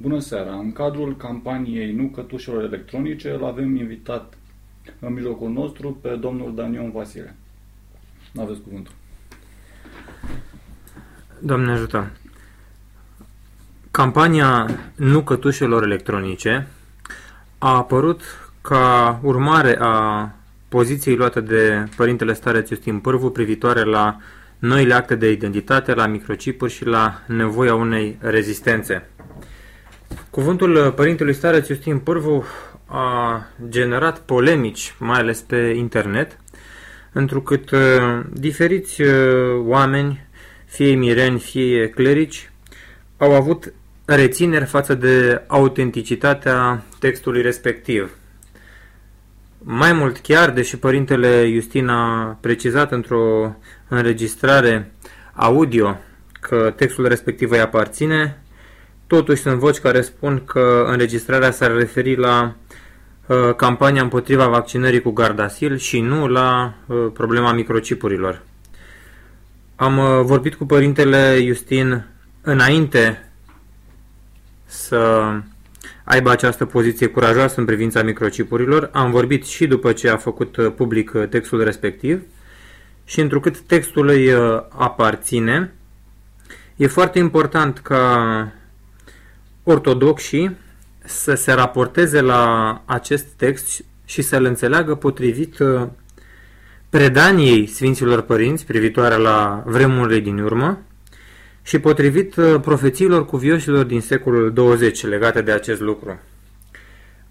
Bună seara! În cadrul campaniei Nu cătușelor electronice îl avem invitat în mijlocul nostru pe domnul Danion Vasile. Aveți cuvântul. Doamne ajută! Campania Nu cătușelor electronice a apărut ca urmare a poziției luate de Părintele Stareț Iustin Pârvu privitoare la noile acte de identitate, la microcipuri și la nevoia unei rezistențe. Cuvântul Părintelui Stareț Iustin Pârvu a generat polemici, mai ales pe internet, întrucât uh, diferiți uh, oameni, fie mireni, fie clerici, au avut rețineri față de autenticitatea textului respectiv. Mai mult chiar, deși părintele Justin a precizat într-o înregistrare audio că textul respectiv îi aparține, totuși sunt voci care spun că înregistrarea s-ar referi la uh, campania împotriva vaccinării cu Gardasil și nu la uh, problema microcipurilor. Am uh, vorbit cu părintele Justin înainte să aibă această poziție curajoasă în privința microcipurilor. Am vorbit și după ce a făcut uh, public uh, textul respectiv și întrucât textul îi uh, aparține, e foarte important ca ortodoxii să se raporteze la acest text și să-l înțeleagă potrivit predaniei Sfinților Părinți privitoare la vremurile din urmă și potrivit uh, profețiilor cuvioșilor din secolul 20 legate de acest lucru.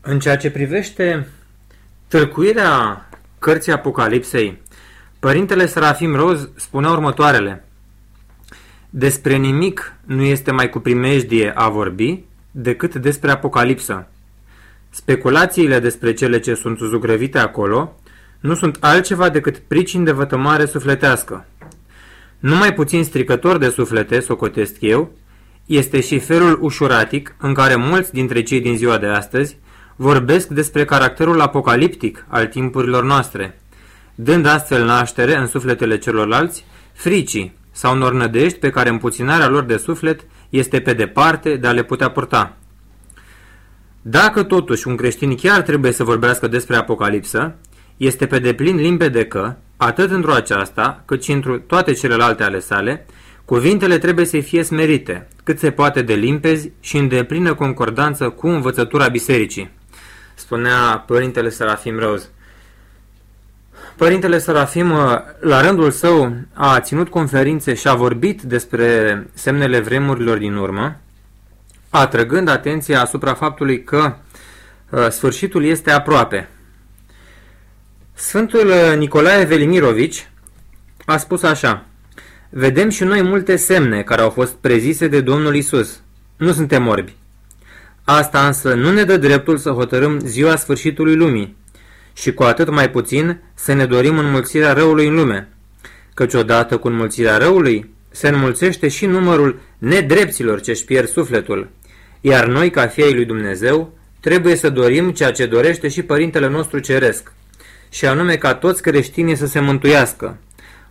În ceea ce privește târcuirea cărții Apocalipsei, Părintele Serafim Roz spunea următoarele. Despre nimic nu este mai cu primejdie a vorbi decât despre Apocalipsă. Speculațiile despre cele ce sunt zugrăvite acolo nu sunt altceva decât pricini de vătămare sufletească. Numai puțin stricător de suflete, socotesc eu, este și felul ușuratic în care mulți dintre cei din ziua de astăzi vorbesc despre caracterul apocaliptic al timpurilor noastre, dând astfel naștere în sufletele celorlalți fricii sau nornădești pe care împuținarea lor de suflet este pe departe de a le putea purta. Dacă totuși un creștin chiar trebuie să vorbească despre apocalipsă, este pe deplin limpede că, atât într-o aceasta, cât și într toate celelalte ale sale, cuvintele trebuie să fie smerite, cât se poate de limpezi și în deplină concordanță cu învățătura bisericii, spunea Părintele Serafim Rose. Părintele Serafim, la rândul său, a ținut conferințe și a vorbit despre semnele vremurilor din urmă, atrăgând atenția asupra faptului că uh, sfârșitul este aproape – Sfântul uh, Nicolae Velimirovici a spus așa Vedem și noi multe semne care au fost prezise de Domnul Isus. Nu suntem orbi. Asta însă nu ne dă dreptul să hotărâm ziua sfârșitului lumii și cu atât mai puțin să ne dorim înmulțirea răului în lume, căci odată cu înmulțirea răului se înmulțește și numărul nedrepților ce-și pierd sufletul, iar noi, ca fiei lui Dumnezeu, trebuie să dorim ceea ce dorește și Părintele nostru Ceresc, și anume ca toți creștinii să se mântuiască.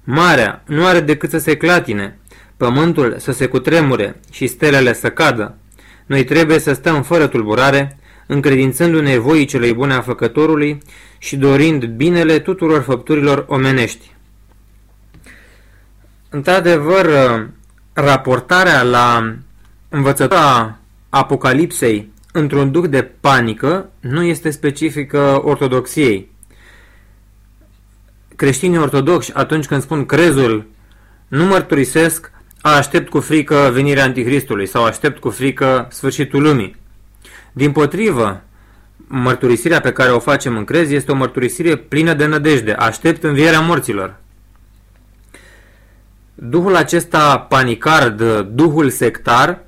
Marea nu are decât să se clatine, pământul să se cutremure și stelele să cadă. Noi trebuie să stăm fără tulburare, încredințându-ne voii celei bune a făcătorului și dorind binele tuturor făpturilor omenești. Într-adevăr, raportarea la învățătura Apocalipsei într-un duc de panică nu este specifică ortodoxiei creștinii ortodoxi, atunci când spun crezul, nu mărturisesc, aștept cu frică venirea Antichristului sau aștept cu frică sfârșitul lumii. Din potrivă, mărturisirea pe care o facem în crez este o mărturisire plină de nădejde. Aștept învierea morților. Duhul acesta panicard, duhul sectar,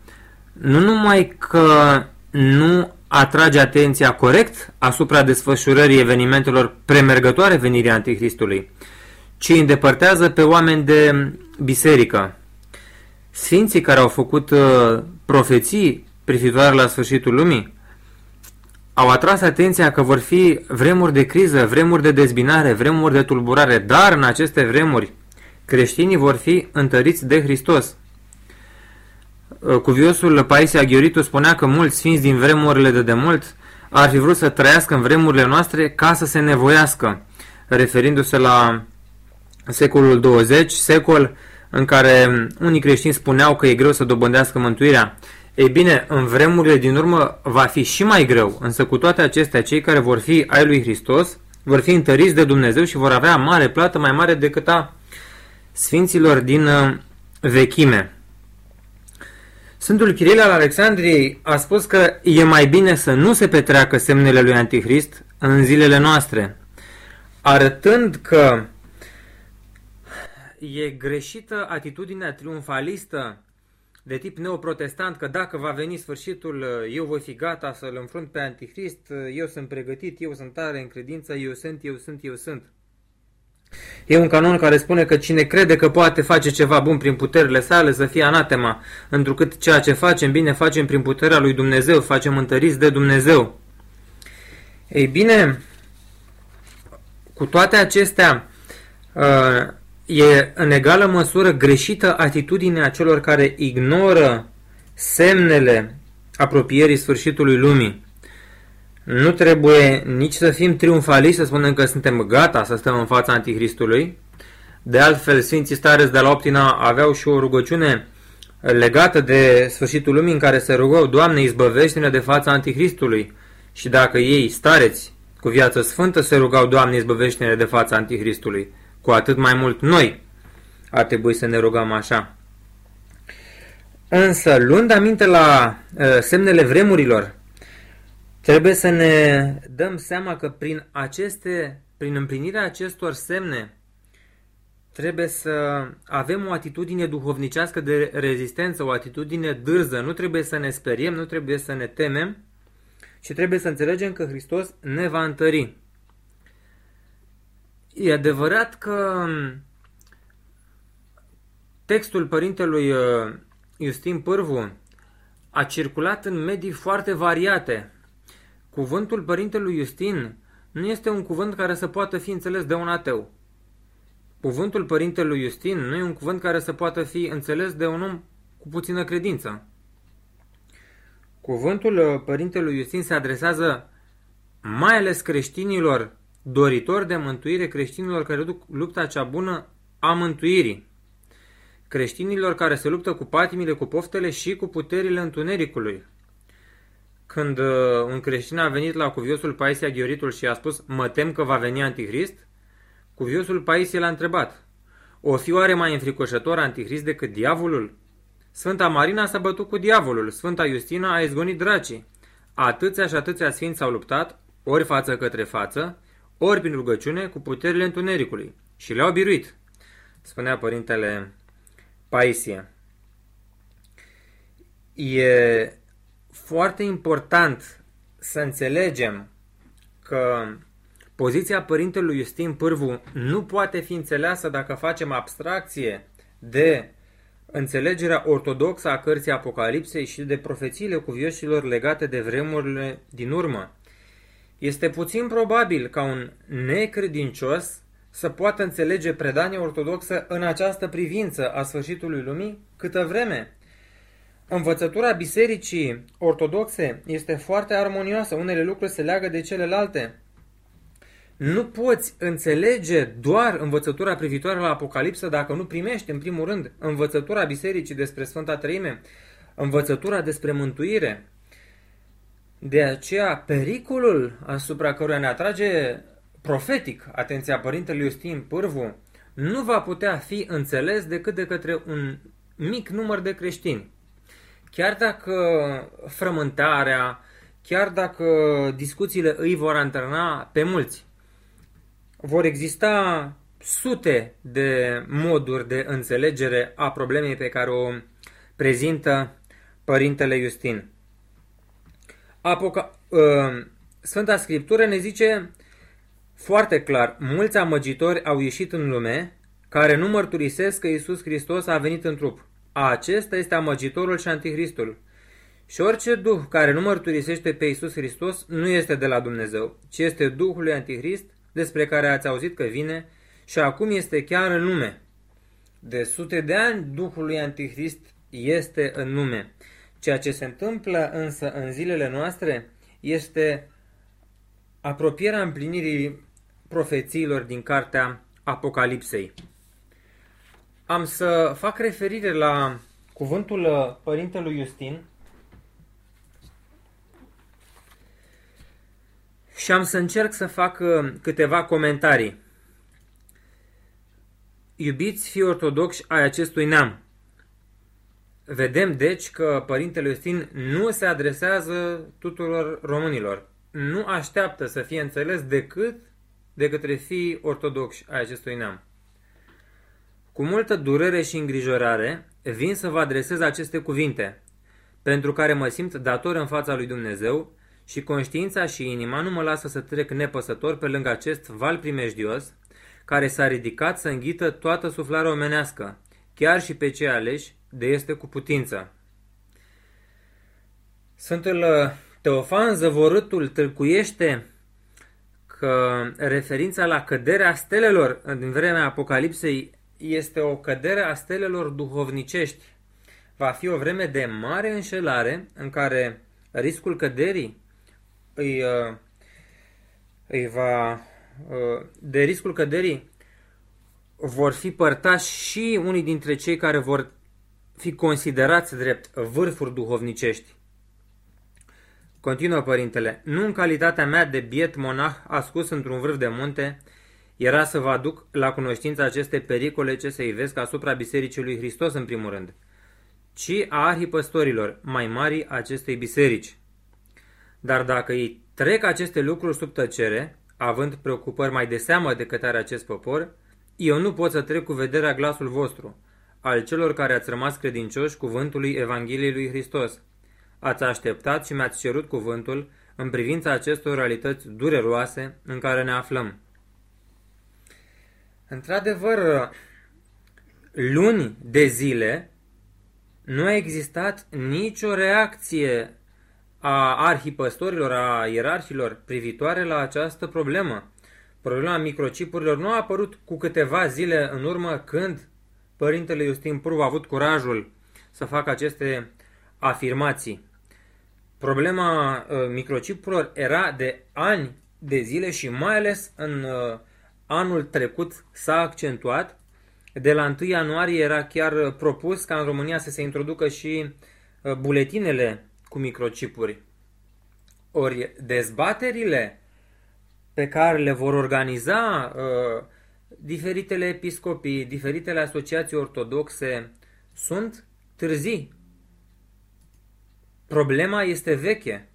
nu numai că nu atrage atenția corect asupra desfășurării evenimentelor premergătoare venirii Antichristului, ci îndepărtează pe oameni de biserică. Sfinții care au făcut uh, profeții privitoare la sfârșitul lumii au atras atenția că vor fi vremuri de criză, vremuri de dezbinare, vremuri de tulburare, dar în aceste vremuri creștinii vor fi întăriți de Hristos. uh, cuviosul Paisia Ghioritu spunea că mulți sfinți din vremurile de demult ar fi vrut să trăiască în vremurile noastre ca să se nevoiască, referindu-se la secolul 20, secol în care unii creștini spuneau că e greu să dobândească mântuirea. Ei bine, în vremurile din urmă va fi și mai greu, însă cu toate acestea, cei care vor fi ai lui Hristos vor fi întăriți de Dumnezeu și vor avea mare plată mai mare decât a sfinților din uh, vechime. Sfântul Chiril al Alexandriei a spus că e mai bine să nu se petreacă semnele lui Antichrist în zilele noastre, arătând că e greșită atitudinea triumfalistă de tip neoprotestant că dacă va veni sfârșitul, eu voi fi gata să-l înfrunt pe Antichrist, eu sunt pregătit, eu sunt tare în credință, eu sunt, eu sunt, eu sunt. E un canon care spune că cine crede că poate face ceva bun prin puterile sale să fie anatema, întrucât ceea ce facem bine facem prin puterea lui Dumnezeu, facem întăriți de Dumnezeu. Ei bine, cu toate acestea, uh, e în egală măsură greșită atitudinea celor care ignoră semnele apropierii sfârșitului lumii. Nu trebuie nici să fim triumfaliști, să spunem că suntem gata să stăm în fața Antichristului. De altfel, Sfinții Stareți de la Optina aveau și o rugăciune legată de sfârșitul lumii în care se rugau, Doamne, izbăvește-ne de fața Antichristului. Și dacă ei, stareți, cu viață sfântă, se rugau, Doamne, izbăvește-ne de fața Antichristului, cu atât mai mult noi ar trebui să ne rugăm așa. Însă, luând aminte la uh, semnele vremurilor, Trebuie să ne dăm seama că prin aceste, prin împlinirea acestor semne, trebuie să avem o atitudine duhovnicească de rezistență, o atitudine dârză. Nu trebuie să ne speriem, nu trebuie să ne temem și trebuie să înțelegem că Hristos ne va întări. E adevărat că textul părintelui uh, Justin Pârvu a circulat în medii foarte variate, Cuvântul părintelui Justin nu este un cuvânt care să poată fi înțeles de un ateu. Cuvântul părintelui Justin nu e un cuvânt care să poată fi înțeles de un om cu puțină credință. Cuvântul uh, părintelui Justin se adresează mai ales creștinilor doritori de mântuire, creștinilor care duc lupta cea bună a mântuirii, creștinilor care se luptă cu patimile, cu poftele și cu puterile întunericului, când uh, un creștin a venit la cuviosul Paisia Ghioritul și a spus mă tem că va veni Antichrist, cuviosul Paisie l-a întrebat o fi oare mai înfricoșător Antichrist decât diavolul? Sfânta Marina s-a bătut cu diavolul, Sfânta Justina a izgonit dracii. Atâția și atâția sfinți s-au luptat, ori față către față, ori prin rugăciune cu puterile întunericului și le-au biruit, spunea părintele Paisie. E foarte important să înțelegem că poziția părintelui Justin Pârvu nu poate fi înțeleasă dacă facem abstracție de înțelegerea ortodoxă a cărții Apocalipsei și de profețiile cuvioșilor legate de vremurile din urmă. Este puțin probabil ca un necredincios să poată înțelege predania ortodoxă în această privință a sfârșitului lumii câtă vreme Învățătura bisericii ortodoxe este foarte armonioasă, unele lucruri se leagă de celelalte. Nu poți înțelege doar învățătura privitoare la Apocalipsă dacă nu primești, în primul rând, învățătura bisericii despre Sfânta Treime, învățătura despre mântuire. De aceea, pericolul asupra căruia ne atrage profetic atenția Părintelui Iustin Pârvu nu va putea fi înțeles decât de către un mic număr de creștini. Chiar dacă frământarea, chiar dacă discuțiile îi vor antrena pe mulți, vor exista sute de moduri de înțelegere a problemei pe care o prezintă Părintele Justin. Apoca- uh, Sfânta Scriptură ne zice foarte clar, mulți amăgitori au ieșit în lume care nu mărturisesc că Isus Hristos a venit în trup. Acesta este amăgitorul și anticristul. Și orice duh care nu mărturisește pe Iisus Hristos nu este de la Dumnezeu, ci este Duhul lui Antichrist, despre care ați auzit că vine și acum este chiar în lume. De sute de ani Duhul lui Antichrist este în nume. Ceea ce se întâmplă însă în zilele noastre este apropierea împlinirii profețiilor din cartea Apocalipsei. Am să fac referire la cuvântul uh, părintelui Justin și am să încerc să fac uh, câteva comentarii. Iubiți fii ortodoxi ai acestui neam. Vedem deci că Părintele Justin nu se adresează tuturor românilor. Nu așteaptă să fie înțeles decât de către fii ortodoxi ai acestui neam. Cu multă durere și îngrijorare vin să vă adresez aceste cuvinte, pentru care mă simt dator în fața lui Dumnezeu și conștiința și inima nu mă lasă să trec nepăsător pe lângă acest val primejdios, care s-a ridicat să înghită toată suflarea omenească, chiar și pe cei aleși, de este cu putință. Sfântul uh, Teofan Zăvorâtul tâlcuiește că referința la căderea stelelor din vremea Apocalipsei este o cădere a stelelor duhovnicești. Va fi o vreme de mare înșelare în care riscul căderii îi, uh, îi va, uh, de riscul căderii vor fi părtași și unii dintre cei care vor fi considerați drept vârfuri duhovnicești. Continuă părintele, nu în calitatea mea de biet monah ascus într-un vârf de munte, era să vă aduc la cunoștință aceste pericole ce se ivesc asupra Bisericii lui Hristos în primul rând, ci a arhipăstorilor mai mari acestei biserici. Dar dacă ei trec aceste lucruri sub tăcere, având preocupări mai de seamă decât are acest popor, eu nu pot să trec cu vederea glasul vostru, al celor care ați rămas credincioși cuvântului Evangheliei lui Hristos. Ați așteptat și mi-ați cerut cuvântul în privința acestor realități dureroase în care ne aflăm. Într-adevăr, luni de zile nu a existat nicio reacție a arhipăstorilor, a ierarhilor privitoare la această problemă. Problema microcipurilor nu a apărut cu câteva zile în urmă când Părintele Justin Pruv a avut curajul să facă aceste afirmații. Problema uh, microcipurilor era de ani de zile și mai ales în uh, anul trecut s-a accentuat. De la 1 ianuarie era chiar propus ca în România să se introducă și uh, buletinele cu microcipuri. Ori dezbaterile pe care le vor organiza uh, diferitele episcopii, diferitele asociații ortodoxe sunt târzii. Problema este veche.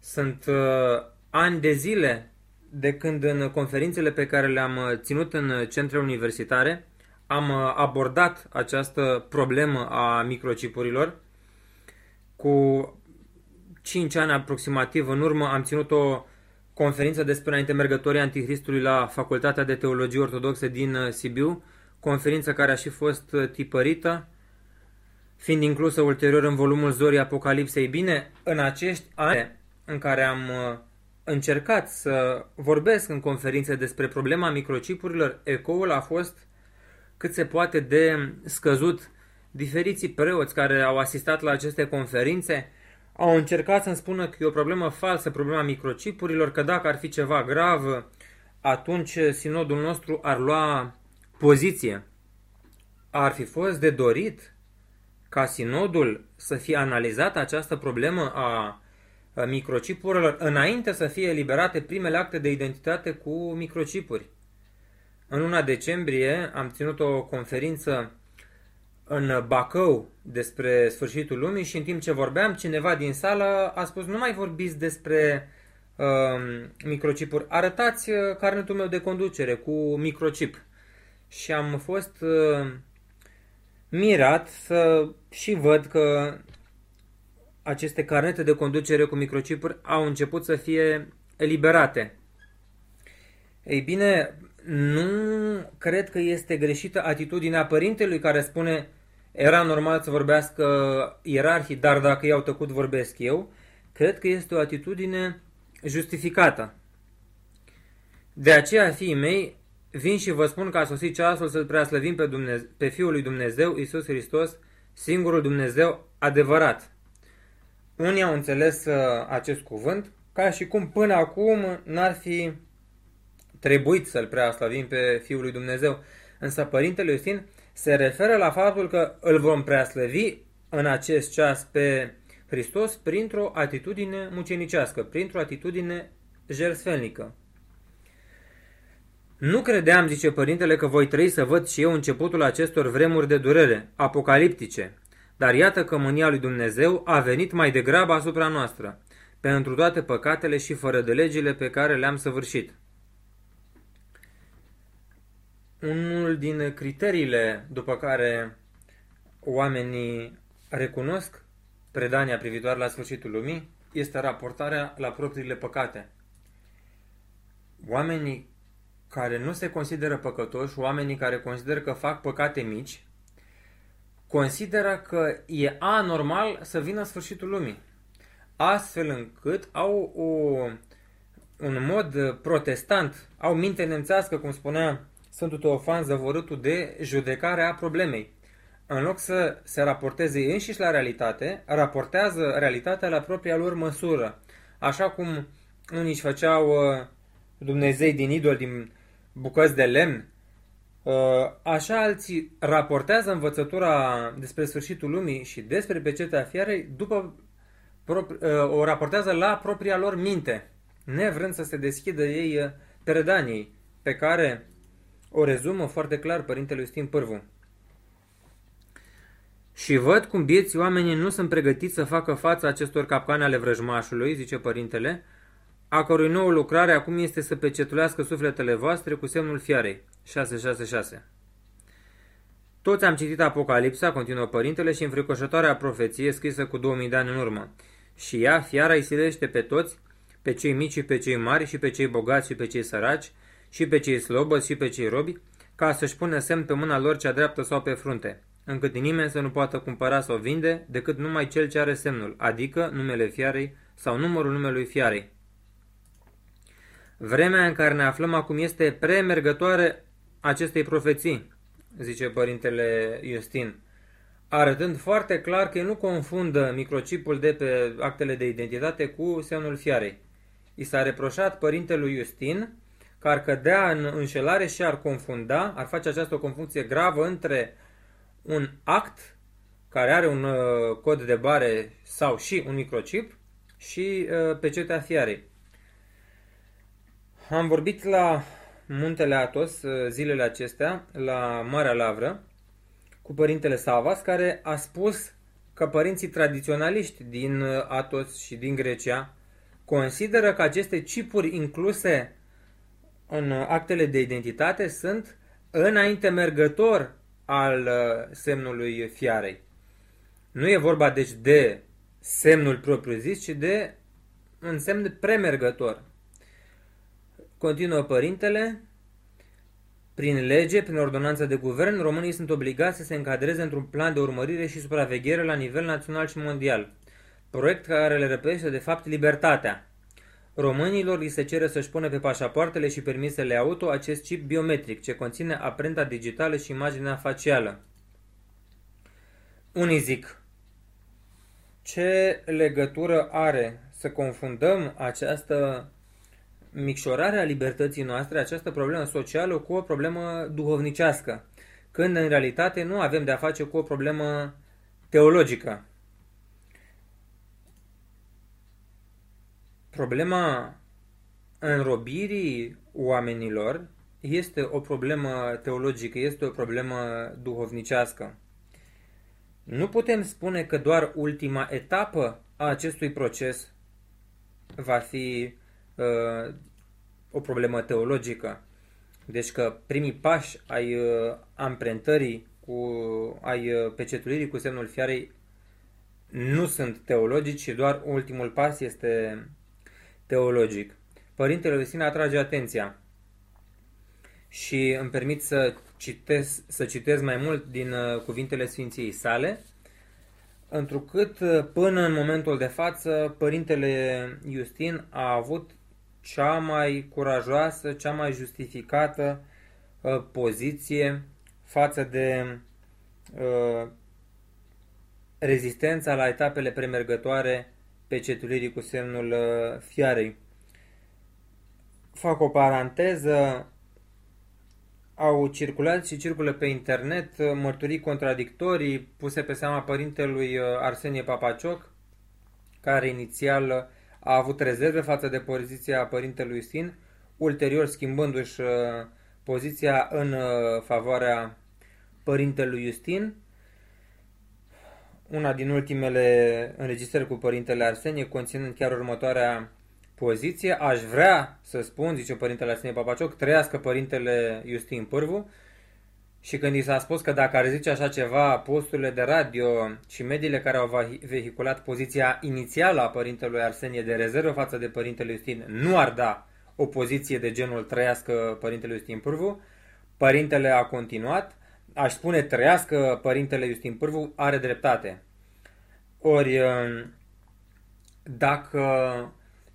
Sunt uh, ani de zile de când în conferințele pe care le-am uh, ținut în centre universitare am uh, abordat această problemă a microcipurilor. Cu 5 ani aproximativ în urmă am ținut o conferință despre înainte mergătorii Antichristului la Facultatea de Teologie Ortodoxe din uh, Sibiu, conferință care a și fost tipărită, fiind inclusă ulterior în volumul Zorii Apocalipsei. Bine, în acești ani în care am încercat să vorbesc în conferințe despre problema microcipurilor, ecoul a fost cât se poate de scăzut. Diferiții preoți care au asistat la aceste conferințe au încercat să-mi spună că e o problemă falsă, problema microcipurilor, că dacă ar fi ceva grav, atunci sinodul nostru ar lua poziție. Ar fi fost de dorit ca sinodul să fie analizat această problemă a microcipurilor înainte să fie eliberate primele acte de identitate cu microcipuri. În luna decembrie am ținut o conferință în Bacău despre sfârșitul lumii și în timp ce vorbeam, cineva din sală a spus nu mai vorbiți despre uh, microcipuri, arătați uh, carnetul meu de conducere cu microcip. Și am fost uh, mirat să și văd că aceste carnete de conducere cu microcipuri au început să fie eliberate. Ei bine, nu cred că este greșită atitudinea părintelui care spune era normal să vorbească ierarhii, dar dacă i-au tăcut vorbesc eu. Cred că este o atitudine justificată. De aceea, fiii mei, vin și vă spun că a sosit ceasul să-L preaslăvim pe, Dumnezeu, pe Fiul lui Dumnezeu, Isus Hristos, singurul Dumnezeu adevărat. Unii au înțeles uh, acest cuvânt ca și cum până acum n-ar fi trebuit să-L preaslavim pe Fiul lui Dumnezeu. Însă Părintele Iustin se referă la faptul că îl vom preaslăvi în acest ceas pe Hristos printr-o atitudine mucenicească, printr-o atitudine jertfelnică. Nu credeam, zice părintele, că voi trăi să văd și eu începutul acestor vremuri de durere, apocaliptice, dar iată că mânia lui Dumnezeu a venit mai degrabă asupra noastră, pentru toate păcatele și fără de legile pe care le-am săvârșit. Unul din criteriile după care oamenii recunosc predania privitoare la sfârșitul lumii este raportarea la propriile păcate. Oamenii care nu se consideră păcătoși, oamenii care consideră că fac păcate mici, consideră că e anormal să vină sfârșitul lumii. Astfel încât au o, un mod protestant, au minte nemțească, cum spunea Sfântul Teofan Zăvorâtul, de judecare a problemei. În loc să se raporteze ei înșiși la realitate, raportează realitatea la propria lor măsură. Așa cum unii își făceau uh, Dumnezei din idol, din bucăți de lemn, uh, așa alții raportează învățătura despre sfârșitul lumii și despre pecetea fiarei după uh, o raportează la propria lor minte, nevrând să se deschidă ei predaniei, pe care o rezumă foarte clar Părintele Iustin Pârvu. Și văd cum bieții oamenii nu sunt pregătiți să facă față acestor capcane ale vrăjmașului, zice părintele, a cărui nouă lucrare acum este să pecetulească sufletele voastre cu semnul fiarei. 666 Toți am citit Apocalipsa, continuă părintele, și înfricoșătoarea profeție scrisă cu 2000 de ani în urmă. Și ea, fiara, îi silește pe toți, pe cei mici și pe cei mari și pe cei bogați și pe cei săraci, și pe cei slobăți și pe cei robi, ca să-și pună semn pe mâna lor cea dreaptă sau pe frunte încât nimeni să nu poată cumpăra sau vinde decât numai cel ce are semnul, adică numele fiarei sau numărul numelui fiarei. Vremea în care ne aflăm acum este premergătoare acestei profeții, zice părintele Justin, arătând foarte clar că nu confundă microchipul de pe actele de identitate cu semnul fiarei. I s-a reproșat părintelui Justin că ar cădea în înșelare și ar confunda, ar face această confuncție gravă între un act care are un uh, cod de bare sau și un microchip și uh, pecetea fiarei. Am vorbit la Muntele Atos uh, zilele acestea, la Marea Lavră, cu părintele Savas, care a spus că părinții tradiționaliști din uh, Atos și din Grecia consideră că aceste chipuri incluse în uh, actele de identitate sunt înainte mergător al uh, semnului fiarei. Nu e vorba deci de semnul propriu-zis, ci de un semn premergător. Continuă părintele, prin lege, prin ordonanță de guvern, românii sunt obligați să se încadreze într-un plan de urmărire și supraveghere la nivel național și mondial. Proiect care le răpește de fapt libertatea. Românilor li se cere să-și pună pe pașapoartele și permisele auto acest chip biometric, ce conține aprenta digitală și imaginea facială. Unii zic, ce legătură are să confundăm această micșorare a libertății noastre, această problemă socială cu o problemă duhovnicească, când în realitate nu avem de a face cu o problemă teologică. Problema înrobirii oamenilor este o problemă teologică, este o problemă duhovnicească. Nu putem spune că doar ultima etapă a acestui proces va fi uh, o problemă teologică. Deci că primii pași ai uh, amprentării cu, ai uh, pecetuirii cu semnul fiarei nu sunt teologici și doar ultimul pas este teologic. Părintele Lusin atrage atenția și îmi permit să citez, să citez mai mult din uh, cuvintele Sfinției sale, întrucât uh, până în momentul de față Părintele Justin a avut cea mai curajoasă, cea mai justificată uh, poziție față de uh, rezistența la etapele premergătoare pe cetulirii cu semnul uh, fiarei. Fac o paranteză, au circulat și circulă pe internet uh, mărturii contradictorii puse pe seama părintelui uh, Arsenie Papacioc, care inițial a avut rezerve față de poziția părintelui Sin, ulterior schimbându-și poziția în favoarea părintelui Justin. Una din ultimele înregistrări cu părintele Arsenie conținând chiar următoarea poziție. Aș vrea să spun, zice părintele Arsenie Papacioc, trăiască părintele Justin Pârvu și când i s-a spus că dacă ar zice așa ceva, posturile de radio și mediile care au vehiculat poziția inițială a părintelui Arsenie de rezervă față de părintele Justin nu ar da o poziție de genul trăiască părintele Justin Pârvu, părintele a continuat aș spune trăiască părintele Justin Pârvu, are dreptate. Ori, um, dacă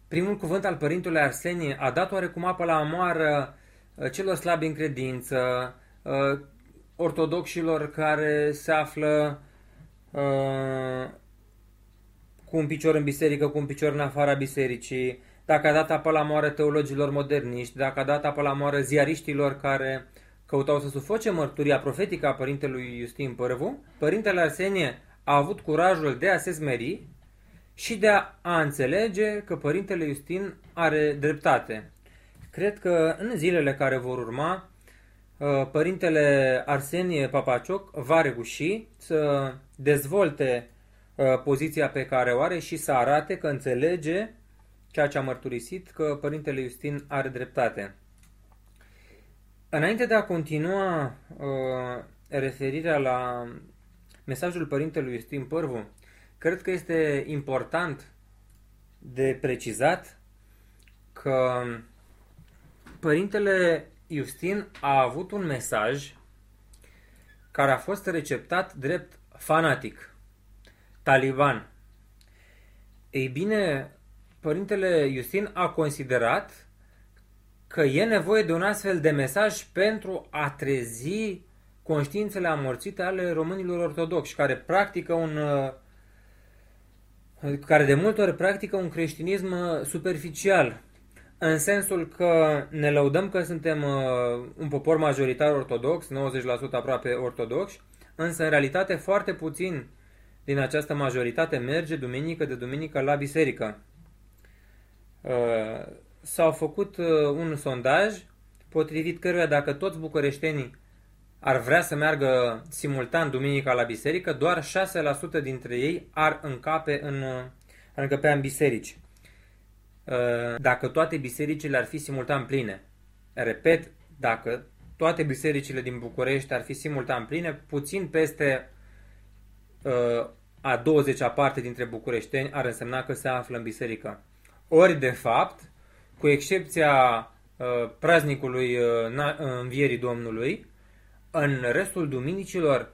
primul cuvânt al părintelui Arsenie a dat oarecum apă la amoară uh, celor slabi în credință, uh, ortodoxilor care se află uh, cu un picior în biserică, cu un picior în afara bisericii, dacă a dat apă la moară teologilor moderniști, dacă a dat apă la moară ziariștilor care căutau să sufoce mărturia profetică a părintelui Justin Părvu, părintele Arsenie a avut curajul de a se smeri și de a înțelege că părintele Justin are dreptate. Cred că în zilele care vor urma, uh, părintele Arsenie Papacioc va reuși să dezvolte uh, poziția pe care o are și să arate că înțelege ceea ce a mărturisit, că părintele Justin are dreptate. Înainte de a continua uh, referirea la mesajul părintelui Justin Părvu, cred că este important de precizat că părintele Justin a avut un mesaj care a fost receptat drept fanatic, taliban. Ei bine, părintele Justin a considerat că e nevoie de un astfel de mesaj pentru a trezi conștiințele amorțite ale românilor ortodoxi, care practică un uh, care de multe ori practică un creștinism uh, superficial, în sensul că ne lăudăm că suntem uh, un popor majoritar ortodox, 90% aproape ortodoxi, însă în realitate foarte puțin din această majoritate merge duminică de duminică la biserică s-au făcut uh, un sondaj potrivit căruia dacă toți bucureștenii ar vrea să meargă simultan duminica la biserică, doar 6% dintre ei ar încape în, uh, ar încăpea în biserici. Uh, dacă toate bisericile ar fi simultan pline. Repet, dacă toate bisericile din București ar fi simultan pline, puțin peste a 20-a parte dintre bucureșteni ar însemna că se află în biserică. Ori, de fapt, cu excepția uh, praznicului uh, învierii Domnului, în restul duminicilor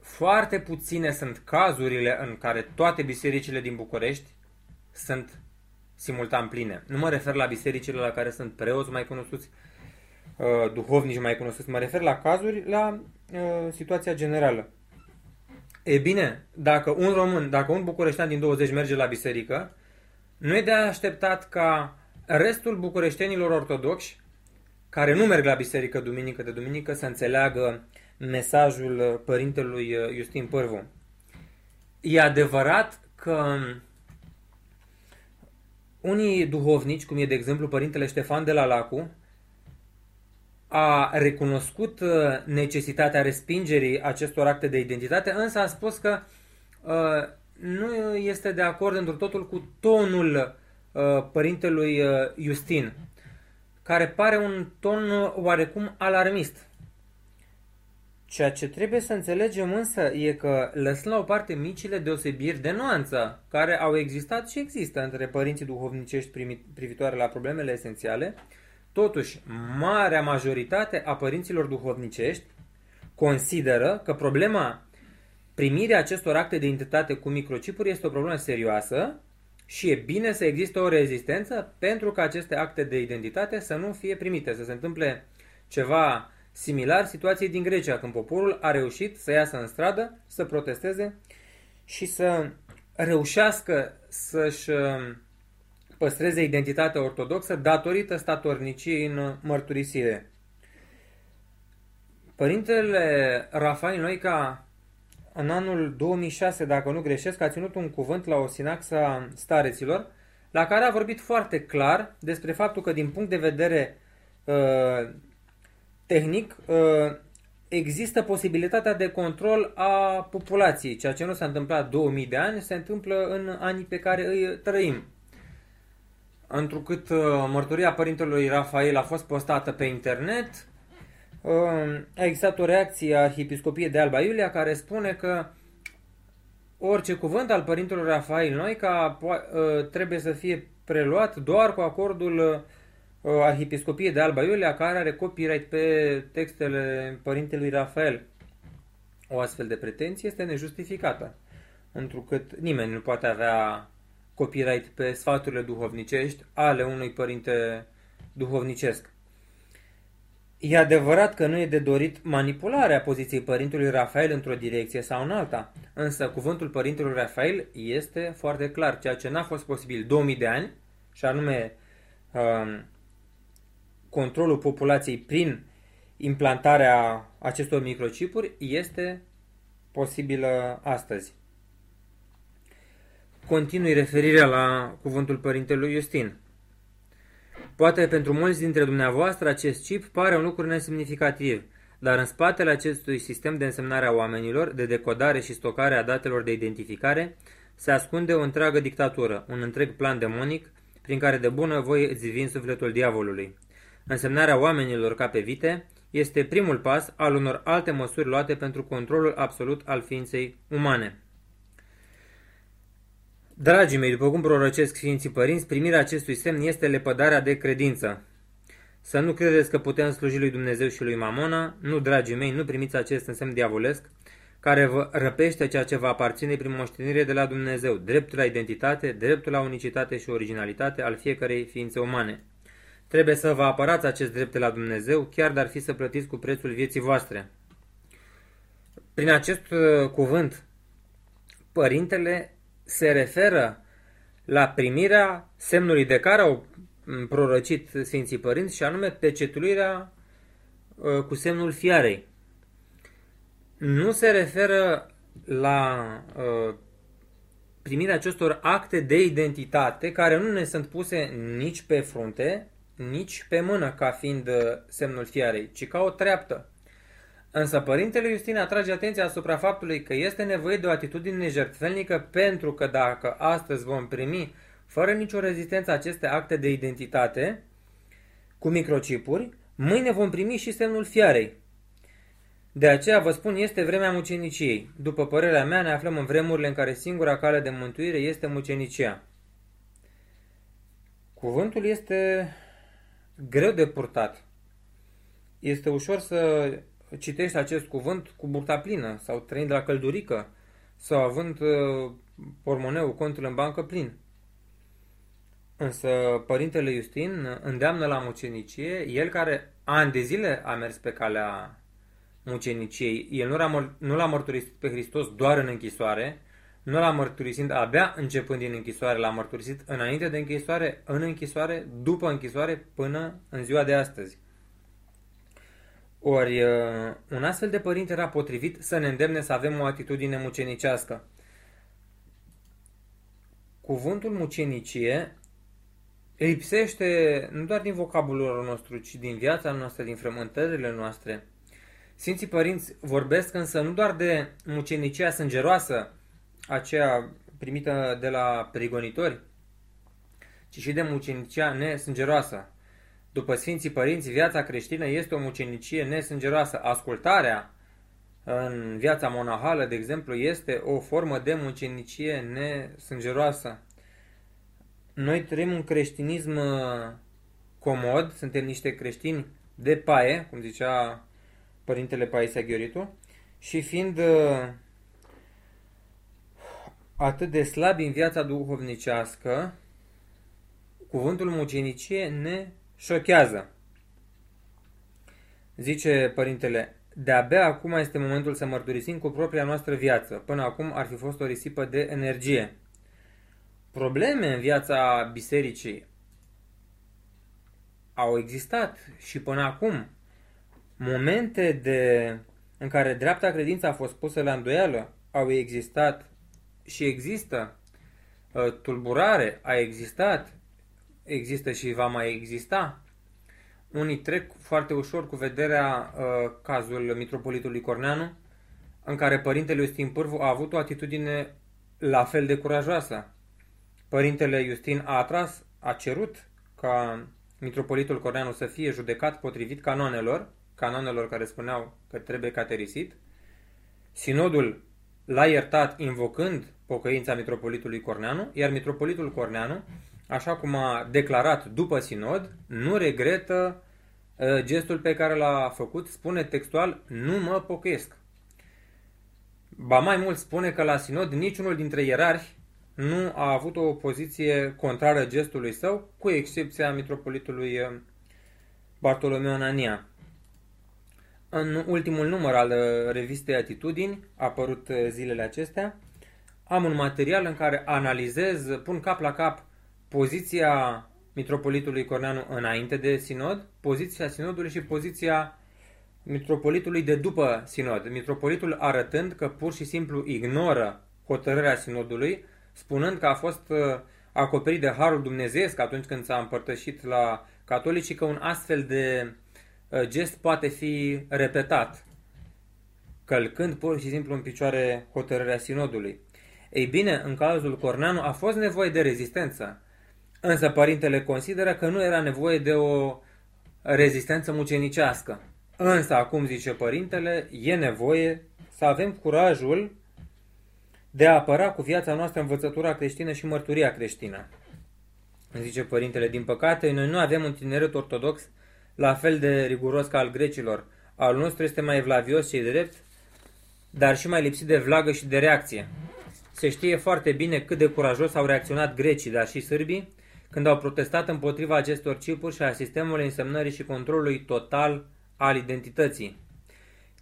foarte puține sunt cazurile în care toate bisericile din București sunt simultan pline. Nu mă refer la bisericile la care sunt preoți mai cunoscuți, uh, duhovnici mai cunoscuți, mă refer la cazuri, la uh, situația generală. E bine, dacă un român, dacă un bucureștean din 20 merge la biserică, nu e de așteptat ca restul bucureștenilor ortodoxi care nu merg la biserică duminică de duminică să înțeleagă mesajul părintelui Justin Părvu. E adevărat că unii duhovnici, cum e de exemplu părintele Ștefan de la Lacu, a recunoscut necesitatea respingerii acestor acte de identitate, însă a spus că uh, nu este de acord într totul cu tonul Uh, părintelui uh, Justin, care pare un ton uh, oarecum alarmist. Ceea ce trebuie să înțelegem însă e că, lăsând la o parte micile deosebiri de nuanță care au existat și există între părinții duhovnicești privitoare la problemele esențiale, totuși, marea majoritate a părinților duhovnicești consideră că problema primirii acestor acte de identitate cu microcipuri este o problemă serioasă și e bine să existe o rezistență pentru ca aceste acte de identitate să nu fie primite, să se întâmple ceva similar situației din Grecia, când poporul a reușit să iasă în stradă, să protesteze și să reușească să-și uh, păstreze identitatea ortodoxă datorită statorniciei în mărturisire. Părintele Rafael Noica, în anul 2006, dacă nu greșesc, a ținut un cuvânt la o sinaxa stareților, la care a vorbit foarte clar despre faptul că din punct de vedere uh, tehnic uh, există posibilitatea de control a populației. Ceea ce nu s-a întâmplat 2000 de ani, se întâmplă în anii pe care îi trăim. Întrucât uh, mărturia părintelui Rafael a fost postată pe internet, uh, a existat o reacție a Arhiepiscopiei de Alba Iulia care spune că orice cuvânt al părintelui Rafael Noica uh, trebuie să fie preluat doar cu acordul Arhiepiscopiei de Alba Iulia, care are copyright pe textele părintelui Rafael. O astfel de pretenție este nejustificată, întrucât nimeni nu poate avea copyright pe sfaturile duhovnicești ale unui părinte duhovnicesc. E adevărat că nu e de dorit manipularea poziției părintelui Rafael într-o direcție sau în alta, însă cuvântul părintelui Rafael este foarte clar, ceea ce n-a fost posibil 2000 de ani, și anume um, controlul populației prin implantarea acestor microchipuri, este posibilă astăzi. Continui referirea la cuvântul părintelui Justin. Poate pentru mulți dintre dumneavoastră acest chip pare un lucru nesemnificativ, dar în spatele acestui sistem de însemnare a oamenilor, de decodare și stocare a datelor de identificare, se ascunde o întreagă dictatură, un întreg plan demonic, prin care de bună voie îți vin sufletul diavolului. Însemnarea oamenilor ca pe vite este primul pas al unor alte măsuri luate pentru controlul absolut al ființei umane. Dragii mei, după cum prorocesc Sfinții Părinți, primirea acestui semn este lepădarea de credință. Să nu credeți că putem sluji lui Dumnezeu și lui Mamona, nu, dragii mei, nu primiți acest însemn diavolesc, care vă răpește ceea ce vă aparține prin moștenire de la Dumnezeu, dreptul la identitate, dreptul la unicitate și originalitate al fiecărei ființe umane. Trebuie să vă apărați acest drept de la Dumnezeu, chiar dar fi să plătiți cu prețul vieții voastre. Prin acest uh, cuvânt, Părintele se referă la primirea semnului de care au prorocit Sfinții Părinți și anume pecetuirea uh, cu semnul fiarei. Nu se referă la uh, primirea acestor acte de identitate care nu ne sunt puse nici pe frunte, nici pe mână ca fiind uh, semnul fiarei, ci ca o treaptă. Însă Părintele Iustin atrage atenția asupra faptului că este nevoie de o atitudine nejertfelnică pentru că dacă astăzi vom primi fără nicio rezistență aceste acte de identitate cu microchipuri, mâine vom primi și semnul fiarei. De aceea vă spun, este vremea muceniciei. După părerea mea, ne aflăm în vremurile în care singura cale de mântuire este mucenicia. Cuvântul este greu de purtat. Este ușor să citești acest cuvânt cu burta plină sau trăind la căldurică sau având uh, pormoneu, contul în bancă plin. Însă Părintele Justin îndeamnă la mucenicie, el care ani de zile a mers pe calea muceniciei, el nu l-a, nu l-a mărturisit pe Hristos doar în închisoare, nu l-a mărturisit abia începând din închisoare, l-a mărturisit înainte de închisoare, în închisoare, după închisoare, până în ziua de astăzi. Ori uh, un astfel de părinte era potrivit să ne îndemne să avem o atitudine mucenicească. Cuvântul mucenicie lipsește nu doar din vocabulul nostru, ci din viața noastră, din frământările noastre. Sfinții părinți vorbesc însă nu doar de mucenicia sângeroasă, aceea primită de la prigonitori, ci și de mucenicia nesângeroasă. După Sfinții Părinți, viața creștină este o mucenicie nesângeroasă. Ascultarea în viața monahală, de exemplu, este o formă de mucenicie nesângeroasă. Noi trăim un creștinism uh, comod, suntem niște creștini de paie, cum zicea Părintele Paisia Ghioritu, și fiind uh, atât de slabi în viața duhovnicească, cuvântul mucenicie ne șochează. Zice părintele, de-abia acum este momentul să mărturisim cu propria noastră viață. Până acum ar fi fost o risipă de energie. Probleme în viața bisericii au existat și până acum. Momente de, în care dreapta credință a fost pusă la îndoială au existat și există. Uh, tulburare a existat, există și va mai exista. Unii trec foarte ușor cu vederea uh, cazul mitropolitului Corneanu, în care părintele Justin Pârvu a avut o atitudine la fel de curajoasă. Părintele Justin a atras, a cerut ca mitropolitul Corneanu să fie judecat potrivit canonelor, canonelor care spuneau că trebuie caterisit. Sinodul l-a iertat invocând pocăința mitropolitului Corneanu, iar mitropolitul Corneanu, așa cum a declarat după sinod, nu regretă uh, gestul pe care l-a făcut, spune textual, nu mă pocăiesc. Ba mai mult spune că la sinod niciunul dintre ierarhi nu a avut o poziție contrară gestului său, cu excepția mitropolitului uh, Bartolomeu Anania. În ultimul număr al uh, revistei Atitudini, apărut uh, zilele acestea, am un material în care analizez, pun cap la cap poziția mitropolitului Corneanu înainte de sinod, poziția sinodului și poziția mitropolitului de după sinod. Mitropolitul arătând că pur și simplu ignoră hotărârea sinodului, spunând că a fost uh, acoperit de harul dumnezeiesc atunci când s-a împărtășit la catolici și că un astfel de Uh, gest poate fi repetat, călcând pur și simplu în picioare hotărârea sinodului. Ei bine, în cazul Corneanu a fost nevoie de rezistență, însă părintele consideră că nu era nevoie de o rezistență mucenicească. Însă, acum zice părintele, e nevoie să avem curajul de a apăra cu viața noastră învățătura creștină și mărturia creștină. Zice părintele, din păcate, noi nu avem un tineret ortodox la fel de riguros ca al grecilor. Al nostru este mai evlavios și drept, dar și mai lipsit de vlagă și de reacție. Se știe foarte bine cât de curajos au reacționat grecii, dar și sârbii, când au protestat împotriva acestor cipuri și a sistemului însemnării și controlului total al identității.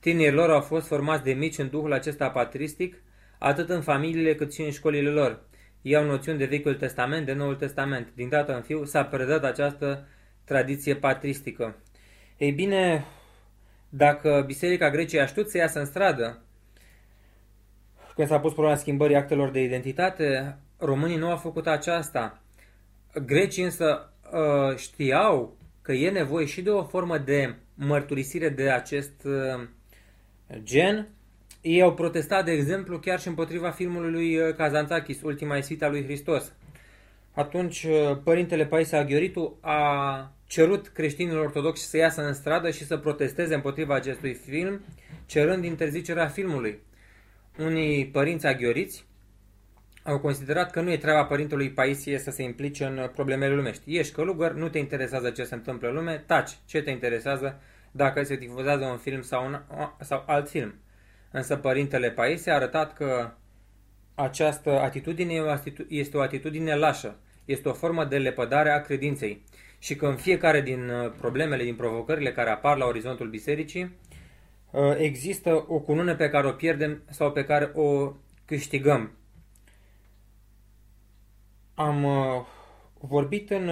Tinerii lor au fost formați de mici în duhul acesta patristic, atât în familiile cât și în școlile lor. Ei au noțiuni de Vechiul Testament, de Noul Testament. Din dată în fiu s-a predat această tradiție patristică. Ei bine, dacă Biserica Greciei a știut să iasă în stradă, când s-a pus problema schimbării actelor de identitate, românii nu au făcut aceasta. Grecii însă ă, știau că e nevoie și de o formă de mărturisire de acest ă, gen. Ei au protestat, de exemplu, chiar și împotriva filmului lui Kazantzakis, Ultima Isita lui Hristos. Atunci, ă, părintele Paisa Aghioritu a cerut creștinilor ortodoxi să iasă în stradă și să protesteze împotriva acestui film, cerând interzicerea filmului. Unii părinți aghioriți au considerat că nu e treaba părintelui Paisie să se implice în problemele lumești. Ești călugăr, nu te interesează ce se întâmplă în lume, taci. Ce te interesează dacă se difuzează un film sau, un, sau alt film? Însă părintele Paisie a arătat că această atitudine este o atitudine lașă, este o formă de lepădare a credinței și că în fiecare din uh, problemele, din provocările care apar la orizontul bisericii, uh, există o cunună pe care o pierdem sau pe care o câștigăm. Am uh, vorbit în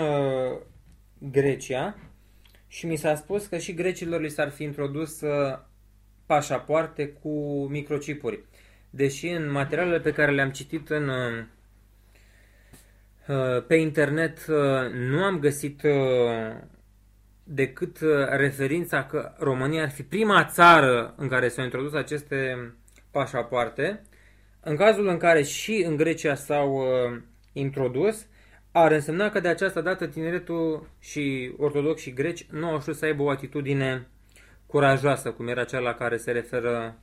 Grecia și mi s-a spus că și grecilor li s-ar fi introdus pașapoarte cu microcipuri. Deși în materialele pe care le-am citit în Uh, pe internet uh, nu am găsit uh, decât referința că România ar fi prima țară în care s-au introdus aceste pașapoarte. În cazul în care și în Grecia s-au introdus, ar însemna că de această dată tineretul și ortodox și greci nu au știut să aibă o atitudine curajoasă, cum era cea la care se referă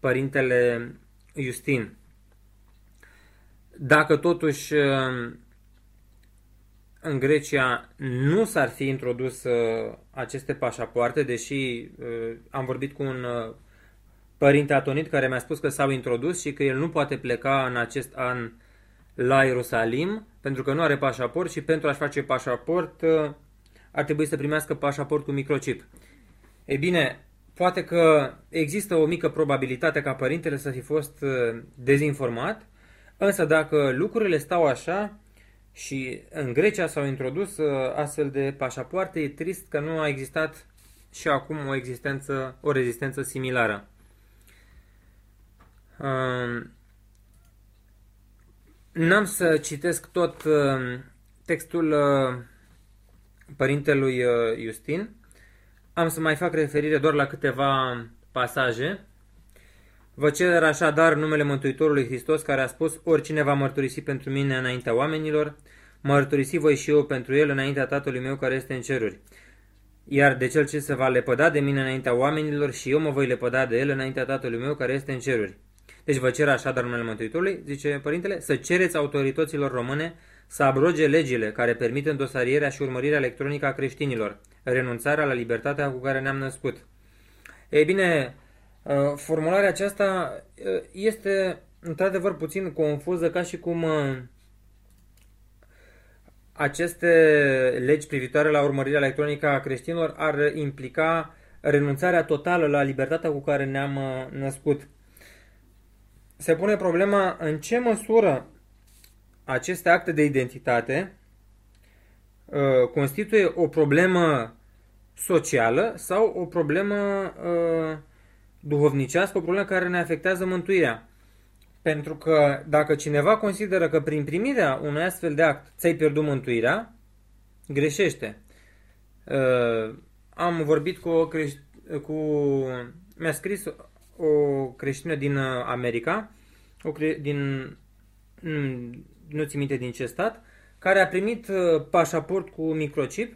părintele Justin. Dacă totuși în Grecia nu s-ar fi introdus uh, aceste pașapoarte, deși uh, am vorbit cu un uh, părinte atonit care mi-a spus că s-au introdus și că el nu poate pleca în acest an la Ierusalim pentru că nu are pașaport și pentru a-și face pașaport uh, ar trebui să primească pașaport cu microchip. Ei bine, poate că există o mică probabilitate ca părintele să fi fost uh, dezinformat, însă dacă lucrurile stau așa și în Grecia s-au introdus uh, astfel de pașapoarte, e trist că nu a existat și acum o existență, o rezistență similară. Um, n-am să citesc tot um, textul uh, părintelui uh, Justin. Am să mai fac referire doar la câteva pasaje. Vă cer așadar numele Mântuitorului Hristos care a spus Oricine va mărturisi pentru mine înaintea oamenilor, mărturisi voi și eu pentru el înaintea Tatălui meu care este în ceruri. Iar de cel ce se va lepăda de mine înaintea oamenilor și eu mă voi lepăda de el înaintea Tatălui meu care este în ceruri. Deci vă cer așadar numele Mântuitorului, zice Părintele, să cereți autorităților române să abroge legile care permit îndosarierea și urmărirea electronică a creștinilor, renunțarea la libertatea cu care ne-am născut. Ei bine, uh, formularea aceasta uh, este într-adevăr puțin confuză, ca și cum uh, aceste legi privitoare la urmărirea electronică a creștinilor ar implica renunțarea totală la libertatea cu care ne-am născut. Se pune problema în ce măsură aceste acte de identitate uh, constituie o problemă socială sau o problemă uh, duhovnicească, o problemă care ne afectează mântuirea. Pentru că dacă cineva consideră că prin primirea unui astfel de act ți-ai pierdut mântuirea, greșește. Uh, am vorbit cu o creș- cu mi-a scris o creștină din America, o cre- din nu ți minte din ce stat, care a primit uh, pașaport cu microchip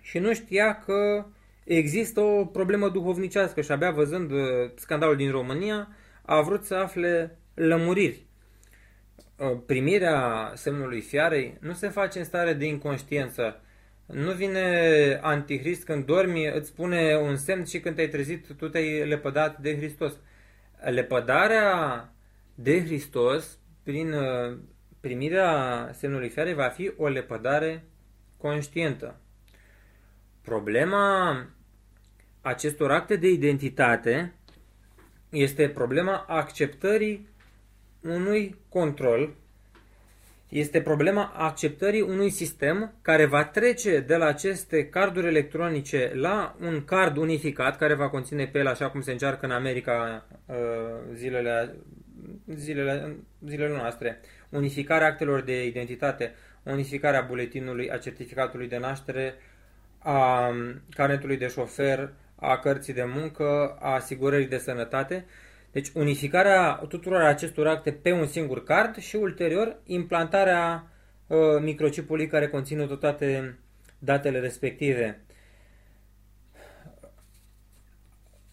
și nu știa că există o problemă duhovnicească și abia văzând uh, scandalul din România a vrut să afle lămuriri. Uh, primirea semnului fiarei nu se face în stare de inconștiență. Nu vine antichrist când dormi, îți spune un semn și când te-ai trezit, tu te-ai lepădat de Hristos. Lepădarea de Hristos prin primirea semnului fiare va fi o lepădare conștientă. Problema acestor acte de identitate este problema acceptării unui control, este problema acceptării unui sistem care va trece de la aceste carduri electronice la un card unificat care va conține pe el, așa cum se încearcă în America uh, zilele, zilele, zilele noastre, unificarea actelor de identitate, unificarea buletinului, a certificatului de naștere, a carnetului de șofer, a cărții de muncă, a asigurării de sănătate. Deci unificarea tuturor acestor acte pe un singur card și ulterior implantarea uh, microchipului care conține toate datele respective.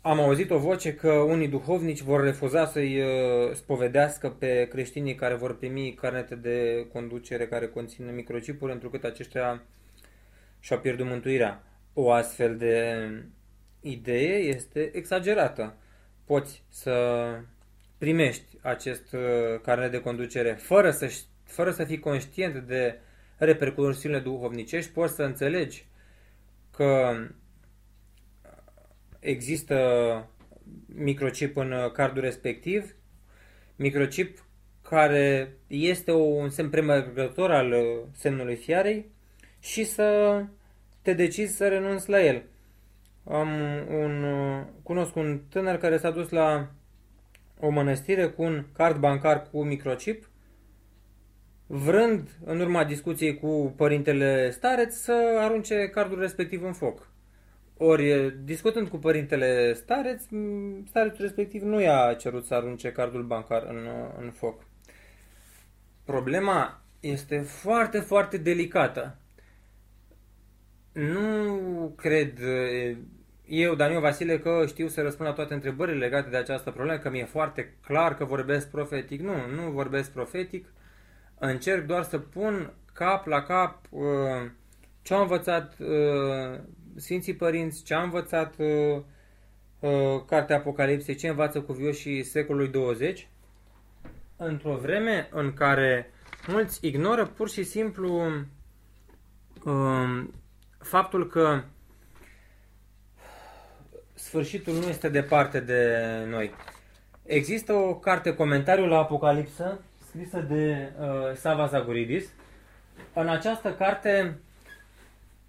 Am auzit o voce că unii duhovnici vor refuza să-i uh, spovedească pe creștinii care vor primi carnete de conducere care conțin microchipuri, întrucât aceștia și-au pierdut mântuirea. O astfel de idee este exagerată. Poți să primești acest uh, carnet de conducere fără să, fără să fii conștient de repercursiunile duhovnicești, poți să înțelegi că există microchip în cardul respectiv, microchip care este un semn premergător al semnului fiarei și să te decizi să renunți la el. Am un, cunosc un tânăr care s-a dus la o mănăstire cu un card bancar cu microchip, vrând, în urma discuției cu părintele stareț, să arunce cardul respectiv în foc. Ori, discutând cu părintele stareț, starețul respectiv nu i-a cerut să arunce cardul bancar în, în foc. Problema este foarte, foarte delicată. Nu cred eu, Daniel Vasile, că știu să răspund la toate întrebările legate de această problemă, că mi-e foarte clar că vorbesc profetic. Nu, nu vorbesc profetic. Încerc doar să pun cap la cap uh, ce au învățat uh, Sfinții Părinți, ce a învățat uh, uh, Cartea Apocalipsei, ce învață cuvioșii secolului 20, într-o vreme în care mulți ignoră pur și simplu uh, faptul că sfârșitul nu este departe de noi. Există o carte, comentariu la Apocalipsă, scrisă de uh, Sava Zaguridis. În această carte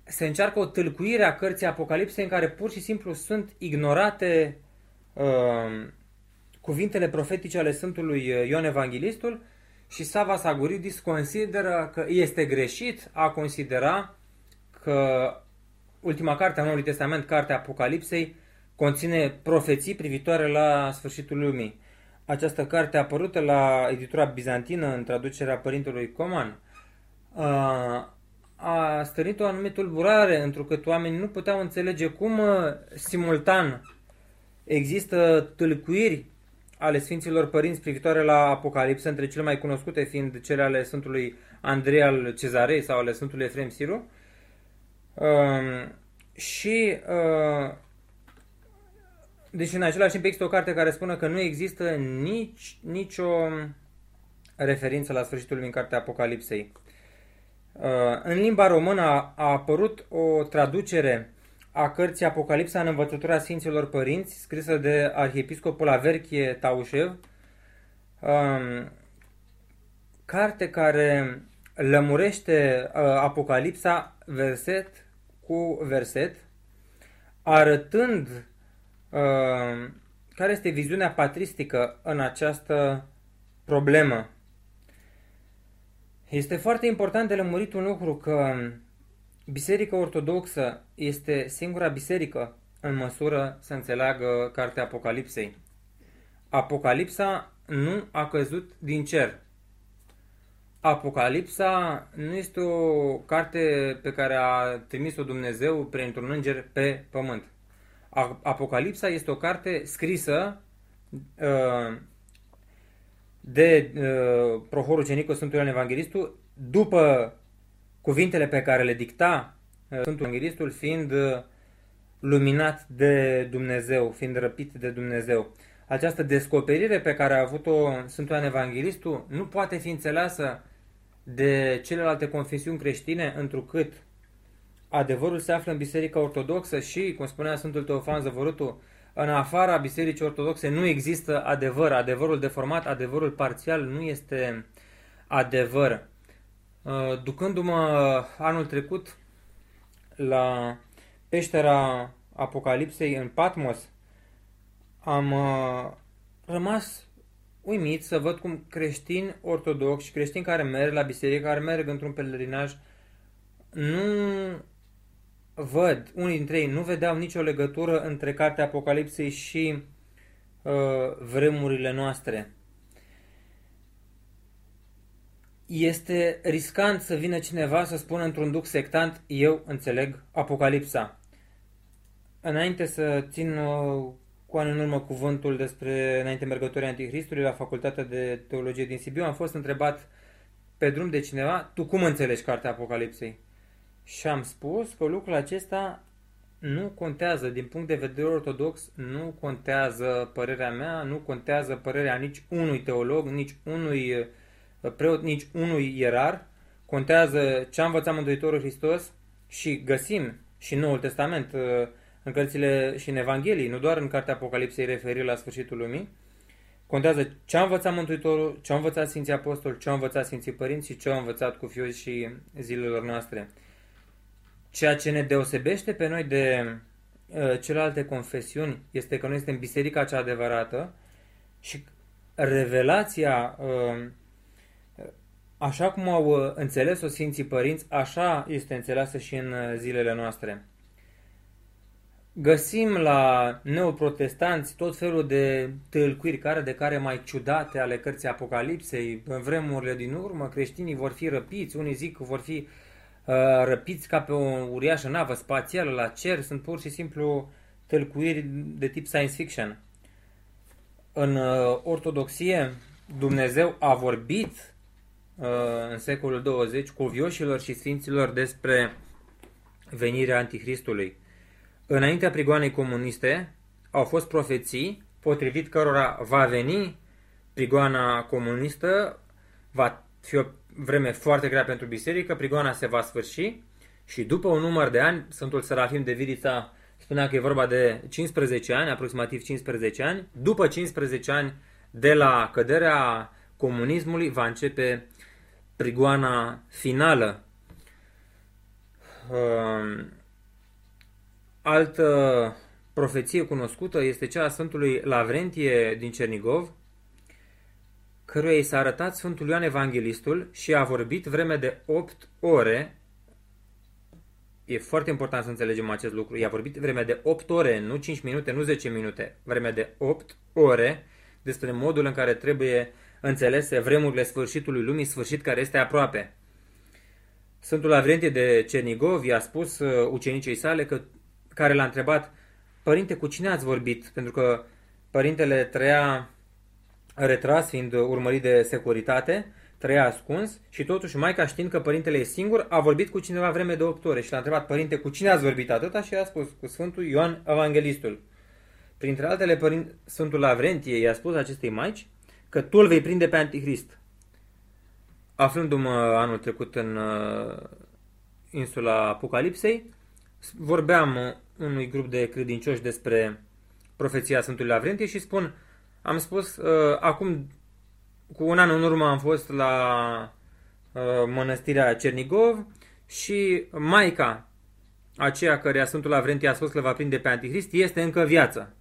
se încearcă o tâlcuire a cărții Apocalipsei în care pur și simplu sunt ignorate uh, cuvintele profetice ale Sfântului Ioan Evanghelistul și Sava Saguridis consideră că este greșit a considera că ultima carte a Noului Testament, cartea Apocalipsei, conține profeții privitoare la sfârșitul lumii. Această carte a apărut la editura bizantină în traducerea părintelui Coman. A stărit o anumită tulburare, întrucât oamenii nu puteau înțelege cum simultan există tâlcuiri ale Sfinților Părinți privitoare la Apocalipsă, între cele mai cunoscute fiind cele ale Sfântului Andrei al Cezarei sau ale Sfântului Efrem Siru. Uh, și uh, deci în același timp există o carte care spune că nu există nici, nicio referință la sfârșitul din cartea Apocalipsei. Uh, în limba română a, a apărut o traducere a cărții Apocalipsa în învățătura Sfinților Părinți, scrisă de arhiepiscopul Averchie Taușev, um, carte care lămurește uh, Apocalipsa verset cu verset, arătând uh, care este viziunea patristică în această problemă. Este foarte important de lămurit un lucru că Biserica Ortodoxă este singura biserică în măsură să înțeleagă cartea Apocalipsei. Apocalipsa nu a căzut din cer. Apocalipsa nu este o carte pe care a trimis-o Dumnezeu printr-un înger pe pământ. Apocalipsa este o carte scrisă uh, de uh, prohorul Cenico Sfântul Ioan Evanghelistul după cuvintele pe care le dicta uh, Sfântul Evanghelistul fiind uh, luminat de Dumnezeu, fiind răpit de Dumnezeu. Această descoperire pe care a avut-o Sfântul Ioan Evanghelistul nu poate fi înțeleasă de celelalte confesiuni creștine, întrucât adevărul se află în Biserica Ortodoxă și, cum spunea Sfântul Teofan Zăvărutu, în afara Bisericii Ortodoxe nu există adevăr. Adevărul deformat, adevărul parțial nu este adevăr. Uh, ducându-mă anul trecut la peștera Apocalipsei în Patmos, am uh, rămas uimit să văd cum creștini ortodoxi, creștini care merg la biserică, care merg într-un pelerinaj, nu văd, unii dintre ei nu vedeau nicio legătură între cartea Apocalipsei și uh, vremurile noastre. Este riscant să vină cineva să spună într-un duc sectant, eu înțeleg Apocalipsa. Înainte să țin uh, cu ani în urmă cuvântul despre înainte mergătorii Antichristului la Facultatea de Teologie din Sibiu, am fost întrebat pe drum de cineva, tu cum înțelegi cartea Apocalipsei? Și am spus că lucrul acesta nu contează, din punct de vedere ortodox, nu contează părerea mea, nu contează părerea nici unui teolog, nici unui uh, preot, nici unui ierar, contează ce a învățat Mântuitorul Hristos și găsim și Noul Testament uh, în cărțile și în Evanghelii, nu doar în cartea Apocalipsei referire la sfârșitul lumii, contează ce a învățat Mântuitorul, ce a învățat Sfinții Apostoli, ce a învățat Sfinții Părinți și ce a învățat cu fiul și zilelor noastre. Ceea ce ne deosebește pe noi de uh, celelalte confesiuni este că noi suntem biserica cea adevărată și revelația, uh, așa cum au uh, înțeles-o Sfinții Părinți, așa este înțeleasă și în uh, zilele noastre. Găsim la neoprotestanți tot felul de tâlcuiri care de care mai ciudate ale cărții Apocalipsei. În vremurile din urmă creștinii vor fi răpiți, unii zic că vor fi uh, răpiți ca pe o uriașă navă spațială la cer, sunt pur și simplu tâlcuiri de tip science fiction. În uh, ortodoxie Dumnezeu a vorbit uh, în secolul 20 cu vioșilor și sfinților despre venirea Antichristului. Înaintea prigoanei comuniste au fost profeții potrivit cărora va veni prigoana comunistă, va fi o vreme foarte grea pentru biserică, prigoana se va sfârși și după un număr de ani, Sfântul Serafim de Virița spunea că e vorba de 15 ani, aproximativ 15 ani. După 15 ani de la căderea comunismului va începe prigoana finală. Um, altă profeție cunoscută este cea a Sfântului Lavrentie din Cernigov, căruia i s-a arătat Sfântul Ioan Evanghelistul și a vorbit vreme de 8 ore. E foarte important să înțelegem acest lucru. I-a vorbit vreme de 8 ore, nu 5 minute, nu 10 minute, vreme de 8 ore despre modul în care trebuie înțelese vremurile sfârșitului lumii, sfârșit care este aproape. Sfântul Lavrentie de Cernigov i-a spus uh, ucenicii sale că, care l-a întrebat Părinte, cu cine ați vorbit? Pentru că părintele trăia retras, fiind urmărit de securitate, trăia ascuns și totuși Maica știind că părintele e singur, a vorbit cu cineva vreme de 8 ore și l-a întrebat, părinte, cu cine ați vorbit atâta? Și a spus, cu Sfântul Ioan Evanghelistul. Printre altele, părinte, Sfântul Lavrentie i-a spus acestei maici că tu îl vei prinde pe Antichrist. Aflându-mă anul trecut în uh, insula Apocalipsei, vorbeam unui grup de credincioși despre profeția Sfântului Lavrentie și spun, am spus, uh, acum cu un an în urmă am fost la uh, mănăstirea Cernigov și Maica, aceea care Sfântul Lavrentie a spus că va prinde pe Antichrist, este încă viață.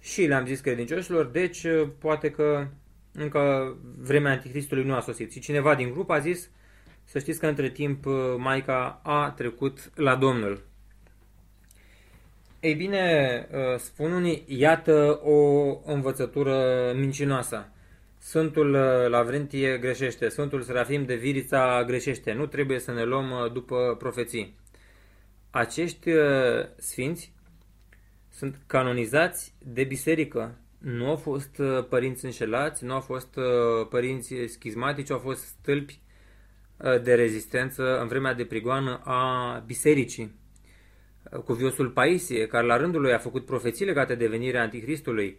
Și le-am zis credincioșilor, deci uh, poate că încă vremea Antichristului nu a sosit. Și cineva din grup a zis, să știți că între timp uh, Maica a trecut la Domnul. Ei bine, uh, spun unii, iată o învățătură mincinoasă. Sfântul Lavrentie greșește, Sfântul Serafim de Virița greșește. Nu trebuie să ne luăm după profeții. Acești sfinți sunt canonizați de biserică. Nu au fost uh, părinți înșelați, nu au fost uh, părinți schizmatici, au fost stâlpi uh, de rezistență în vremea de prigoană a bisericii. Cuviosul Paisie, care la rândul lui a făcut profeții legate de venirea Antichristului,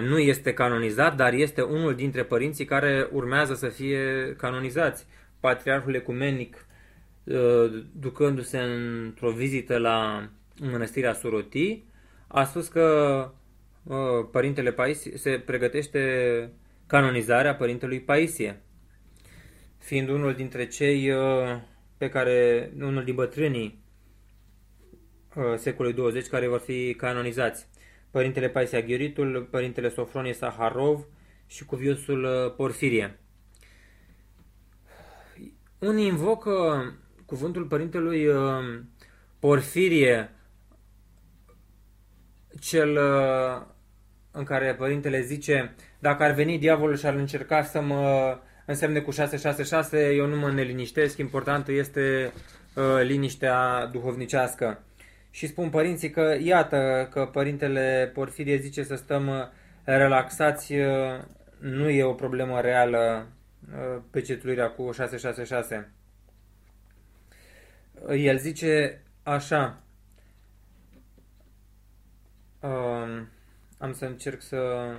nu este canonizat, dar este unul dintre părinții care urmează să fie canonizați. Patriarhul Ecumenic, ducându-se într-o vizită la mănăstirea Surotii, a spus că uh, părintele Paisie se pregătește canonizarea părintelui Paisie, fiind unul dintre cei uh, pe care, unul din bătrânii uh, secolului 20 care vor fi canonizați. Părintele Paisie Aghioritul, părintele Sofronie Saharov și cuviosul uh, Porfirie. Unii invocă cuvântul părintelui uh, Porfirie cel uh, în care părintele zice dacă ar veni diavolul și ar încerca să mă însemne cu 666, eu nu mă neliniștesc, important este uh, liniștea duhovnicească. Și spun părinții că iată că părintele Porfirie zice să stăm uh, relaxați, nu e o problemă reală pecetuirea cu 666. El zice așa, Uh, am să încerc să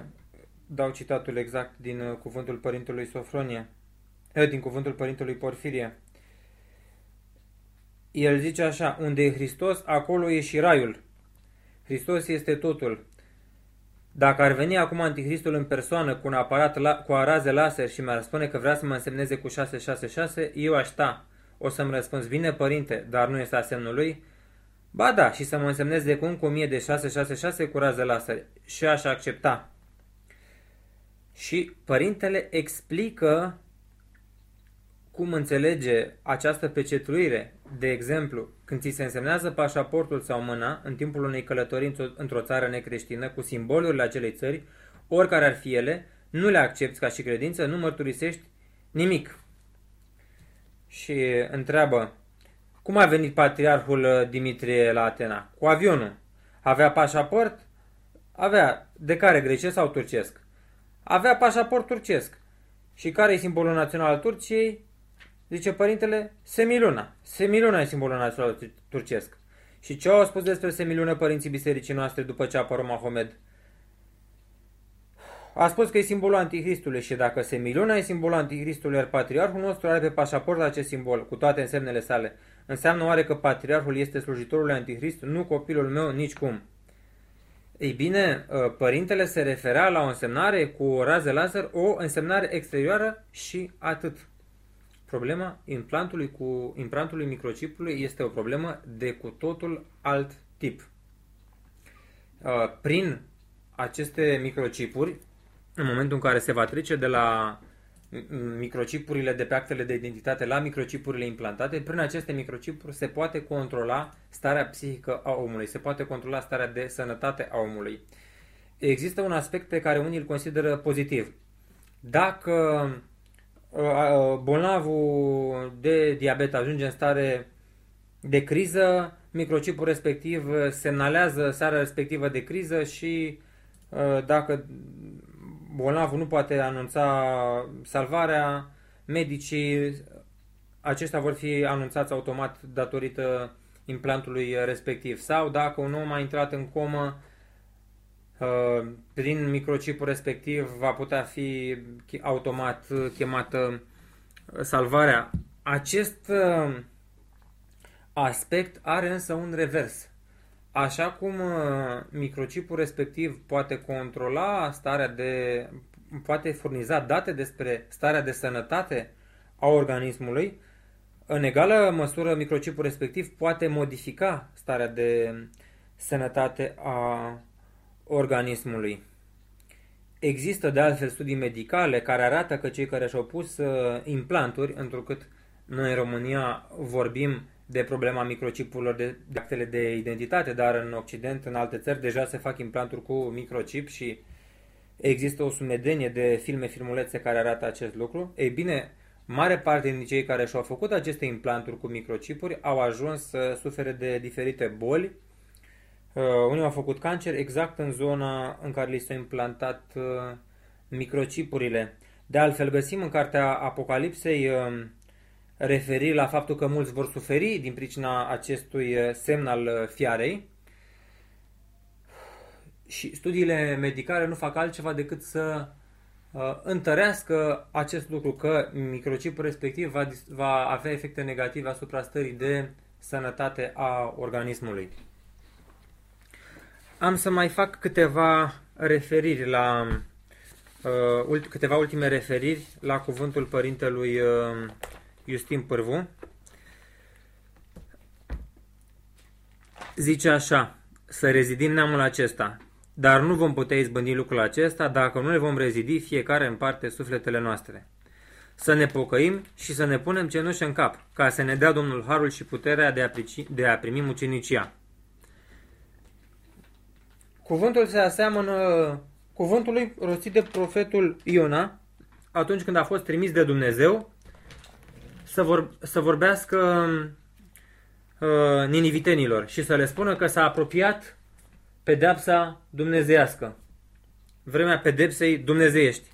dau citatul exact din uh, cuvântul Părintelui Sofronie, uh, din cuvântul Părintelui Porfirie. El zice așa, unde e Hristos, acolo e și raiul. Hristos este totul. Dacă ar veni acum Anticristul în persoană cu un aparat la, cu araze laser și mi-ar spune că vrea să mă însemneze cu 666, eu aș sta. O să-mi răspuns, vine părinte, dar nu este asemnul lui, Ba da, și să mă însemnez de cum cu 1000 de 666 cu rază laser. Și aș accepta. Și părintele explică cum înțelege această pecetruire. De exemplu, când ți se însemnează pașaportul sau mâna în timpul unei călătorii într-o țară necreștină cu simbolurile acelei țări, oricare ar fi ele, nu le accepti ca și credință, nu mărturisești nimic. Și întreabă, cum a venit patriarhul uh, Dimitrie la Atena? Cu avionul. Avea pașaport? Avea. De care, grecesc sau turcesc? Avea pașaport turcesc. Și care e simbolul național al Turciei? Zice părintele, semiluna. Semiluna e simbolul național turcesc. Și ce au spus despre semilună părinții bisericii noastre după ce a apărut Mahomed? a spus că e simbolul anticristului și dacă semiluna e simbolul anticristului, iar patriarhul nostru are pe pașaport acest simbol, cu toate însemnele sale, înseamnă oare că patriarhul este slujitorul lui anticrist? Nu copilul meu, nici cum. Ei bine, ă, părintele se referea la o însemnare cu o rază laser, o însemnare exterioară și atât. Problema implantului cu implantului microchipului este o problemă de cu totul alt tip. Ă, prin aceste microchipuri, în momentul în care se va trece de la microchipurile de pe actele de identitate la microchipurile implantate, prin aceste microchipuri se poate controla starea psihică a omului, se poate controla starea de sănătate a omului. Există un aspect pe care unii îl consideră pozitiv. Dacă uh, uh, bolnavul de diabet ajunge în stare de criză, microchipul respectiv semnalează starea respectivă de criză și uh, dacă bolnavul nu poate anunța salvarea, medicii aceștia vor fi anunțați automat datorită implantului respectiv. Sau dacă un om a intrat în comă, uh, prin microchipul respectiv va putea fi automat chemată salvarea. Acest uh, aspect are însă un revers. Așa cum uh, microchipul respectiv poate controla starea de, poate furniza date despre starea de sănătate a organismului, în egală măsură microchipul respectiv poate modifica starea de sănătate a organismului. Există de altfel studii medicale care arată că cei care și-au pus uh, implanturi, întrucât noi în România vorbim de problema microchipurilor de, de actele de identitate, dar în Occident, în alte țări, deja se fac implanturi cu microchip și există o sumedenie de filme, filmulețe care arată acest lucru. Ei bine, mare parte din cei care și-au făcut aceste implanturi cu microchipuri au ajuns să sufere de diferite boli. Uh, unii au făcut cancer exact în zona în care li s-au implantat uh, microchipurile. De altfel, găsim în cartea Apocalipsei uh, referi la faptul că mulți vor suferi din pricina acestui uh, semn al uh, fiarei și studiile medicale nu fac altceva decât să uh, întărească acest lucru că microchipul respectiv va, va avea efecte negative asupra stării de sănătate a organismului. Am să mai fac câteva referiri la uh, câteva ultime referiri la cuvântul părintelui uh, Justin Pârvu, zice așa, să rezidim neamul acesta, dar nu vom putea izbândi lucrul acesta dacă nu ne vom rezidi fiecare în parte sufletele noastre. Să ne pocăim și să ne punem cenușă în cap, ca să ne dea Domnul harul și puterea de a, prici, de a primi mucenicia. Cuvântul se aseamănă cuvântului rostit de profetul Iona atunci când a fost trimis de Dumnezeu să, vor, să vorbească uh, ninivitenilor și să le spună că s-a apropiat pedepsa dumnezească. Vremea pedepsei dumnezeiești.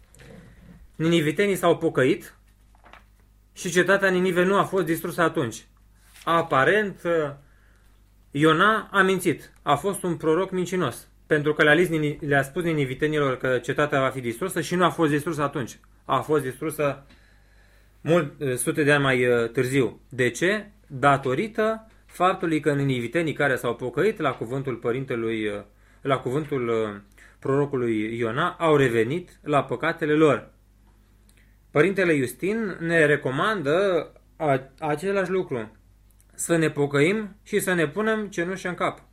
Ninivitenii s-au pocăit și cetatea Ninive nu a fost distrusă atunci. Aparent, uh, Iona a mințit. A fost un proroc mincinos. Pentru că le-a, le-a spus ninivitenilor că cetatea va fi distrusă și nu a fost distrusă atunci. A fost distrusă mult, eh, sute de ani mai eh, târziu. De ce? Datorită faptului că ninivitenii care s-au pocăit la cuvântul părintelui, eh, la cuvântul prorocului Iona, au revenit la păcatele lor. Părintele Justin ne recomandă același lucru. Să ne pocăim și să ne punem cenușă în cap,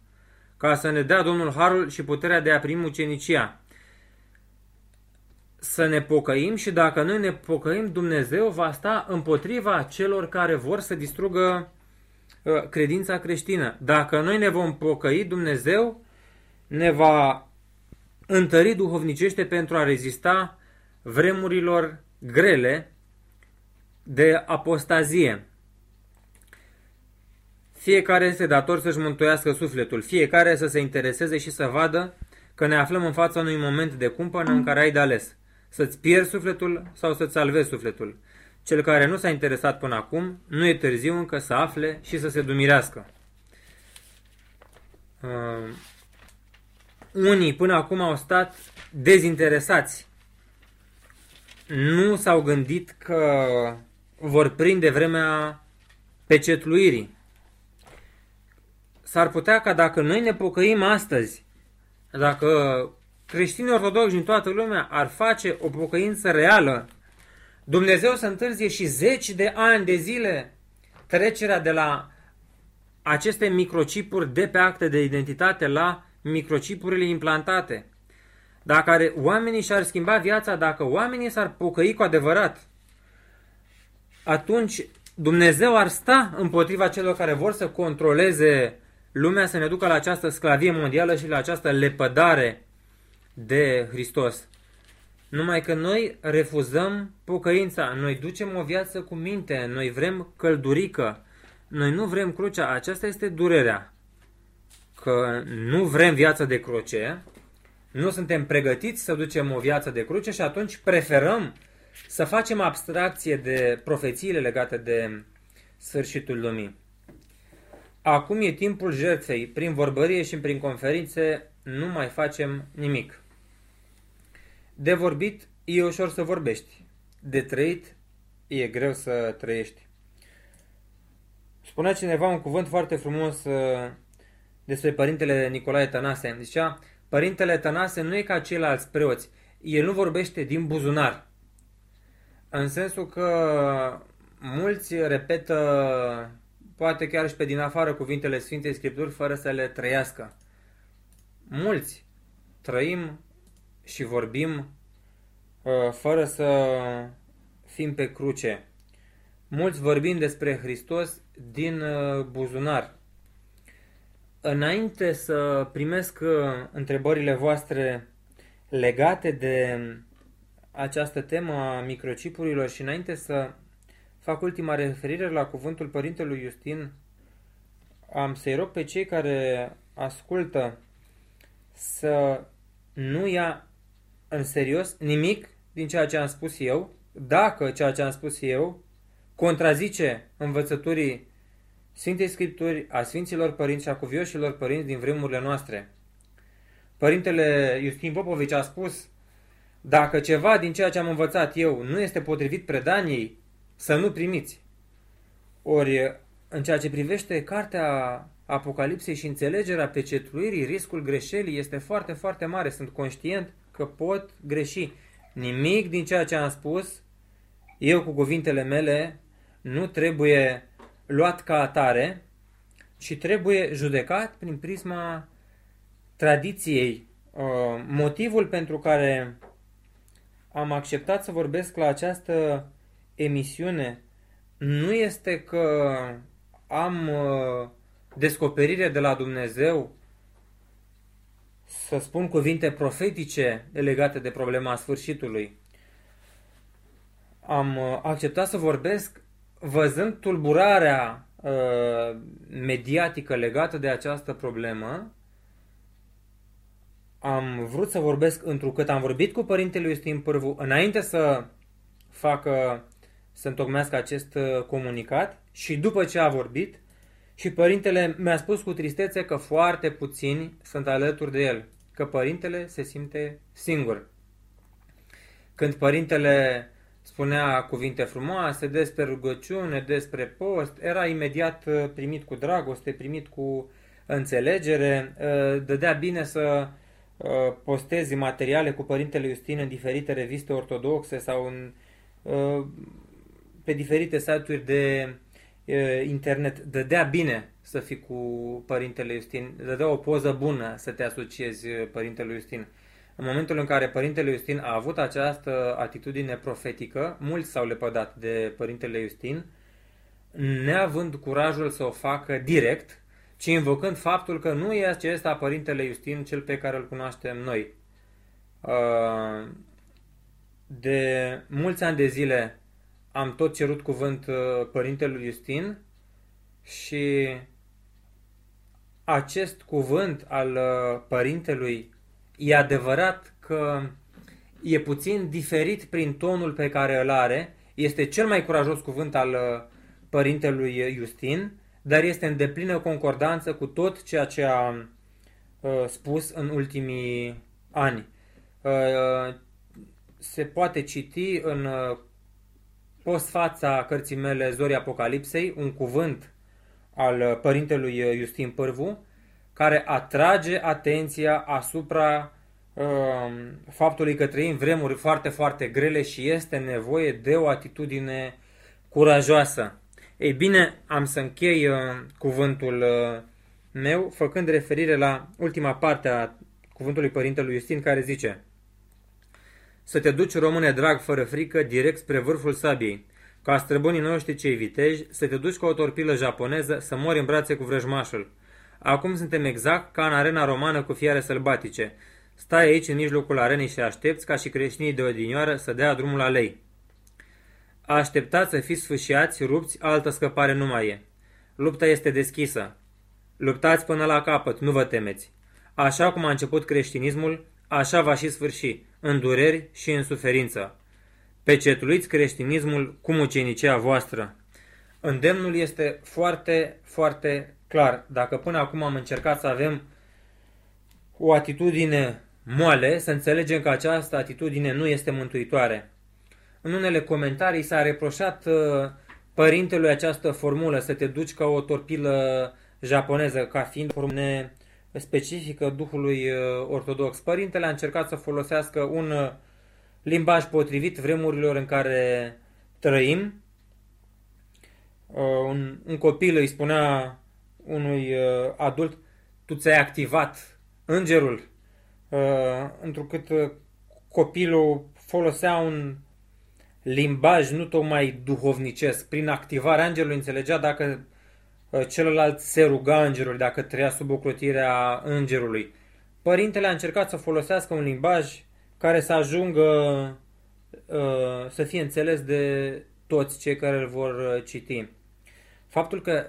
ca să ne dea Domnul harul și puterea de a primi ucenicia să ne pocăim și dacă noi ne pocăim, Dumnezeu va sta împotriva celor care vor să distrugă uh, credința creștină. Dacă noi ne vom pocăi, Dumnezeu ne va întări duhovnicește pentru a rezista vremurilor grele de apostazie. Fiecare este dator să-și mântuiască sufletul, fiecare să se intereseze și să vadă că ne aflăm în fața unui moment de cumpănă în care ai de ales să-ți pierzi sufletul sau să-ți salvezi sufletul. Cel care nu s-a interesat până acum, nu e târziu încă să afle și să se dumirească. Uh, unii până acum au stat dezinteresați nu s-au gândit că vor prinde vremea pecetluirii. S-ar putea ca dacă noi ne pocăim astăzi, dacă creștinii ortodoxi din toată lumea ar face o pocăință reală, Dumnezeu să întârzie și zeci de ani de zile trecerea de la aceste microcipuri de pe acte de identitate la microcipurile implantate. Dacă are, oamenii și-ar schimba viața, dacă oamenii s-ar pocăi cu adevărat, atunci Dumnezeu ar sta împotriva celor care vor să controleze lumea, să ne ducă la această sclavie mondială și la această lepădare de Hristos. Numai că noi refuzăm pocăința, noi ducem o viață cu minte, noi vrem căldurică, noi nu vrem crucea, aceasta este durerea. Că nu vrem viață de cruce, nu suntem pregătiți să ducem o viață de cruce și atunci preferăm să facem abstracție de profețiile legate de sfârșitul lumii. Acum e timpul jertfei. Prin vorbărie și prin conferințe nu mai facem nimic. De vorbit e ușor să vorbești. De trăit e greu să trăiești. Spunea cineva un cuvânt foarte frumos uh, despre părintele Nicolae Tănase. Zicea, părintele Tănase nu e ca ceilalți preoți. El nu vorbește din buzunar. În sensul că mulți repetă, poate chiar și pe din afară, cuvintele Sfintei Scripturi fără să le trăiască. Mulți trăim și vorbim uh, fără să fim pe cruce. Mulți vorbim despre Hristos din uh, buzunar. Înainte să primesc uh, întrebările voastre legate de această temă a microcipurilor și înainte să fac ultima referire la cuvântul Părintelui Justin, am să-i rog pe cei care ascultă să nu ia în serios nimic din ceea ce am spus eu, dacă ceea ce am spus eu contrazice învățăturii Sfintei Scripturi, a Sfinților Părinți și a Cuvioșilor Părinți din vremurile noastre. Părintele Justin Popovici a spus, dacă ceva din ceea ce am învățat eu nu este potrivit predaniei, să nu primiți. Ori, în ceea ce privește cartea Apocalipsei și înțelegerea pecetluirii, riscul greșelii este foarte, foarte mare. Sunt conștient că pot greși. Nimic din ceea ce am spus, eu cu cuvintele mele, nu trebuie luat ca atare, ci trebuie judecat prin prisma tradiției. Uh, motivul pentru care am acceptat să vorbesc la această emisiune nu este că am uh, descoperire de la Dumnezeu să spun cuvinte profetice legate de problema sfârșitului. Am uh, acceptat să vorbesc văzând tulburarea uh, mediatică legată de această problemă, am vrut să vorbesc întrucât am vorbit cu părintele Iustin Pârvu înainte să facă, să întocmească acest uh, comunicat și după ce a vorbit și părintele mi-a spus cu tristețe că foarte puțini sunt alături de el, că părintele se simte singur. Când părintele spunea cuvinte frumoase despre rugăciune, despre post, era imediat uh, primit cu dragoste, primit cu înțelegere, uh, dădea bine să uh, postezi materiale cu Părintele Justin în diferite reviste ortodoxe sau în, pe diferite site-uri de internet. Dădea bine să fii cu Părintele Justin, dădea o poză bună să te asociezi Părintele Justin. În momentul în care Părintele Justin a avut această atitudine profetică, mulți s-au lepădat de Părintele Justin, neavând curajul să o facă direct, ci invocând faptul că nu e acesta Părintele Justin cel pe care îl cunoaștem noi. Uh, de mulți ani de zile am tot cerut cuvânt uh, Părintelui Justin și acest cuvânt al uh, Părintelui E adevărat că e puțin diferit prin tonul pe care îl are, este cel mai curajos cuvânt al uh, părintelui Justin, dar este în deplină concordanță cu tot ceea ce a uh, spus în ultimii ani. Uh, se poate citi în uh, postfața cărții mele Zorii Apocalipsei un cuvânt al uh, părintelui uh, Justin Pârvu care atrage atenția asupra uh, faptului că trăim vremuri foarte, foarte grele și este nevoie de o atitudine curajoasă. Ei bine, am să închei uh, cuvântul uh, meu făcând referire la ultima parte a cuvântului părintelui Justin care zice Să te duci, române drag, fără frică, direct spre vârful sabiei, ca străbunii noștri cei viteji, să te duci ca o torpilă japoneză, să mori în brațe cu vrăjmașul. Acum suntem exact ca în arena romană cu fiare sălbatice. Stai aici în mijlocul arenei și aștepți ca și creștinii de odinioară să dea drumul la lei. Așteptați să fiți sfâșiați, rupți, altă scăpare nu mai e. Lupta este deschisă. Luptați până la capăt, nu vă temeți. Așa cum a început creștinismul, așa va și sfârși, în dureri și în suferință. Pecetluiți creștinismul cu mucenicia voastră. Îndemnul este foarte, foarte clar. Dacă până acum am încercat să avem o atitudine moale, să înțelegem că această atitudine nu este mântuitoare. În unele comentarii s-a reproșat uh, părintelui această formulă, să te duci ca o torpilă japoneză, ca fiind formulă specifică Duhului uh, Ortodox. Părintele a încercat să folosească un uh, limbaj potrivit vremurilor în care trăim. Un, un copil îi spunea unui adult, tu ți-ai activat îngerul, întrucât copilul folosea un limbaj nu tocmai duhovnicesc. Prin activarea îngerului înțelegea dacă uh, celălalt se ruga îngerului, dacă trăia sub ocrotirea îngerului. Părintele a încercat să folosească un limbaj care să ajungă uh, să fie înțeles de toți cei care îl vor uh, citi. Faptul că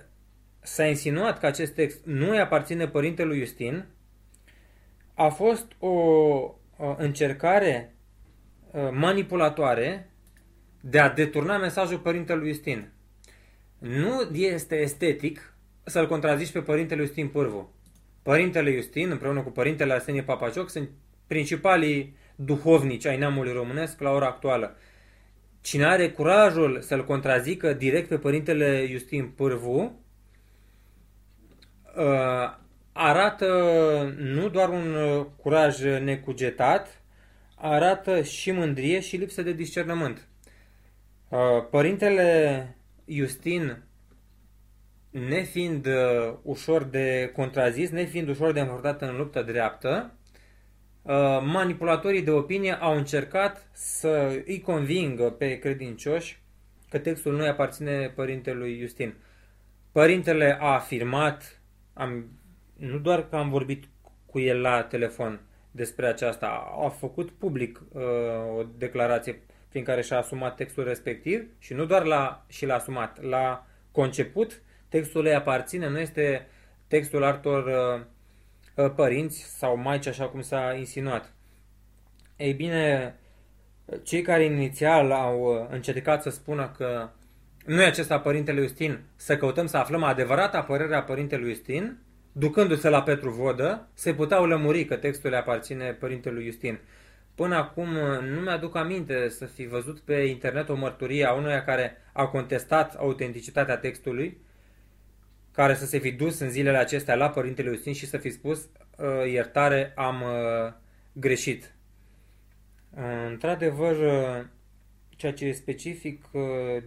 s-a insinuat că acest text nu îi aparține părintelui Justin a fost o încercare manipulatoare de a deturna mesajul părintelui Justin. Nu este estetic să-l contrazici pe părintele Justin Pârvu. Părintele Justin, împreună cu părintele Arsenie Papacioc, sunt principalii duhovnici ai neamului românesc la ora actuală. Cine are curajul să-l contrazică direct pe părintele Justin Pârvu, uh, arată nu doar un curaj necugetat, arată și mândrie și lipsă de discernământ. Uh, părintele Justin, nefiind uh, ușor de contrazis, nefiind ușor de înfruntat în luptă dreaptă, uh, manipulatorii de opinie au încercat să îi convingă pe credincioși că textul nu aparține părintelui Justin. Părintele a afirmat, am, nu doar că am vorbit cu el la telefon despre aceasta, a făcut public uh, o declarație prin care și-a asumat textul respectiv și nu doar la, și l-a asumat, la conceput, textul ei aparține, nu este textul altor uh, uh, părinți sau maici, așa cum s-a insinuat. Ei bine, cei care inițial au uh, încercat să spună că nu e acesta Părintele Justin, să căutăm să aflăm adevărata părere a Părintelui Justin, ducându-se la Petru Vodă, se puteau lămuri că textul le aparține Părintelui Justin. Până acum uh, nu mi-aduc aminte să fi văzut pe internet o mărturie a unuia care a contestat autenticitatea textului, care să se fi dus în zilele acestea la Părintele Iustin și să fi spus uh, iertare, am uh, greșit. Într-adevăr, ceea ce e specific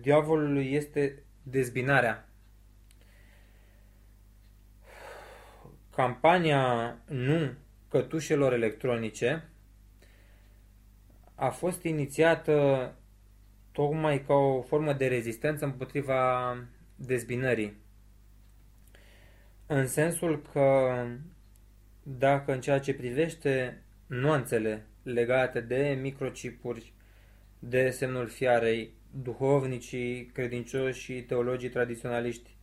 diavolului este dezbinarea. Campania nu cătușelor electronice a fost inițiată tocmai ca o formă de rezistență împotriva dezbinării. În sensul că dacă în ceea ce privește nuanțele legate de microcipuri, de semnul fiarei, duhovnicii, credincioși și teologii tradiționaliști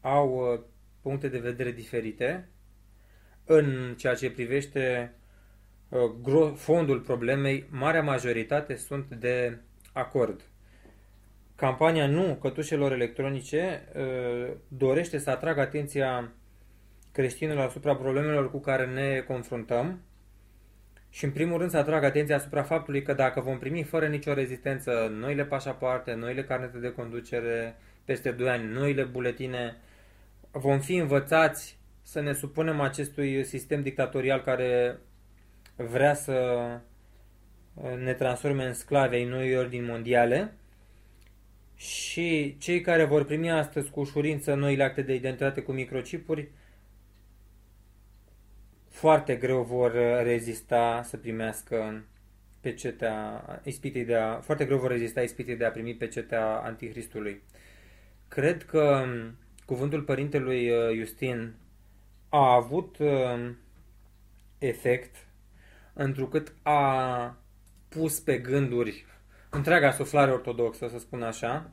au uh, puncte de vedere diferite, în ceea ce privește Uh, fondul problemei, marea majoritate sunt de acord. Campania Nu cătușelor electronice uh, dorește să atragă atenția creștinilor asupra problemelor cu care ne confruntăm și în primul rând să atrag atenția asupra faptului că dacă vom primi fără nicio rezistență noile pașapoarte, noile carnete de conducere peste 2 ani, noile buletine, vom fi învățați să ne supunem acestui sistem dictatorial care vrea să ne transforme în sclave ai noi ordini mondiale și cei care vor primi astăzi cu ușurință noile acte de identitate cu microchipuri foarte greu vor rezista să primească pecetea ispitei de a, foarte greu vor rezista ispitei de a primi pecetea antichristului. Cred că cuvântul părintelui uh, Justin a avut uh, efect întrucât a pus pe gânduri întreaga suflare ortodoxă, să spun așa.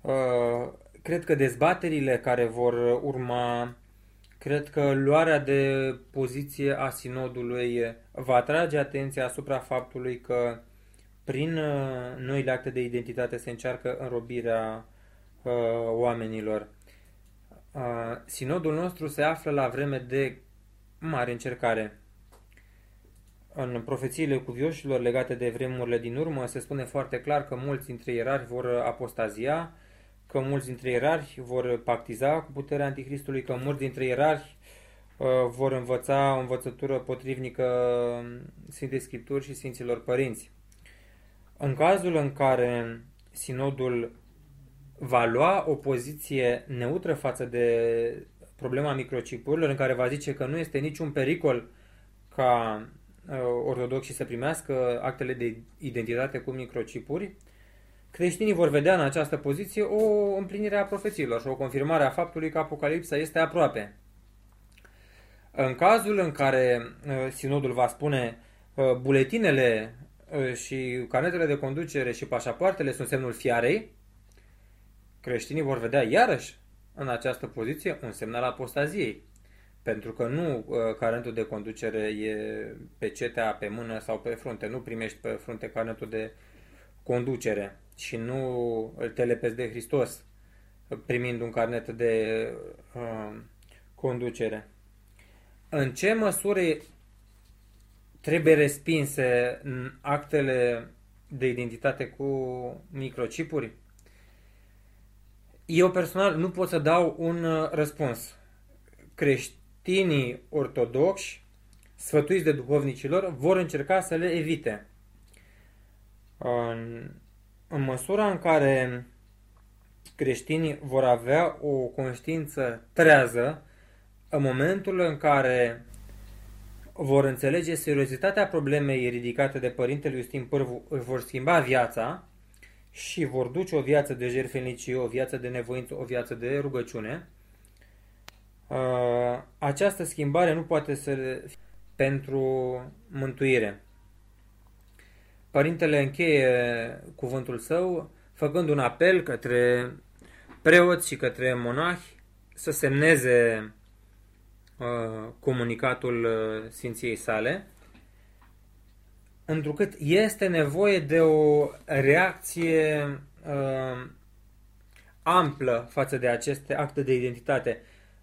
Uh, cred că dezbaterile care vor urma, cred că luarea de poziție a sinodului va atrage atenția asupra faptului că prin noile acte de identitate se încearcă înrobirea oamenilor. Sinodul nostru se află la vreme de mare încercare. În profețiile cuvioșilor legate de vremurile din urmă se spune foarte clar că mulți dintre ierari vor apostazia, că mulți dintre ierari vor pactiza cu puterea antichristului, că mulți dintre ierari uh, vor învăța o învățătură potrivnică Sfintei Scripturi și Sfinților Părinți. În cazul în care sinodul va lua o poziție neutră față de problema microchipurilor, în care va zice că nu este niciun pericol ca uh, ortodoxii să primească actele de identitate cu microchipuri, creștinii vor vedea în această poziție o împlinire a profețiilor și o confirmare a faptului că Apocalipsa este aproape. În cazul în care uh, sinodul va spune uh, buletinele uh, și carnetele de conducere și pașapoartele sunt semnul fiarei, creștinii vor vedea iarăși în această poziție un semn al apostaziei. Pentru că nu uh, carnetul de conducere e pe cetea pe mână sau pe frunte. Nu primești pe frunte carnetul de conducere și nu te lepezi de Hristos primind un carnet de uh, conducere. În ce măsură trebuie respinse actele de identitate cu microchipuri? Eu personal nu pot să dau un uh, răspuns. Creștinii ortodoxi, sfătuiți de duhovnicilor, vor încerca să le evite. În, în măsura în care creștinii vor avea o conștiință trează, în momentul în care vor înțelege seriozitatea problemei ridicate de Părintele Iustin Pârvu, își vor schimba viața, și vor duce o viață de jertfenicie, o viață de nevoință, o viață de rugăciune, uh, această schimbare nu poate să pentru mântuire. Părintele încheie cuvântul său făcând un apel către preoți și către monahi să semneze uh, comunicatul uh, Sfinției sale întrucât este nevoie de o reacție uh, amplă față de aceste acte de identitate.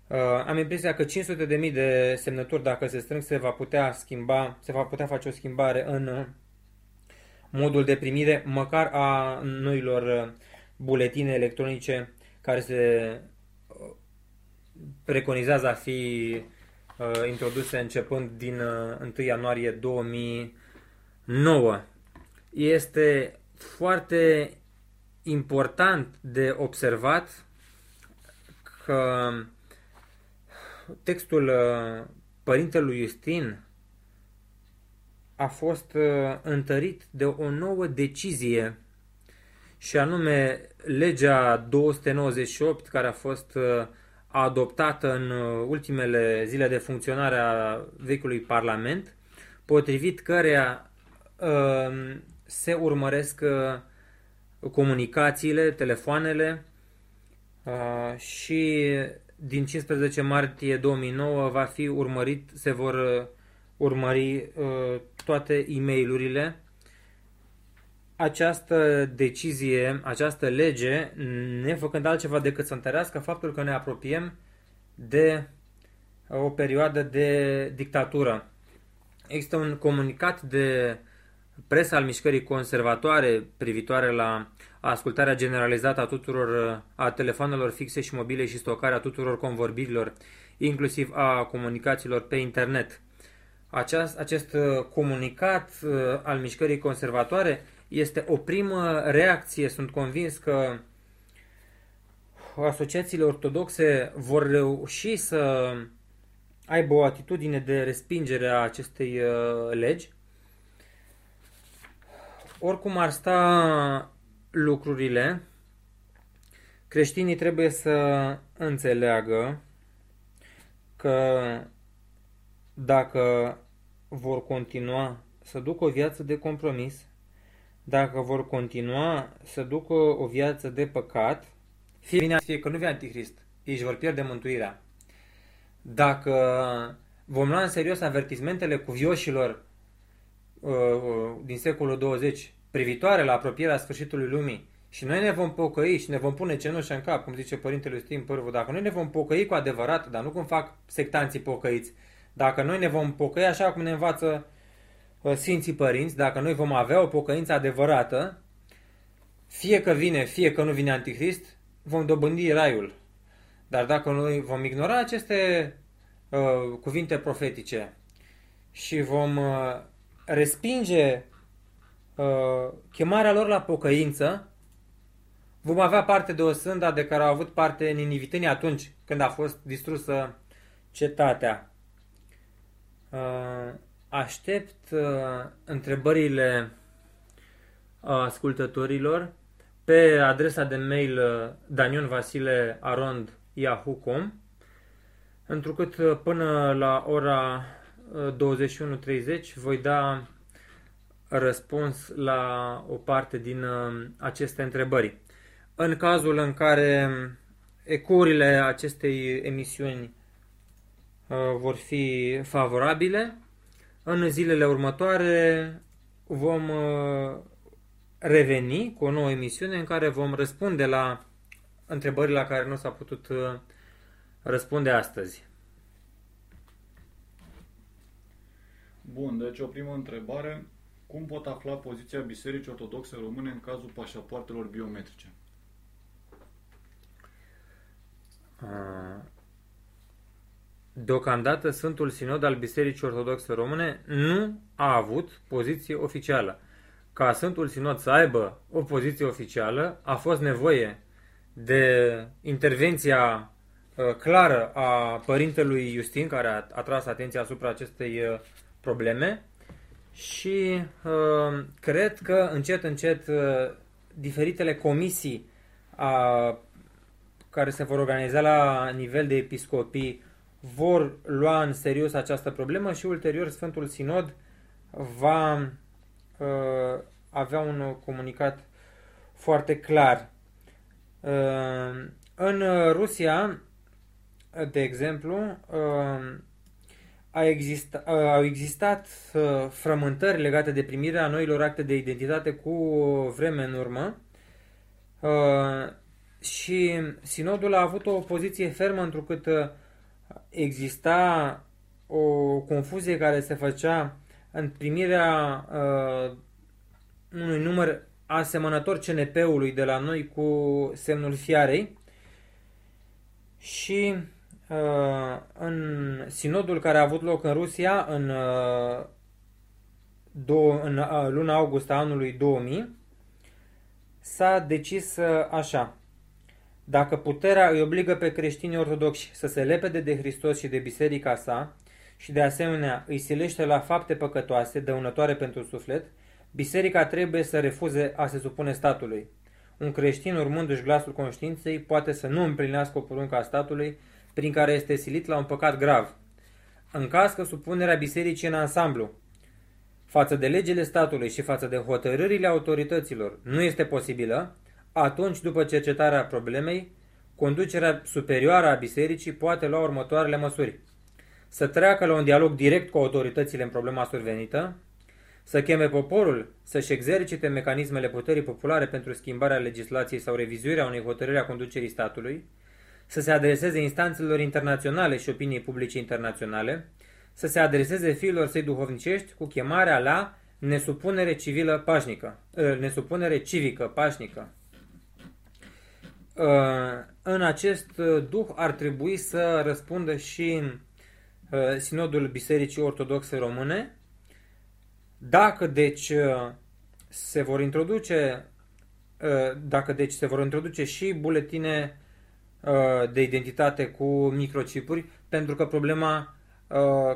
Uh, am impresia că 500.000 de semnături, dacă se strâng, se va putea schimba, se va putea face o schimbare în modul de primire, măcar a noilor uh, buletine electronice care se uh, preconizează a fi uh, introduse începând din uh, 1 ianuarie 2000 nouă. Este foarte important de observat că textul uh, Părintelui Justin a fost uh, întărit de o nouă decizie și anume legea 298 care a fost uh, adoptată în ultimele zile de funcționare a vechiului Parlament, potrivit căreia Ehm, se urmăresc uh, comunicațiile, telefoanele uh, și din 15 martie 2009 va fi urmărit, se vor uh, urmări toate e mail Această decizie, această lege, ne făcând altceva decât să întărească faptul că ne apropiem de o perioadă de dictatură. Există un comunicat de presa al mișcării conservatoare privitoare la ascultarea generalizată a tuturor a telefonelor fixe și mobile și stocarea tuturor convorbirilor, inclusiv a comunicațiilor pe internet. Aceast, acest uh, comunicat uh, al mișcării conservatoare este o primă reacție. Sunt convins că asociațiile ortodoxe vor reuși să aibă o atitudine de respingere a acestei uh, legi. Oricum ar sta lucrurile, creștinii trebuie să înțeleagă că dacă vor continua să ducă o viață de compromis, dacă vor continua să ducă o viață de păcat, fie vine, fie că nu vine Antichrist, ei își vor pierde mântuirea. Dacă vom lua în serios avertismentele cuvioșilor uh, uh, din secolul 20 privitoare la apropierea sfârșitului lumii și noi ne vom pocăi și ne vom pune cenușa în cap, cum zice Părintele Stim Pârvu, dacă noi ne vom pocăi cu adevărat, dar nu cum fac sectanții pocăiți, dacă noi ne vom pocăi așa cum ne învață uh, Sfinții Părinți, dacă noi vom avea o pocăință adevărată, fie că vine, fie că nu vine Antichrist, vom dobândi raiul. Dar dacă noi vom ignora aceste uh, cuvinte profetice și vom uh, respinge uh, chemarea lor la pocăință, vom avea parte de o sânda de care au avut parte ninivitenii atunci când a fost distrusă cetatea. Uh, aștept uh, întrebările ascultătorilor pe adresa de mail uh, danionvasilearond.yahoo.com întrucât până la ora 21.30 voi da răspuns la o parte din aceste întrebări. În cazul în care ecurile acestei emisiuni Uh, vor fi favorabile. În zilele următoare vom uh, reveni cu o nouă emisiune în care vom răspunde la întrebările la care nu s-a putut uh, răspunde astăzi. Bun, deci o primă întrebare. Cum pot afla poziția Bisericii Ortodoxe Române în cazul pașapoartelor biometrice? Deocamdată Sfântul Sinod al Bisericii Ortodoxe Române nu a avut poziție oficială. Ca Sfântul Sinod să aibă o poziție oficială, a fost nevoie de intervenția uh, clară a părintelui Justin, care a atras atenția asupra acestei uh, probleme și uh, cred că încet, încet diferitele comisii a, care se vor organiza la nivel de episcopii vor lua în serios această problemă și ulterior Sfântul Sinod va uh, avea un comunicat foarte clar. Uh, în Rusia, de exemplu, uh, a exista, uh, au existat uh, frământări legate de primirea noilor acte de identitate cu vreme în urmă. Uh, și Sinodul a avut o poziție fermă întrucât uh, exista o confuzie care se făcea în primirea uh, unui număr asemănător CNP-ului de la noi cu semnul fiarei. Și uh, în sinodul care a avut loc în Rusia în, uh, două, în uh, luna august a anului 2000 s-a decis uh, așa dacă puterea îi obligă pe creștinii ortodoxi să se lepede de Hristos și de biserica sa și de asemenea îi silește la fapte păcătoase, dăunătoare pentru suflet, biserica trebuie să refuze a se supune statului. Un creștin urmându-și glasul conștiinței poate să nu împlinească o poruncă a statului prin care este silit la un păcat grav. În caz că supunerea bisericii în ansamblu față de legile statului și față de hotărârile autorităților nu este posibilă, atunci, după cercetarea problemei, conducerea superioară a bisericii poate lua următoarele măsuri. Să treacă la un dialog direct cu autoritățile în problema survenită, să cheme poporul să-și exercite mecanismele puterii populare pentru schimbarea legislației sau revizuirea unei hotărâri a conducerii statului, să se adreseze instanțelor internaționale și opiniei publice internaționale, să se adreseze fiilor săi duhovnicești cu chemarea la nesupunere civilă pașnică, ă, nesupunere civică pașnică. Ă, în acest duh ar trebui să răspundă și ă, Sinodul Bisericii Ortodoxe Române, dacă deci se vor introduce dacă deci se vor introduce și buletine de identitate cu microcipuri, pentru că problema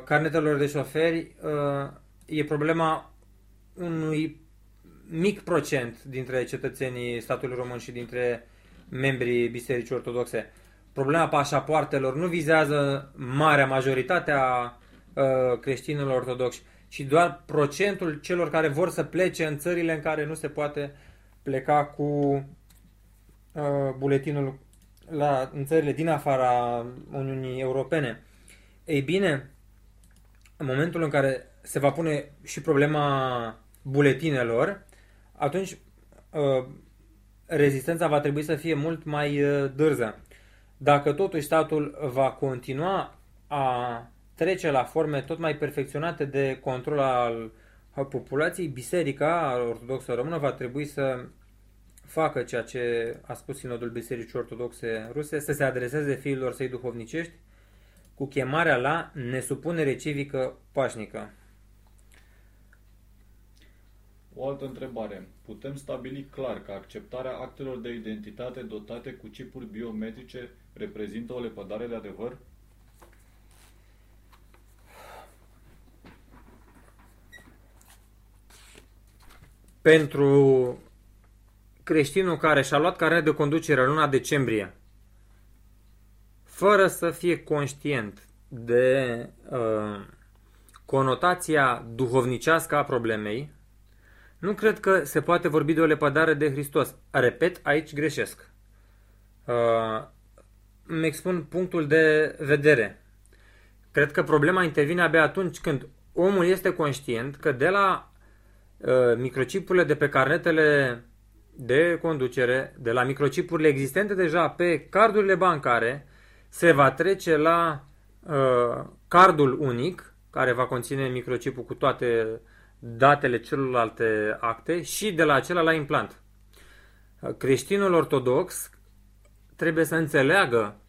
carnetelor de șoferi e problema unui mic procent dintre cetățenii statului român și dintre membrii Bisericii Ortodoxe. Problema pașapoartelor nu vizează marea majoritate a uh, creștinilor ortodoxi, ci doar procentul celor care vor să plece în țările în care nu se poate pleca cu uh, buletinul la, în țările din afara Uniunii Europene. Ei bine, în momentul în care se va pune și problema buletinelor, atunci uh, rezistența va trebui să fie mult mai uh, dârză. Dacă totuși statul va continua a trece la forme tot mai perfecționate de control al populației, Biserica Ortodoxă Română va trebui să facă ceea ce a spus Sinodul Bisericii Ortodoxe Ruse, să se adreseze fiilor săi duhovnicești cu chemarea la nesupunere civică pașnică. O altă întrebare. Putem stabili clar că acceptarea actelor de identitate dotate cu chipuri biometrice reprezintă o lepădare de adevăr? Pentru creștinul care și-a luat carnet de conducere în luna decembrie, fără să fie conștient de uh, conotația duhovnicească a problemei, nu cred că se poate vorbi de o lepădare de Hristos. Repet, aici greșesc. Uh, îmi expun punctul de vedere. Cred că problema intervine abia atunci când omul este conștient că de la uh, microchipurile de pe carnetele de conducere, de la microchipurile existente deja pe cardurile bancare, se va trece la uh, cardul unic, care va conține microchipul cu toate datele celorlalte acte și de la acela la implant. Creștinul ortodox trebuie să înțeleagă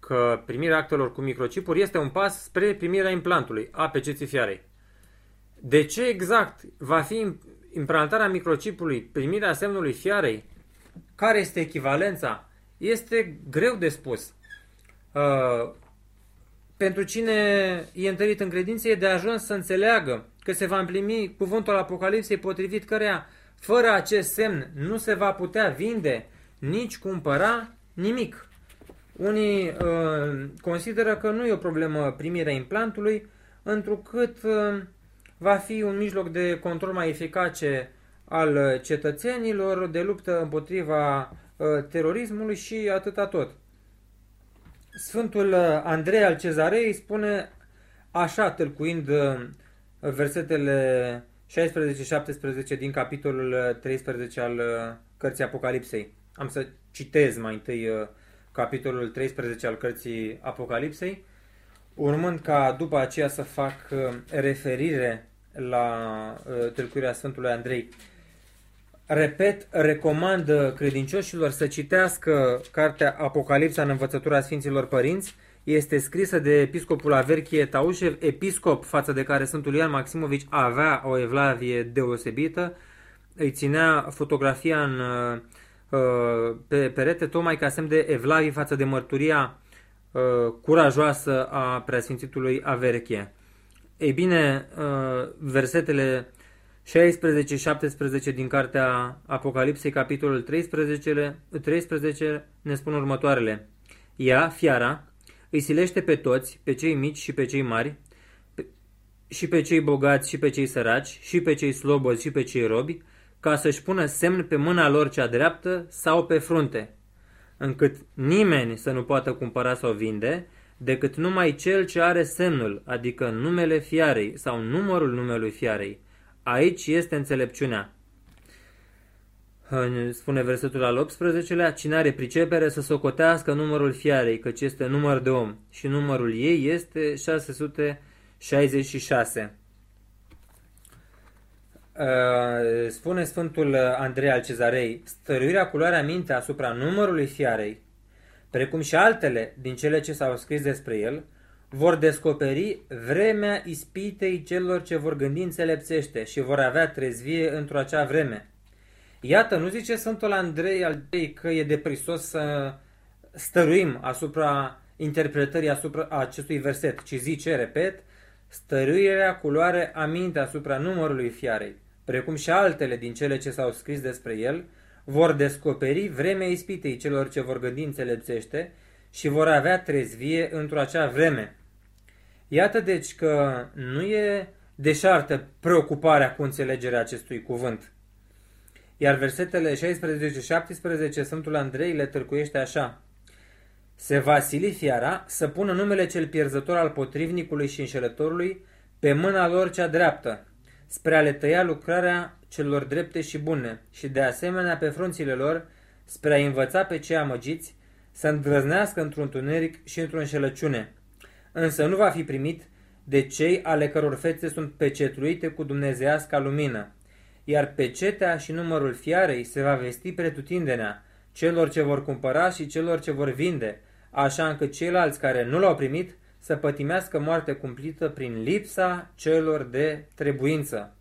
că primirea actelor cu microchipuri este un pas spre primirea implantului a peceții fiarei. De ce exact va fi implantarea microchipului, primirea semnului fiarei? Care este echivalența? Este greu de spus. Uh, pentru cine e întărit în credință e de ajuns să înțeleagă că se va împlini cuvântul Apocalipsei potrivit căreia fără acest semn nu se va putea vinde, nici cumpăra nimic. Unii uh, consideră că nu e o problemă primirea implantului, întrucât uh, va fi un mijloc de control mai eficace al cetățenilor, de luptă împotriva uh, terorismului și atâta tot. Sfântul uh, Andrei al Cezarei spune așa, tâlcuind uh, versetele 16-17 din capitolul 13 uh, al cărții Apocalipsei. Am să citez mai întâi capitolul 13 al cărții Apocalipsei, urmând ca după aceea să fac referire la tâlcuirea Sfântului Andrei. Repet, recomand credincioșilor să citească cartea Apocalipsa în învățătura Sfinților Părinți. Este scrisă de episcopul Averchie Taușev, episcop față de care Sfântul Ioan Maximovici avea o evlavie deosebită. Îi ținea fotografia în, uh, pe perete tocmai ca semn de evlavie față de mărturia uh, curajoasă a preasfințitului Averchie. Ei bine, uh, versetele 16-17 din cartea Apocalipsei, capitolul 13, 13, ne spun următoarele. Ea, fiara, îi silește pe toți, pe cei mici și pe cei mari, pe, și pe cei bogați și pe cei săraci, și pe cei slobozi și pe cei robi, ca să-și pună semn pe mâna lor cea dreaptă sau pe frunte, încât nimeni să nu poată cumpăra sau vinde, decât numai cel ce are semnul, adică numele fiarei sau numărul numelui fiarei, Aici este înțelepciunea. Spune versetul al 18-lea, cine are pricepere să socotească numărul fiarei, căci este număr de om și numărul ei este 666. Uh, spune Sfântul Andrei al Cezarei, stăruirea culoarea minte asupra numărului fiarei, precum și altele din cele ce s-au scris despre el, vor descoperi vremea ispitei celor ce vor gândi înțelepțește și vor avea trezvie într-o acea vreme. Iată, nu zice Sfântul Andrei al Dei că e deprisos să stăruim asupra interpretării asupra acestui verset, ci zice, repet, stăruirea culoare aminte asupra numărului fiarei, precum și altele din cele ce s-au scris despre el, vor descoperi vremea ispitei celor ce vor gândi înțelepțește și vor avea trezvie într-o acea vreme. Iată deci că nu e deșartă preocuparea cu înțelegerea acestui cuvânt. Iar versetele 16-17 Sfântul Andrei le târcuiește așa. Se va sili fiara să pună numele cel pierzător al potrivnicului și înșelătorului pe mâna lor cea dreaptă, spre a le tăia lucrarea celor drepte și bune și de asemenea pe frunțile lor, spre a învăța pe cei amăgiți să îndrăznească într-un tuneric și într-o înșelăciune. Însă nu va fi primit de cei ale căror fețe sunt pecetluite cu dumnezeiasca lumină iar pecetea și numărul fiarei se va vesti pretutindenea celor ce vor cumpăra și celor ce vor vinde, așa încât ceilalți care nu l-au primit să pătimească moarte cumplită prin lipsa celor de trebuință.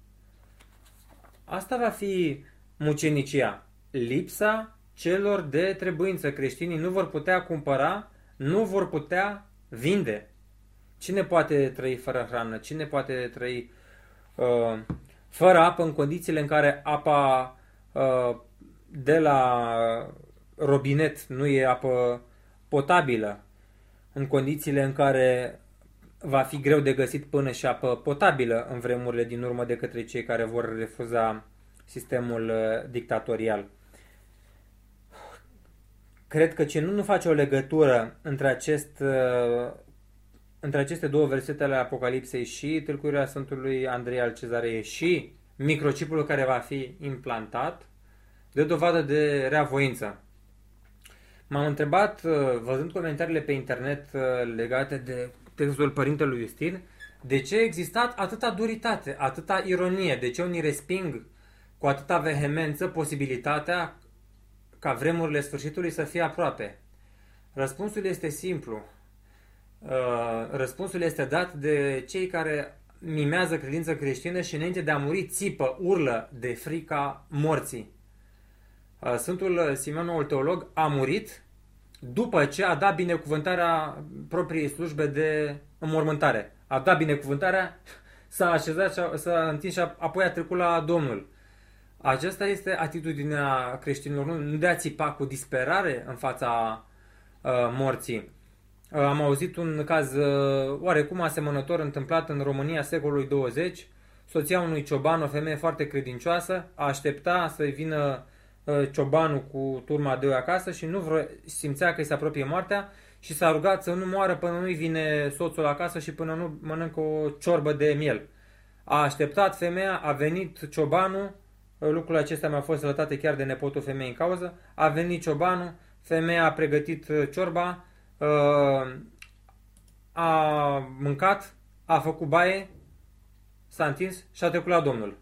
Asta va fi mucenicia, lipsa celor de trebuință. Creștinii nu vor putea cumpăra, nu vor putea vinde. Cine poate trăi fără hrană? Cine poate trăi uh, fără apă în condițiile în care apa uh, de la robinet nu e apă potabilă, în condițiile în care va fi greu de găsit până și apă potabilă în vremurile din urmă de către cei care vor refuza sistemul uh, dictatorial. Cred că ce nu, nu face o legătură între acest uh, între aceste două versete ale Apocalipsei și tâlcuirea Sfântului Andrei al Cezarei și microchipul care va fi implantat, de dovadă de reavoință. M-am întrebat, uh, văzând comentariile pe internet uh, legate de textul Părintelui Justin, de ce a existat atâta duritate, atâta ironie, de ce unii resping cu atâta vehemență posibilitatea ca vremurile sfârșitului să fie aproape. Răspunsul este simplu. Uh, răspunsul este dat de cei care mimează credință creștină și înainte de a muri țipă, urlă de frica morții. Uh, Sfântul Simeonul teolog a murit după ce a dat binecuvântarea propriei slujbe de înmormântare. A dat binecuvântarea, s-a așezat, s-a întins și apoi a trecut la Domnul. Aceasta este atitudinea creștinilor, nu de a țipa cu disperare în fața uh, morții. Uh, am auzit un caz uh, oarecum asemănător întâmplat în România secolului 20. Soția unui cioban, o femeie foarte credincioasă, a aștepta să vină uh, ciobanul cu turma de acasă și nu vre- simțea că îi se apropie moartea și s-a rugat să nu moară până nu-i vine soțul acasă și până nu mănâncă o ciorbă de miel. A așteptat femeia, a venit ciobanul, lucrul acesta mi-a fost relatate chiar de nepotul femeii în cauză, a venit ciobanul, femeia a pregătit ciorba, uh, a mâncat, a făcut baie, s-a întins și a trecut la Domnul.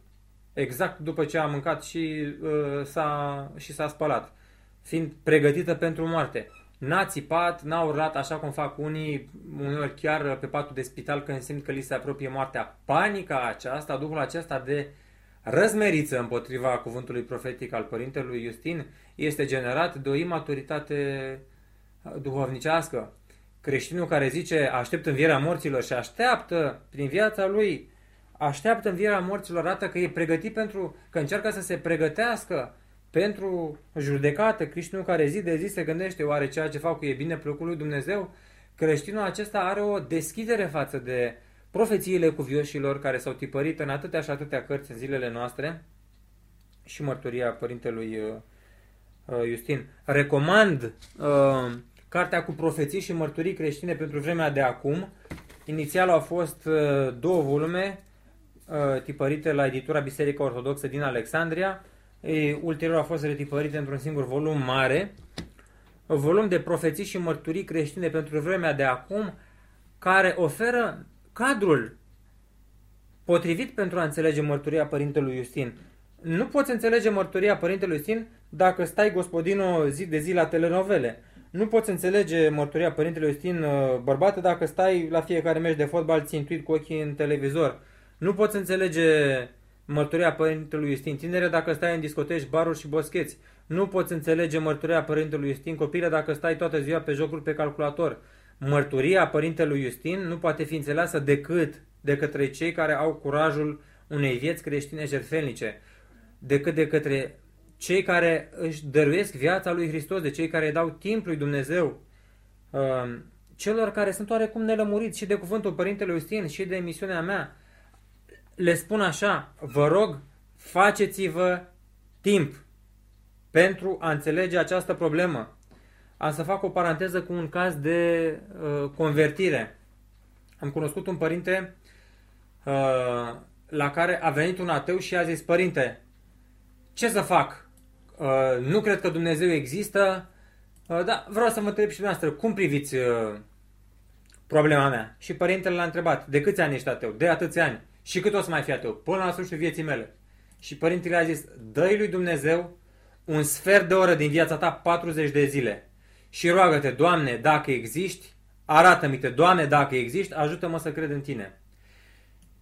Exact după ce a mâncat și, uh, s-a, și s-a spălat, fiind pregătită pentru moarte. N-a țipat, n-a urlat așa cum fac unii, uneori chiar pe patul de spital când simt că li se apropie moartea. Panica aceasta, duhul acesta de răzmeriță împotriva cuvântului profetic al părintelui Justin este generat de o imaturitate duhovnicească. Creștinul care zice aștept învierea morților și așteaptă prin viața lui, așteaptă învierea morților, arată că e pregătit pentru, că încearcă să se pregătească pentru judecată. Creștinul care zi de zi se gândește oare ceea ce fac cu e bine plăcut lui Dumnezeu? Creștinul acesta are o deschidere față de profețiile cuvioșilor care s-au tipărit în atâtea și atâtea cărți în zilele noastre și mărturia părintelui uh, uh, Justin. Recomand uh, cartea cu profeții și mărturii creștine pentru vremea de acum. Inițial au fost uh, două volume uh, tipărite la editura Biserica Ortodoxă din Alexandria. e, ulterior a fost retipărit într-un singur volum mare, volum de profeții și mărturii creștine pentru vremea de acum, care oferă cadrul potrivit pentru a înțelege mărturia Părintelui Justin. Nu poți înțelege mărturia Părintelui Justin dacă stai gospodino zi de zi la telenovele. Nu poți înțelege mărturia Părintelui Justin uh, bărbată dacă stai la fiecare meci de fotbal țintuit cu ochii în televizor. Nu poți înțelege mărturia Părintelui Justin tinere dacă stai în discoteci, baruri și boscheți. Nu poți înțelege mărturia Părintelui Justin copile dacă stai toată ziua pe jocuri pe calculator. Mărturia Părintelui Justin nu poate fi înțeleasă decât de către cei care au curajul unei vieți creștine jertfelnice, decât de către cei care își dăruiesc viața lui Hristos, de cei care dau timp lui Dumnezeu, um, celor care sunt oarecum nelămuriți și de cuvântul Părintele Justin și de emisiunea mea, le spun așa, vă rog, faceți-vă timp pentru a înțelege această problemă. Am să fac o paranteză cu un caz de uh, convertire. Am cunoscut un părinte uh, la care a venit un ateu și a zis, părinte, ce să fac? Uh, nu cred că Dumnezeu există, uh, dar vreau să mă întreb și dumneavoastră, cum priviți uh, problema mea? Și părintele l-a întrebat, de câți ani ești ateu? De atâți ani. Și cât o să mai fii ateu? Până la sfârșitul vieții mele. Și părintele a zis, dă lui Dumnezeu un sfert de oră din viața ta 40 de zile și roagă-te, Doamne, dacă existi, arată-mi-te, Doamne, dacă existi, ajută-mă să cred în tine.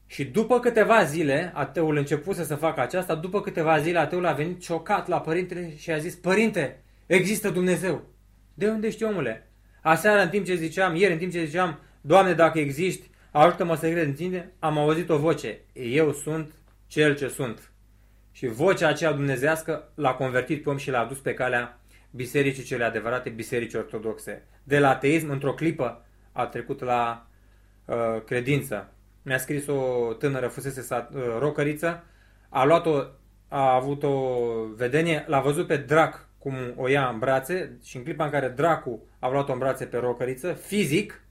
Și după câteva zile, ateul începuse să facă aceasta, după câteva zile ateul a venit șocat la părintele și a zis, Părinte, există Dumnezeu. De unde știi, omule? Aseară, în timp ce ziceam, ieri, în timp ce ziceam, Doamne, dacă existi, ajută-mă să cred în tine, am auzit o voce. Eu sunt cel ce sunt. Și vocea aceea dumnezească l-a convertit pe om și l-a adus pe calea bisericii cele adevărate, biserici ortodoxe. De la ateism, într-o clipă, a trecut la uh, credință mi-a scris o tânără, fusese sat, uh, rocăriță, a luat-o, a avut o vedenie, l-a văzut pe drac cum o ia în brațe și în clipa în care dracul a luat-o în brațe pe rocăriță, fizic,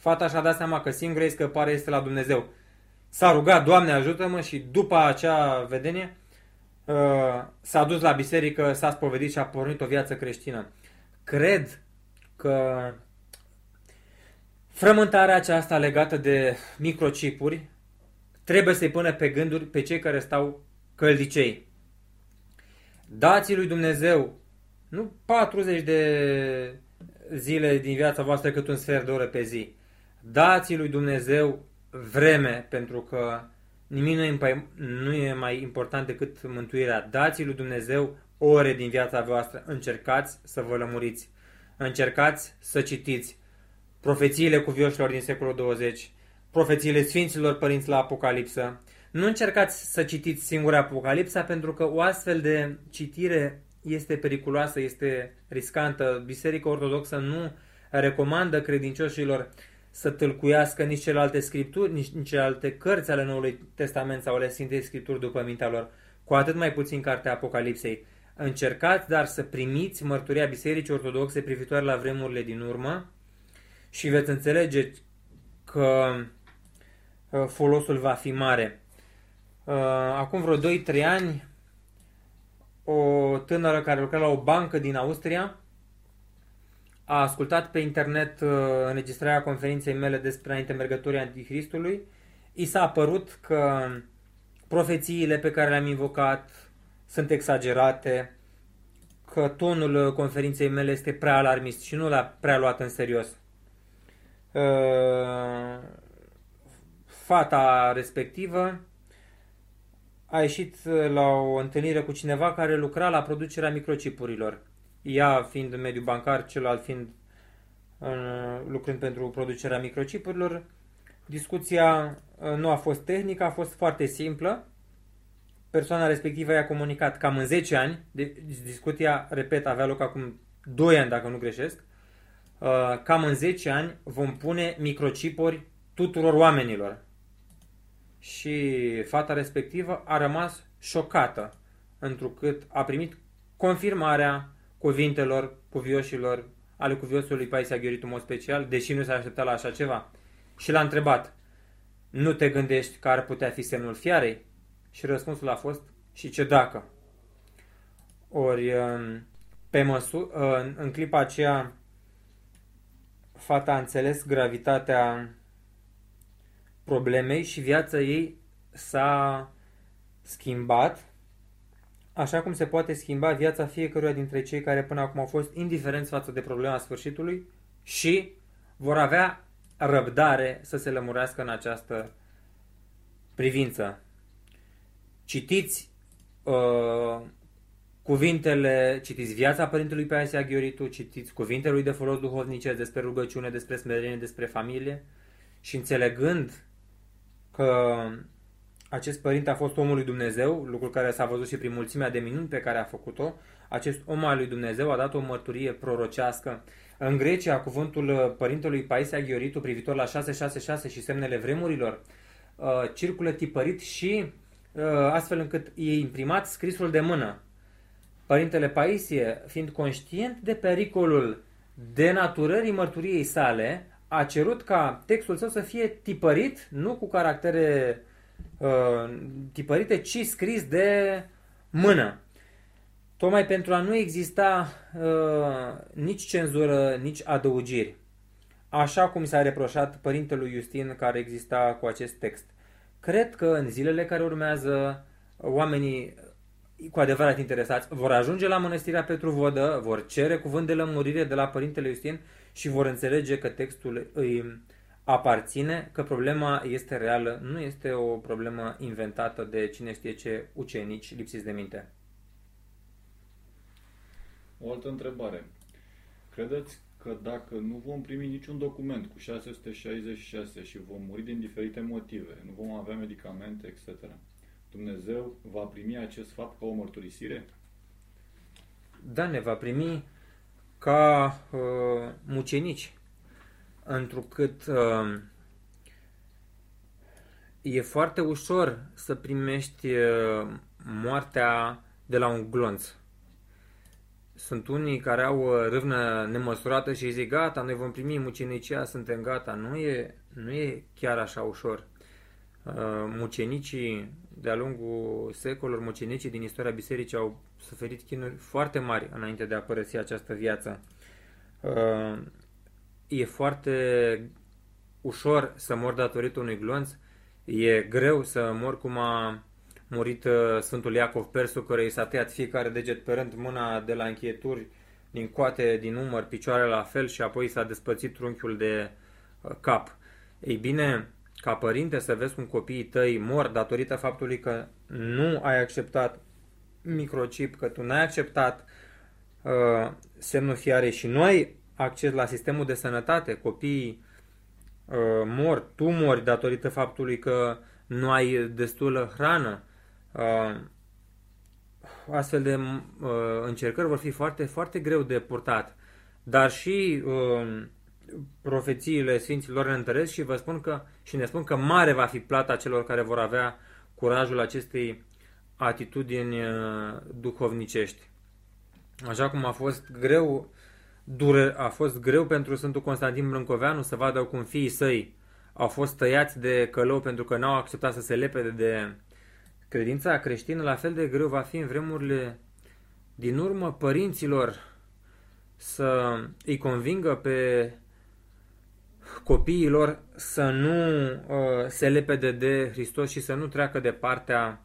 fata și-a dat seama că singura ei scăpare este la Dumnezeu. S-a rugat, Doamne ajută-mă și după acea vedenie uh, s-a dus la biserică, s-a spovedit și a pornit o viață creștină. Cred că Frământarea aceasta legată de microchipuri trebuie să-i pună pe gânduri pe cei care stau căldicei. Dați lui Dumnezeu nu 40 de zile din viața voastră cât un sfert de oră pe zi. Dați lui Dumnezeu vreme, pentru că nimic nu e, mai, nu e mai important decât mântuirea. Dați lui Dumnezeu ore din viața voastră. Încercați să vă lămuriți. Încercați să citiți profețiile cuvioșilor din secolul 20, profețiile Sfinților Părinți la Apocalipsă. Nu încercați să citiți singura Apocalipsa pentru că o astfel de citire este periculoasă, este riscantă. Biserica Ortodoxă nu recomandă credincioșilor să tâlcuiască nici celelalte scripturi, nici, nici celelalte cărți ale Noului Testament sau ale Sfintei Scripturi după mintea lor, cu atât mai puțin cartea Apocalipsei. Încercați, dar să primiți mărturia Bisericii Ortodoxe privitoare la vremurile din urmă, și veți înțelege că uh, folosul va fi mare. Uh, acum vreo 2-3 ani, o tânără care lucra la o bancă din Austria a ascultat pe internet uh, înregistrarea conferinței mele despre înainte mergătorii Antichristului. I s-a părut că profețiile pe care le-am invocat sunt exagerate, că tonul conferinței mele este prea alarmist și nu l-a prea luat în serios. Uh, fata respectivă a ieșit la o întâlnire cu cineva care lucra la producerea microchipurilor. Ea fiind în mediul bancar, celălalt fiind uh, lucrând pentru producerea microchipurilor. Discuția uh, nu a fost tehnică, a fost foarte simplă. Persoana respectivă i-a comunicat cam în 10 ani, de, discuția, repet, avea loc acum 2 ani dacă nu greșesc, Uh, cam în 10 ani vom pune microchipuri tuturor oamenilor. Și fata respectivă a rămas șocată, întrucât a primit confirmarea cuvintelor cuvioșilor ale cuviosului Paisia Ghioritu în mod special, deși nu s-a așteptat la așa ceva. Și l-a întrebat, nu te gândești că ar putea fi semnul fiarei? Și răspunsul a fost, și ce dacă? Ori um, pe măsură, uh, în clipa aceea fata a înțeles gravitatea problemei și viața ei s-a schimbat așa cum se poate schimba viața fiecăruia dintre cei care până acum au fost indiferenți față de problema sfârșitului și vor avea răbdare să se lămurească în această privință. Citiți uh, cuvintele, citiți viața Părintelui Paisie Ghioritu, citiți cuvintele lui de folos duhovnice despre rugăciune, despre smerenie, despre familie și înțelegând că acest părinte a fost omul lui Dumnezeu, lucru care s-a văzut și prin mulțimea de minuni pe care a făcut-o. Acest om al lui Dumnezeu a dat o mărturie prorocească. În Grecia, cuvântul părintelui Paisia Ghioritu privitor la 666 și semnele vremurilor uh, circulă tipărit și uh, astfel încât e imprimat scrisul de mână. Părintele Paisie, fiind conștient de pericolul denaturării mărturiei sale, a cerut ca textul său să fie tipărit, nu cu caractere uh, tipărite, ci scris de mână. Tocmai pentru a nu exista uh, nici cenzură, nici adăugiri. Așa cum s-a reproșat părintelui Justin care exista cu acest text. Cred că în zilele care urmează oamenii cu adevărat interesați vor ajunge la mănăstirea Petru Vodă, vor cere cuvânt de lămurire de la părintele Justin și vor înțelege că textul îi aparține, că problema este reală, nu este o problemă inventată de cine știe ce ucenici lipsiți de minte. O altă întrebare. Credeți că dacă nu vom primi niciun document cu 666 și vom muri din diferite motive, nu vom avea medicamente, etc., Dumnezeu va primi acest fapt ca o mărturisire? Da, ne va primi ca uh, mucenici, întrucât uh, e foarte ușor să primești uh, moartea de la un glonț. Sunt unii care au uh, râvnă nemăsurată și zic, gata, noi vom primi mucenicia, suntem gata. Nu e, nu e chiar așa ușor. Uh, mucenicii de-a lungul secolelor, mucenicii din istoria bisericii au suferit chinuri foarte mari înainte de a părăsi această viață. Uh, e foarte ușor să mor datorită unui glonț, e greu să mor cum a murit uh, Sfântul Iacov Persu, care i s-a tăiat fiecare deget pe rând, mâna de la închieturi, din coate, din umăr, picioarele la fel și apoi s-a despățit trunchiul de uh, cap. Ei bine, ca părinte să vezi cum copiii tăi mor datorită faptului că nu ai acceptat microchip, că tu n-ai acceptat uh, semnul fiare și nu ai acces la sistemul de sănătate, copiii uh, mor, tu mori datorită faptului că nu ai destulă hrană. Uh, astfel de uh, încercări vor fi foarte, foarte greu de purtat. Dar și uh, profețiile Sfinților ne întăresc și vă spun că și ne spun că mare va fi plata celor care vor avea curajul acestei atitudini uh, duhovnicești. Așa cum a fost greu dure, a fost greu pentru Sfântul Constantin Brâncoveanu să vadă cum fiii săi au fost tăiați de călău pentru că n-au acceptat să se lepede de credința creștină, la fel de greu va fi în vremurile din urmă părinților să îi convingă pe copiilor să nu uh, se lepede de Hristos și să nu treacă de partea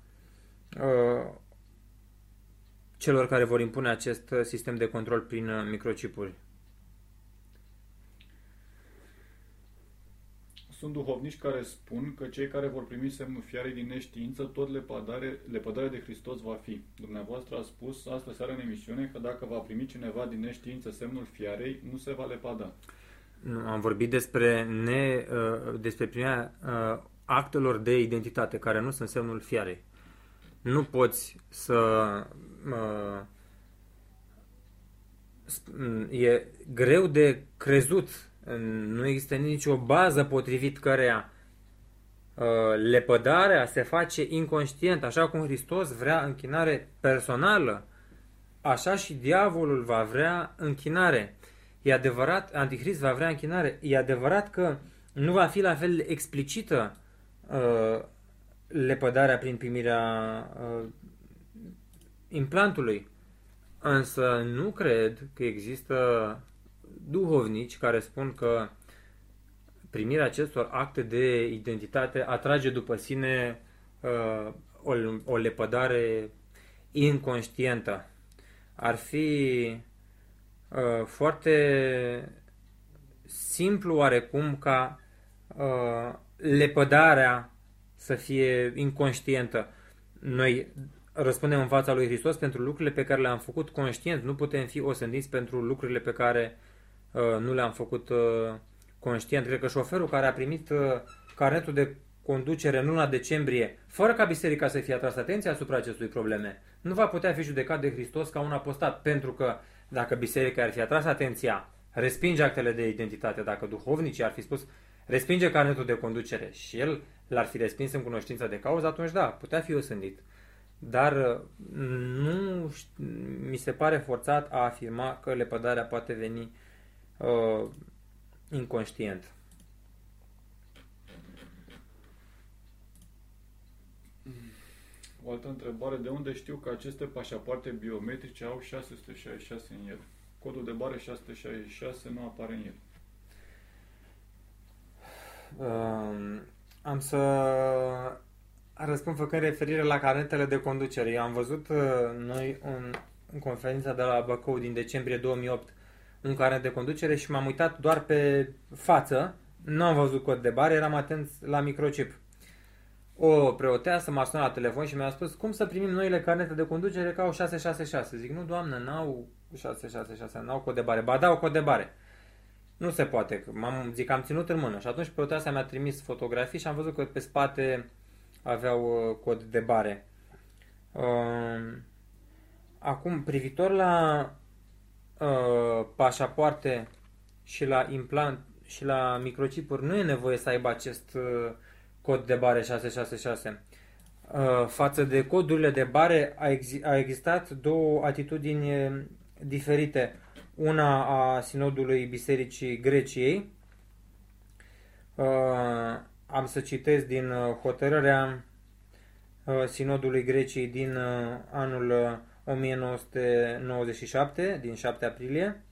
uh, celor care vor impune acest sistem de control prin uh, microcipuri. Sunt duhovnici care spun că cei care vor primi semnul fiarei din neștiință, tot lepădare, lepădare de Hristos va fi. Dumneavoastră a spus astă seară în emisiune că dacă va primi cineva din neștiință semnul fiarei, nu se va lepăda. Nu, am vorbit despre, ne, uh, despre primirea uh, actelor de identitate, care nu sunt semnul fiarei. Nu poți să... Uh, e greu de crezut. Nu există nicio bază potrivit căreia lepădarea se face inconștient, așa cum Hristos vrea închinare personală, așa și diavolul va vrea închinare. E adevărat, Antichrist va vrea închinare. E adevărat că nu va fi la fel explicită uh, lepădarea prin primirea uh, implantului. Însă nu cred că există duhovnici care spun că primirea acestor acte de identitate atrage după sine uh, o, o lepădare inconștientă. Ar fi uh, foarte simplu oarecum ca uh, lepădarea să fie inconștientă. Noi răspundem în fața lui Hristos pentru lucrurile pe care le-am făcut conștient. Nu putem fi osândiți pentru lucrurile pe care uh, nu le-am făcut uh, conștient. Cred că șoferul care a primit uh, carnetul de conducere în luna decembrie, fără ca biserica să fie atras atenția asupra acestui probleme, nu va putea fi judecat de Hristos ca un apostat, pentru că dacă biserica ar fi atras atenția, respinge actele de identitate, dacă duhovnicii ar fi spus respinge carnetul de conducere și el l-ar fi respins în cunoștință de cauză, atunci da, putea fi osândit. Dar uh, nu mi se pare forțat a afirma că lepădarea poate veni uh, inconștient. O altă întrebare, de unde știu că aceste pașapoarte biometrice au 666 în el? Codul de bare 666 nu apare în el. Um, am să răspund făcând referire la carnetele de conducere. Eu am văzut uh, noi în, în conferința de la Bacău din decembrie 2008 un carnet de conducere și m-am uitat doar pe față, nu am văzut cod de bare, eram atent la microchip. O preoteasă m-a sunat la telefon și mi-a spus cum să primim noile carnete de conducere ca au 666. Zic, nu doamnă, n-au 666, n-au cod de bare. Ba da, au cod de bare. Nu se poate. M-am, zic, am ținut în mână. Și atunci preoteasa mi-a trimis fotografii și am văzut că pe spate aveau uh, cod de bare. Uh, acum, privitor la uh, pașapoarte și la implant și la microchipuri, nu e nevoie să aibă acest uh, cod de bare 666. Uh, față de codurile de bare a, ex- a existat două atitudini uh, diferite. Una a Sinodului Bisericii Greciei, uh, am să citesc din uh, hotărârea uh, Sinodului Greciei din uh, anul 1997, din 7 aprilie.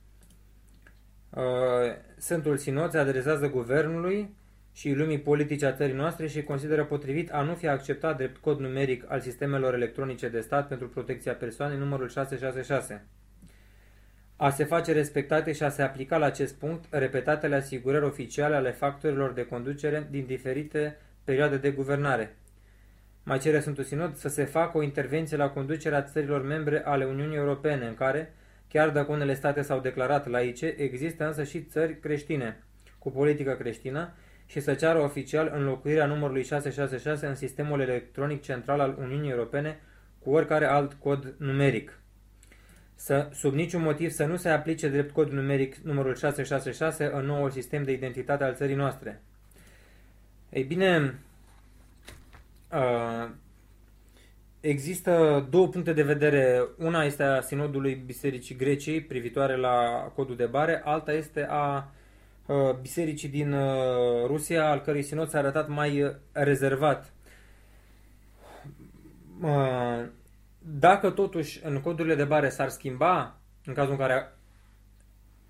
Sfântul Sinod se adresează guvernului și lumii politice a țării noastre și consideră potrivit a nu fi acceptat drept cod numeric al sistemelor electronice de stat pentru protecția persoanei numărul 666 a se face respectate și a se aplica la acest punct repetatele asigurări oficiale ale factorilor de conducere din diferite perioade de guvernare. Mai cere Sfântul Sinod să se facă o intervenție la conducerea țărilor membre ale Uniunii Europene, în care, chiar dacă unele state s-au declarat laice, există însă și țări creștine, cu politică creștină, și să ceară oficial înlocuirea numărului 666 în sistemul electronic central al Uniunii Europene cu oricare alt cod numeric să, sub niciun motiv să nu se aplice drept cod numeric numărul 666 în noul sistem de identitate al țării noastre. Ei bine, există două puncte de vedere. Una este a Sinodului Bisericii Greciei privitoare la codul de bare, alta este a Bisericii din Rusia, al cărui sinod s-a arătat mai rezervat dacă totuși în codurile de bare s-ar schimba, în cazul în care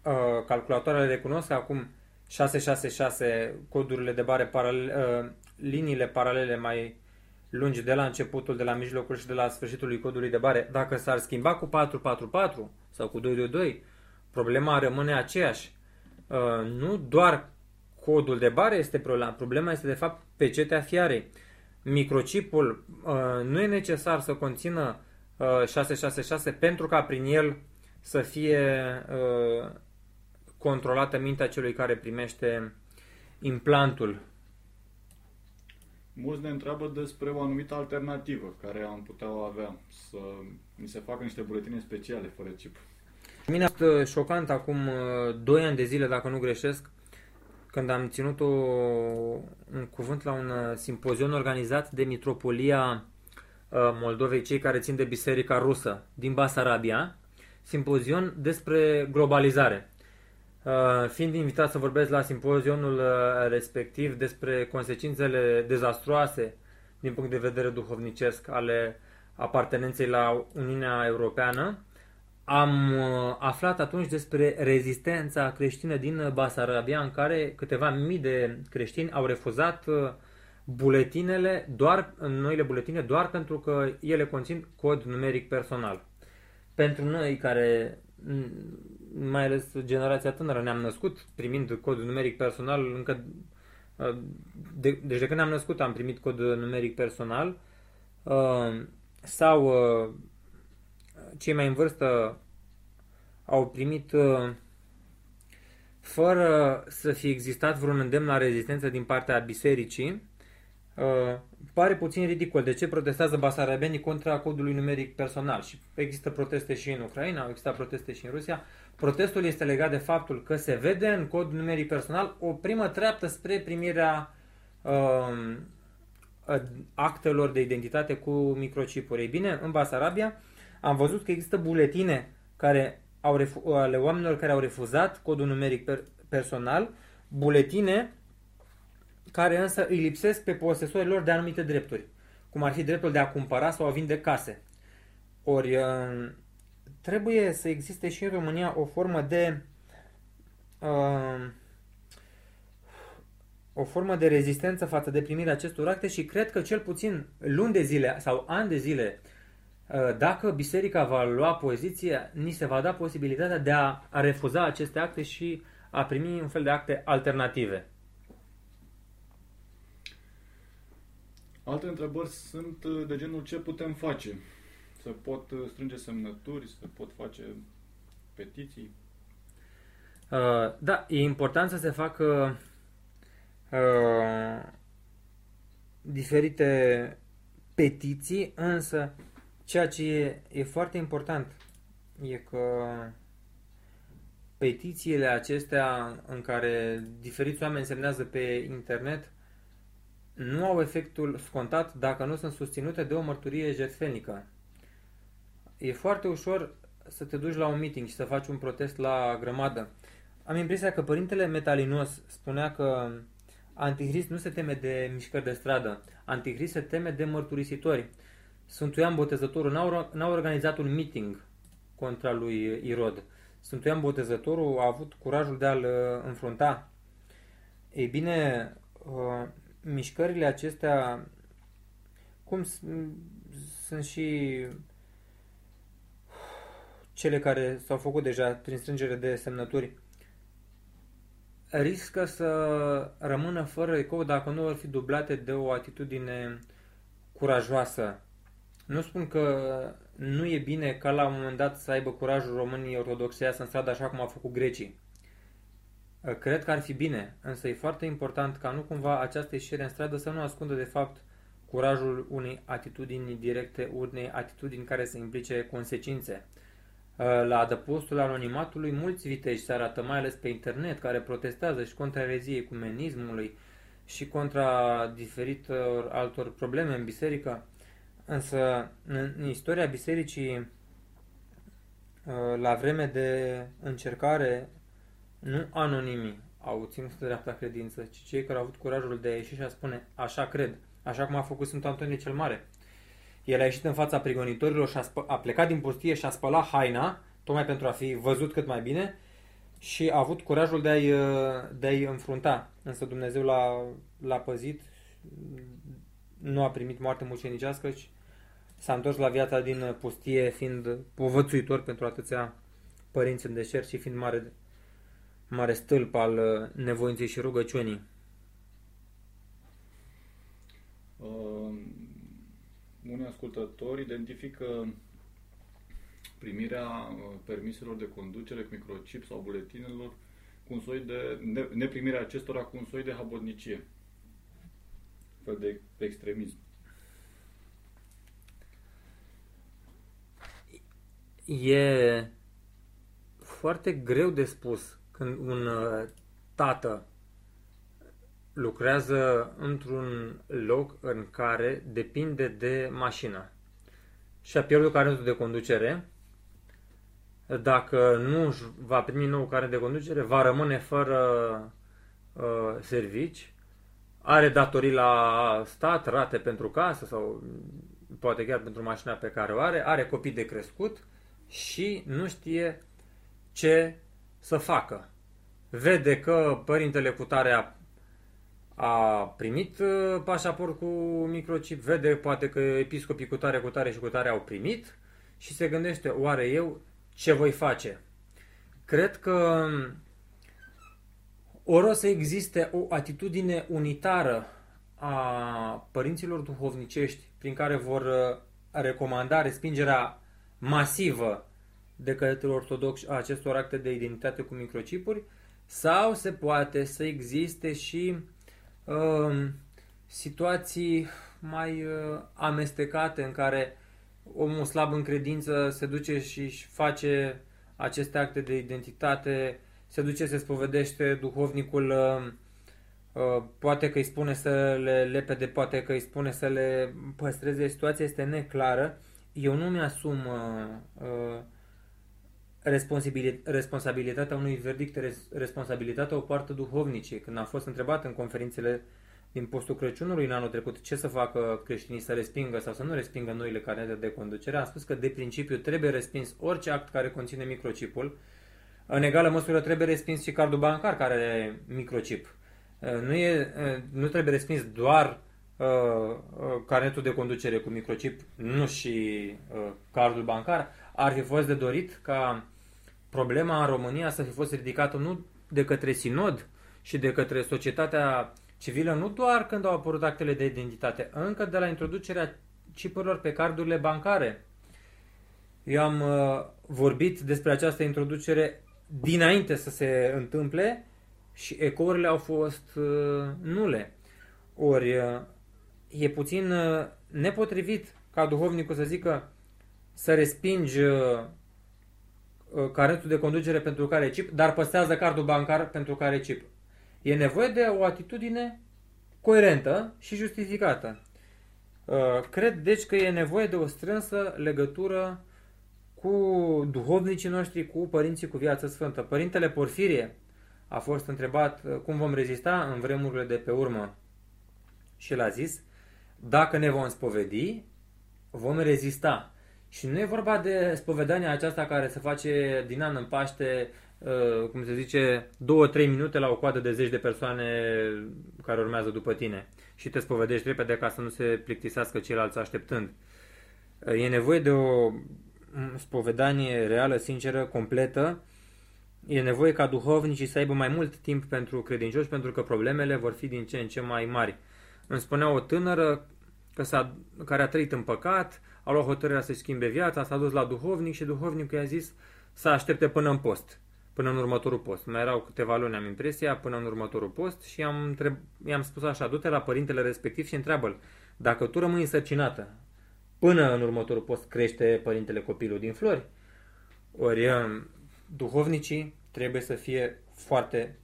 uh, calculatoarele recunosc acum 666 codurile de bare, paralele, uh, liniile paralele mai lungi de la începutul, de la mijlocul și de la sfârșitul codului de bare, dacă s-ar schimba cu 444 sau cu 222, problema rămâne aceeași. Uh, nu doar codul de bare este problema, problema este de fapt pecetea fiarei microchipul uh, nu e necesar să conțină uh, 666 pentru ca prin el să fie uh, controlată mintea celui care primește implantul. Mulți ne întreabă despre o anumită alternativă care am putea avea, să mi se facă niște buletine speciale fără chip. Mine a fost uh, șocant acum 2 uh, ani de zile, dacă nu greșesc, când am ținut o, un cuvânt la un uh, simpozion organizat de Mitropolia uh, Moldovei, cei care țin de Biserica Rusă din Basarabia, simpozion despre globalizare. Uh, fiind invitat să vorbesc la simpozionul respectiv despre consecințele dezastroase din punct de vedere duhovnicesc ale apartenenței la Uniunea Europeană, am uh, aflat atunci despre rezistența creștină din Basarabia, în care câteva mii de creștini au refuzat uh, buletinele, doar, noile buletine, doar pentru că ele conțin cod numeric personal. Pentru noi care, mai ales generația tânără, ne-am născut primind cod numeric personal, încă uh, de, deci de când ne-am născut am primit cod numeric personal, sau cei mai în vârstă au primit uh, fără să fie existat vreun îndemn la rezistență din partea bisericii, uh, pare puțin ridicol. De ce protestează basarabenii contra codului numeric personal? Și există proteste și în Ucraina, au existat proteste și în Rusia. Protestul este legat de faptul că se vede în cod numeric personal o primă treaptă spre primirea uh, actelor de identitate cu microchipuri. Ei bine, în Basarabia am văzut că există buletine care au refu- ale oamenilor care au refuzat codul numeric per- personal, buletine care însă îi lipsesc pe posesorii lor de anumite drepturi, cum ar fi dreptul de a cumpăra sau a vinde case. Ori uh, trebuie să existe și în România o formă de uh, o formă de rezistență față de primirea acestor acte și cred că cel puțin luni de zile sau ani de zile Uh, dacă biserica va lua poziție, ni se va da posibilitatea de a, a refuza aceste acte și a primi un fel de acte alternative. Alte întrebări sunt uh, de genul ce putem face? Se pot uh, strânge semnături, se pot face petiții? Uh, da, e important să se facă uh, diferite petiții, însă Ceea ce e, e foarte important e că petițiile acestea în care diferiți oameni semnează pe internet nu au efectul scontat dacă nu sunt susținute de o mărturie jertfenică. E foarte ușor să te duci la un meeting și să faci un protest la grămadă. Am impresia că părintele Metalinos spunea că Antichrist nu se teme de mișcări de stradă, Antichrist se teme de mărturisitori. Sfântul Ioan Botezătorul n-a organizat un meeting contra lui Irod. Sfântul Ioan Botezătorul a avut curajul de a-l uh, înfrunta. Ei bine, uh, mișcările acestea, cum sunt și cele care s-au făcut deja prin strângere de semnături, riscă să rămână fără ecou dacă nu vor fi dublate de o atitudine curajoasă nu spun că nu e bine ca la un moment dat să aibă curajul românii ortodoxi să în stradă așa cum au făcut grecii. Cred că ar fi bine, însă e foarte important ca nu cumva această ieșire în stradă să nu ascundă de fapt curajul unei atitudini directe, unei atitudini care să implice consecințe. La adăpostul anonimatului, mulți viteji se arată, mai ales pe internet, care protestează și contra ereziei ecumenismului și contra diferitor altor probleme în biserică. Însă, în istoria bisericii, uh, la vreme de încercare, nu anonimii au ținut de dreapta credință, ci cei care au avut curajul de a ieși și a spune, așa cred, așa cum a făcut Sfântul Antonie cel Mare. El a ieșit în fața prigonitorilor și a, spă- a plecat din pustie și a spălat haina, tocmai pentru a fi văzut cât mai bine, și a avut curajul de a-i, uh, de a-i înfrunta. Însă Dumnezeu l-a, l-a păzit, nu a primit moarte mucenicească, ci s-a întors la viața din pustie, fiind povățuitor pentru atâția părinți în deșert și fiind mare, mare stâlp al uh, nevoinței și rugăciunii. Uh, unii ascultători identifică primirea uh, permiselor de conducere cu microchip sau buletinelor cu un soi de, neprimirea acestora cu un soi de habotnicie, fel de extremism. e foarte greu de spus când un uh, tată lucrează într-un loc în care depinde de mașină. Și a pierdut carnetul de conducere, dacă nu va primi nou carnet de conducere, va rămâne fără uh, servici, are datorii la stat, rate pentru casă sau poate chiar pentru mașina pe care o are, are copii de crescut și nu știe ce să facă. Vede că părintele cu tare a, a primit uh, pașaport cu microchip, vede poate că episcopii cu tare, cu tare și cu tare au primit și se gândește, oare eu ce voi face? Cred că ori o să existe o atitudine unitară a părinților duhovnicești prin care vor uh, recomanda respingerea masivă de către ortodoxi a acestor acte de identitate cu microchipuri sau se poate să existe și uh, situații mai uh, amestecate în care omul slab în credință se duce și își face aceste acte de identitate, se duce, se spovedește, duhovnicul uh, uh, poate că îi spune să le lepede, poate că îi spune să le păstreze, situația este neclară. Eu nu mi-asum uh, uh, responsabilitatea unui verdict, responsabilitatea o poartă duhovnicii. Când am fost întrebat în conferințele din postul Crăciunului în anul trecut ce să facă creștinii să respingă sau să nu respingă noile carnete de conducere, am spus că de principiu trebuie respins orice act care conține microchipul. În egală măsură trebuie respins și cardul bancar care are microchip. Nu, e, nu trebuie respins doar uh, carnetul de conducere cu microchip, nu și uh, cardul bancar. Ar fi fost de dorit ca problema în România să fi fost ridicată nu de către sinod și de către societatea civilă, nu doar când au apărut actele de identitate, încă de la introducerea chipurilor pe cardurile bancare. Eu am uh, vorbit despre această introducere dinainte să se întâmple și ecourile au fost uh, nule. Ori uh, e puțin uh, nepotrivit ca duhovnicul să zică să respingi uh, Uh, carnetul de conducere pentru care chip, dar păstrează cardul bancar pentru care chip. E nevoie de o atitudine coerentă și justificată. Uh, cred deci că e nevoie de o strânsă legătură cu duhovnicii noștri, cu părinții cu viață sfântă. Părintele Porfirie a fost întrebat uh, cum vom rezista în vremurile de pe urmă și l-a zis, dacă ne vom spovedi, vom rezista. Și nu e vorba de spovedania aceasta care se face din an în Paște, uh, cum se zice, două-trei minute la o coadă de zeci de persoane care urmează după tine și te spovedești repede ca să nu se plictisească ceilalți așteptând. Uh, e nevoie de o spovedanie reală, sinceră, completă. E nevoie ca duhovnicii să aibă mai mult timp pentru credincioși pentru că problemele vor fi din ce în ce mai mari. Îmi spunea o tânără că s-a, care a trăit în păcat, a luat hotărârea să-și schimbe viața, s-a dus la duhovnic și duhovnicul i-a zis să aștepte până în post, până în următorul post. Mai erau câteva luni, am impresia, până în următorul post și am i-am spus așa, du-te la părintele respectiv și întreabă-l, dacă tu rămâi însărcinată, până în următorul post crește părintele copilul din flori? Ori um, duhovnicii trebuie să fie foarte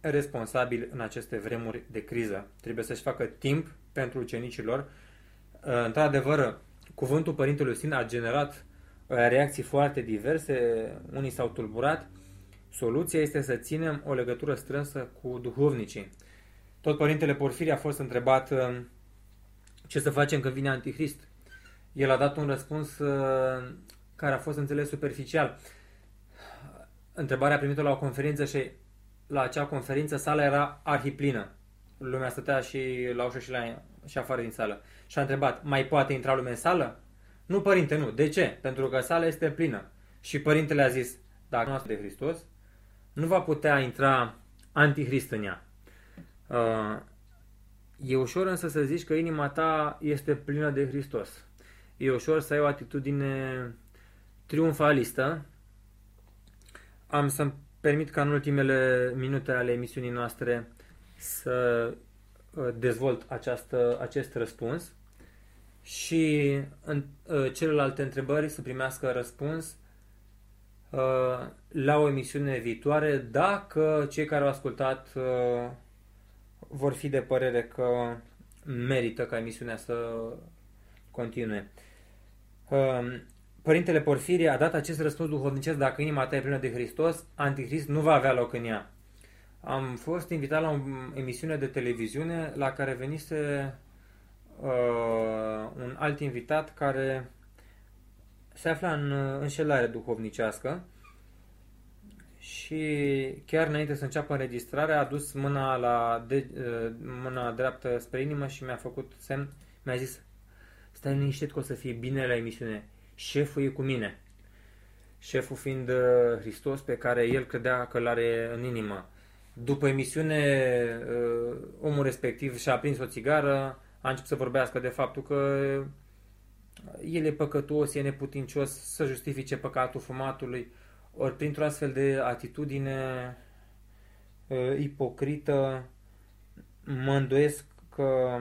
responsabili în aceste vremuri de criză. Trebuie să-și facă timp pentru ucenicii lor. Uh, într-adevăr, Cuvântul Părintelui Sin a generat uh, reacții foarte diverse, unii s-au tulburat. Soluția este să ținem o legătură strânsă cu duhovnicii. Tot Părintele Porfirie a fost întrebat uh, ce să facem când vine Antichrist. El a dat un răspuns uh, care a fost înțeles superficial. Întrebarea primită la o conferință și la acea conferință sala era arhiplină. Lumea stătea și la ușă și, la, și afară din sală și a întrebat, mai poate intra lume în sală? Nu, părinte, nu. De ce? Pentru că sala este plină. Și părintele a zis, dacă nu de Hristos, nu va putea intra antichrist în ea. Uh, e ușor însă să zici că inima ta este plină de Hristos. E ușor să ai o atitudine triumfalistă. Am să-mi permit ca în ultimele minute ale emisiunii noastre să uh, dezvolt această, acest răspuns și în uh, celelalte întrebări să primească răspuns uh, la o emisiune viitoare dacă cei care au ascultat uh, vor fi de părere că merită ca emisiunea să continue. Uh, Părintele Porfirie a dat acest răspuns duhovnicesc dacă inima ta e plină de Hristos, Antichrist nu va avea loc în ea. Am fost invitat la o emisiune de televiziune la care venise uh, un alt invitat care se afla în înșelare duhovnicească și chiar înainte să înceapă înregistrarea a dus mâna, la de, mâna dreaptă spre inimă și mi-a făcut semn, mi-a zis stai liniștit că o să fie bine la emisiune, șeful e cu mine. Șeful fiind Hristos pe care el credea că l-are în inimă. După emisiune, omul respectiv și-a prins o țigară, a început să vorbească de faptul că el e păcătos, e neputincios să justifice păcatul fumatului, ori printr-o astfel de atitudine uh, ipocrită, mă îndoiesc că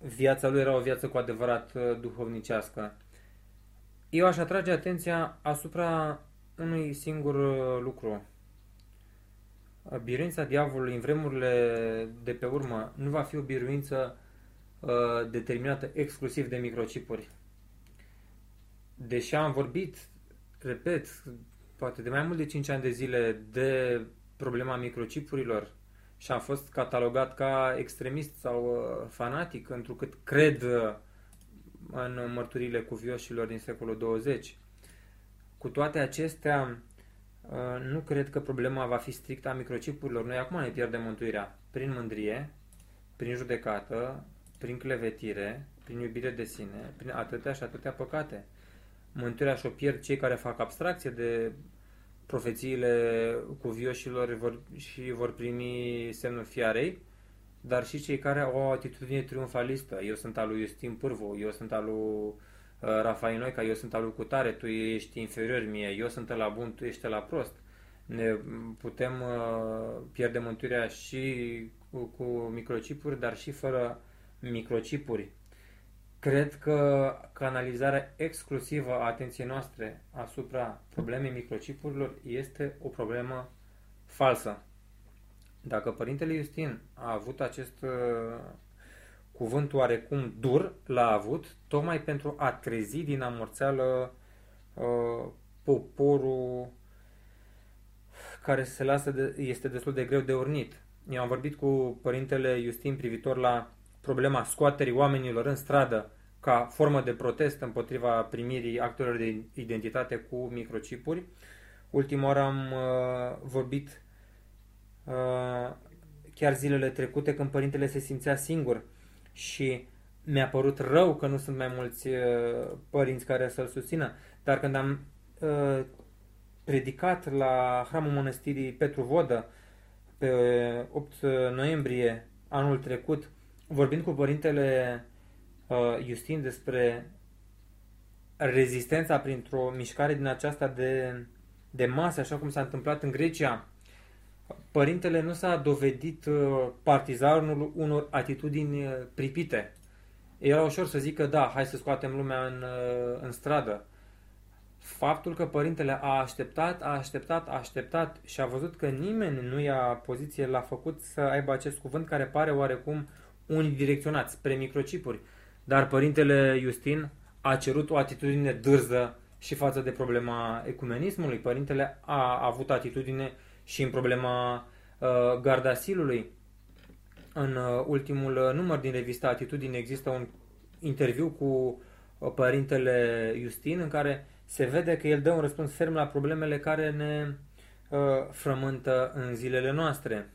viața lui era o viață cu adevărat uh, duhovnicească. Eu aș atrage atenția asupra unui singur uh, lucru. Biruința diavolului în vremurile de pe urmă nu va fi o biruință uh, determinată exclusiv de microcipuri. Deși am vorbit, repet, poate de mai mult de 5 ani de zile de problema microcipurilor și am fost catalogat ca extremist sau uh, fanatic, întrucât cred uh, în mărturile cuvioșilor din secolul 20. Cu toate acestea, uh, nu cred că problema va fi strict a microcipurilor. Noi acum ne pierdem mântuirea prin mândrie, prin judecată, prin clevetire, prin iubire de sine, prin atâtea și atâtea păcate. Mântuirea și-o pierd cei care fac abstracție de profețiile cuvioșilor vor, și vor primi semnul fiarei, dar și cei care au o atitudine triumfalistă. Eu sunt al lui Justin Pârvu, eu sunt al lui uh, Rafael Noica, eu sunt al lui Cutare, tu ești inferior mie, eu sunt la bun, tu ești la prost. Ne putem uh, pierde mântuirea și cu, cu microcipuri, dar și fără microcipuri. Cred că canalizarea exclusivă a atenției noastre asupra problemei microcipurilor este o problemă falsă. Dacă Părintele Justin a avut acest uh, cuvânt oarecum dur, l-a avut tocmai pentru a trezi din amorțeală uh, poporul care se lasă de, este destul de greu de urnit. Eu am vorbit cu Părintele Justin privitor la problema scoaterii oamenilor în stradă ca formă de protest împotriva primirii actelor de identitate cu microcipuri. Ultima oară am uh, vorbit uh, chiar zilele trecute când părintele se simțea singur și mi-a părut rău că nu sunt mai mulți uh, părinți care să-l susțină, dar când am uh, predicat la hramul mănăstirii Petru Vodă pe 8 noiembrie anul trecut, vorbind cu părintele uh, Justin despre rezistența printr-o mișcare din aceasta de, de masă, așa cum s-a întâmplat în Grecia, părintele nu s-a dovedit uh, partizanul unor atitudini uh, pripite. Era ușor să zică, da, hai să scoatem lumea în, uh, în stradă. Faptul că părintele a așteptat, a așteptat, a așteptat și a văzut că nimeni nu ia poziție l-a făcut să aibă acest cuvânt care pare oarecum unidirecționat spre microcipuri. Dar părintele Justin a cerut o atitudine dârză și față de problema ecumenismului. Părintele a avut atitudine și în problema uh, gardasilului. În uh, ultimul uh, număr din revista Atitudine există un interviu cu uh, părintele Justin în care se vede că el dă un răspuns ferm la problemele care ne uh, frământă în zilele noastre.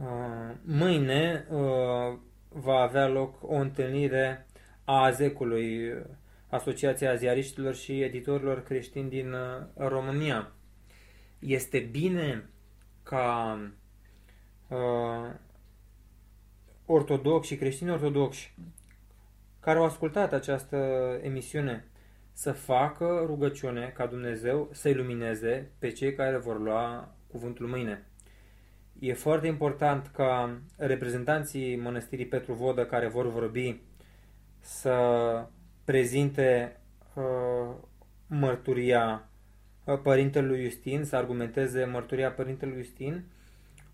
Uh, mâine uh, va avea loc o întâlnire a AZEC-ului, Asociația Ziariștilor și Editorilor Creștini din uh, România. Este bine ca uh, ortodoxi și creștini ortodoxi care au ascultat această emisiune să facă rugăciune ca Dumnezeu să ilumineze pe cei care vor lua cuvântul mâine. E foarte important ca reprezentanții Mănăstirii Petru Vodă care vor vorbi să prezinte uh, mărturia uh, Părintelui Justin, să argumenteze mărturia Părintelui Justin.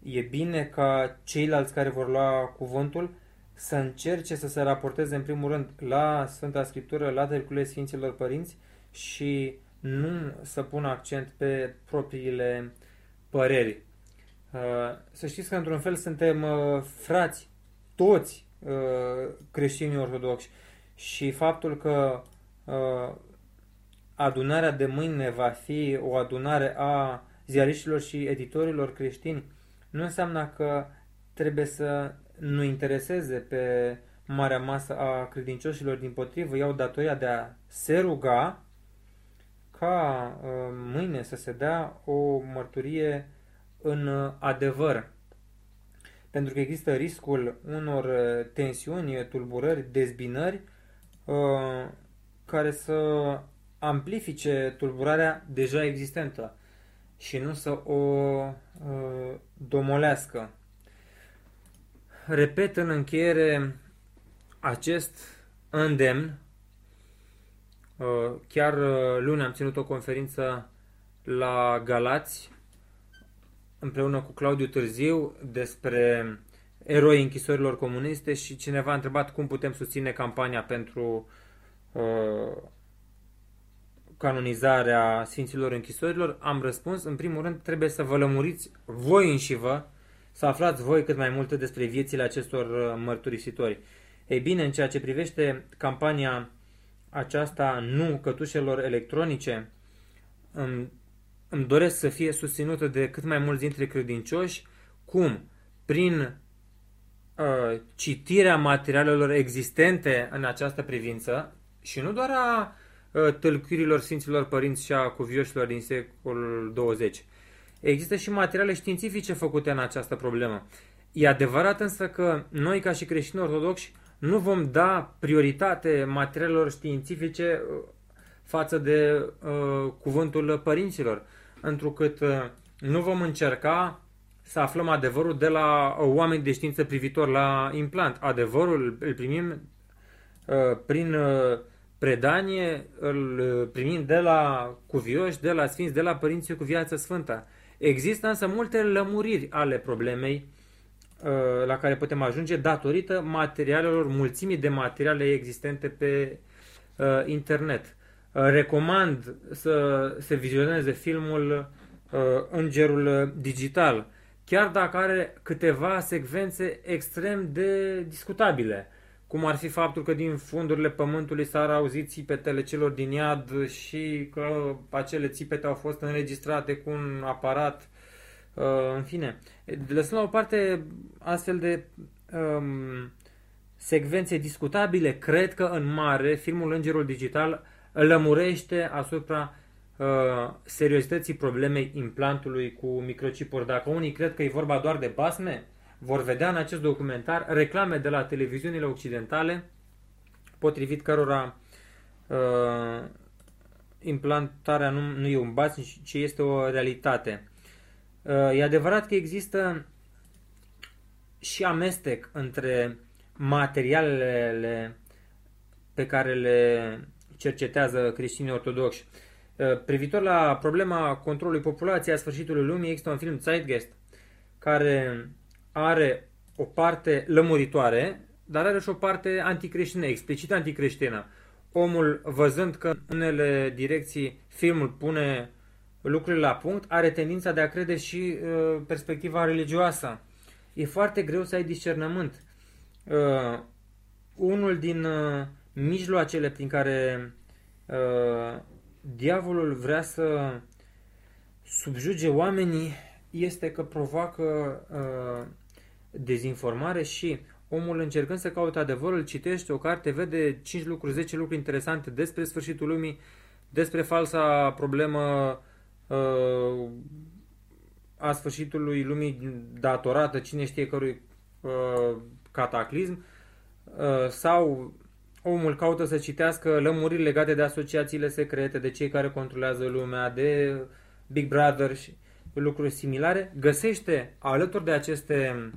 E bine ca ceilalți care vor lua cuvântul să încerce să se raporteze în primul rând la Sfânta Scriptură, la trecule Sfinților Părinți și nu să pună accent pe propriile păreri. Uh, să știți că într-un fel suntem uh, frați, toți uh, creștinii ortodoxi. Și faptul că uh, adunarea de mâine va fi o adunare a ziariștilor și editorilor creștini, nu înseamnă că trebuie să nu intereseze pe marea masă a credincioșilor. Din potrivă, iau datoria de a se ruga ca uh, mâine să se dea o mărturie în adevăr. Pentru că există riscul unor uh, tensiuni, tulburări, dezbinări uh, care să amplifice tulburarea deja existentă și nu să o domolească. Repet în încheiere acest îndemn. Chiar luni am ținut o conferință la Galați împreună cu Claudiu Târziu despre eroi închisorilor comuniste și cineva a întrebat cum putem susține campania pentru uh, canonizarea Sfinților închisorilor. Am răspuns, în primul rând, trebuie să vă lămuriți voi înși vă, să aflați voi cât mai multe despre viețile acestor uh, mărturisitori. Ei bine, în ceea ce privește campania aceasta nu cătușelor electronice, îmi îmi doresc să fie susținută de cât mai mulți dintre credincioși, cum? Prin uh, citirea materialelor existente în această privință și nu doar a uh, tâlcuirilor Sfinților Părinți și a cuvioșilor din secolul 20. Există și materiale științifice făcute în această problemă. E adevărat însă că noi, ca și creștini ortodoxi, nu vom da prioritate materialelor științifice uh, față de uh, cuvântul părinților întrucât uh, nu vom încerca să aflăm adevărul de la uh, oameni de știință privitor la implant. Adevărul îl primim uh, prin predanie, îl primim de la cuvioși, de la sfinți, de la părinții cu viață sfântă. Există însă multe lămuriri ale problemei la care putem ajunge datorită materialelor, mulțimii de materiale existente pe internet. Uh, recomand să se vizioneze filmul uh, Îngerul Digital, chiar dacă are câteva secvențe extrem de discutabile, cum ar fi faptul că din fundurile pământului s-ar auzi țipetele celor din iad și că acele țipete au fost înregistrate cu un aparat, uh, în fine. Lăsând la o parte astfel de um, secvențe discutabile, cred că în mare filmul Îngerul Digital lămurește asupra uh, seriozității problemei implantului cu microchipuri. Dacă unii cred că e vorba doar de basme, vor vedea în acest documentar reclame de la televiziunile occidentale, potrivit cărora uh, implantarea nu, nu e un basm, ci este o realitate. Uh, e adevărat că există și amestec între materialele pe care le cercetează creștinii ortodoxi. Uh, privitor la problema controlului populației a sfârșitului lumii, există un film Zeitgeist care are o parte lămuritoare, dar are și o parte anticreștină, explicit anticreștină. Omul, văzând că în unele direcții filmul pune lucrurile la punct, are tendința de a crede și uh, perspectiva religioasă. E foarte greu să ai discernământ. Uh, unul din uh, mijloacele prin care uh, diavolul vrea să subjuge oamenii este că provoacă uh, dezinformare și omul încercând să caute adevărul, citește o carte, vede 5 lucruri, 10 lucruri interesante despre sfârșitul lumii, despre falsa problemă uh, a sfârșitului lumii datorată cine știe cărui uh, cataclism uh, sau omul caută să citească lămuriri legate de asociațiile secrete, de cei care controlează lumea, de Big Brother și lucruri similare, găsește alături de aceste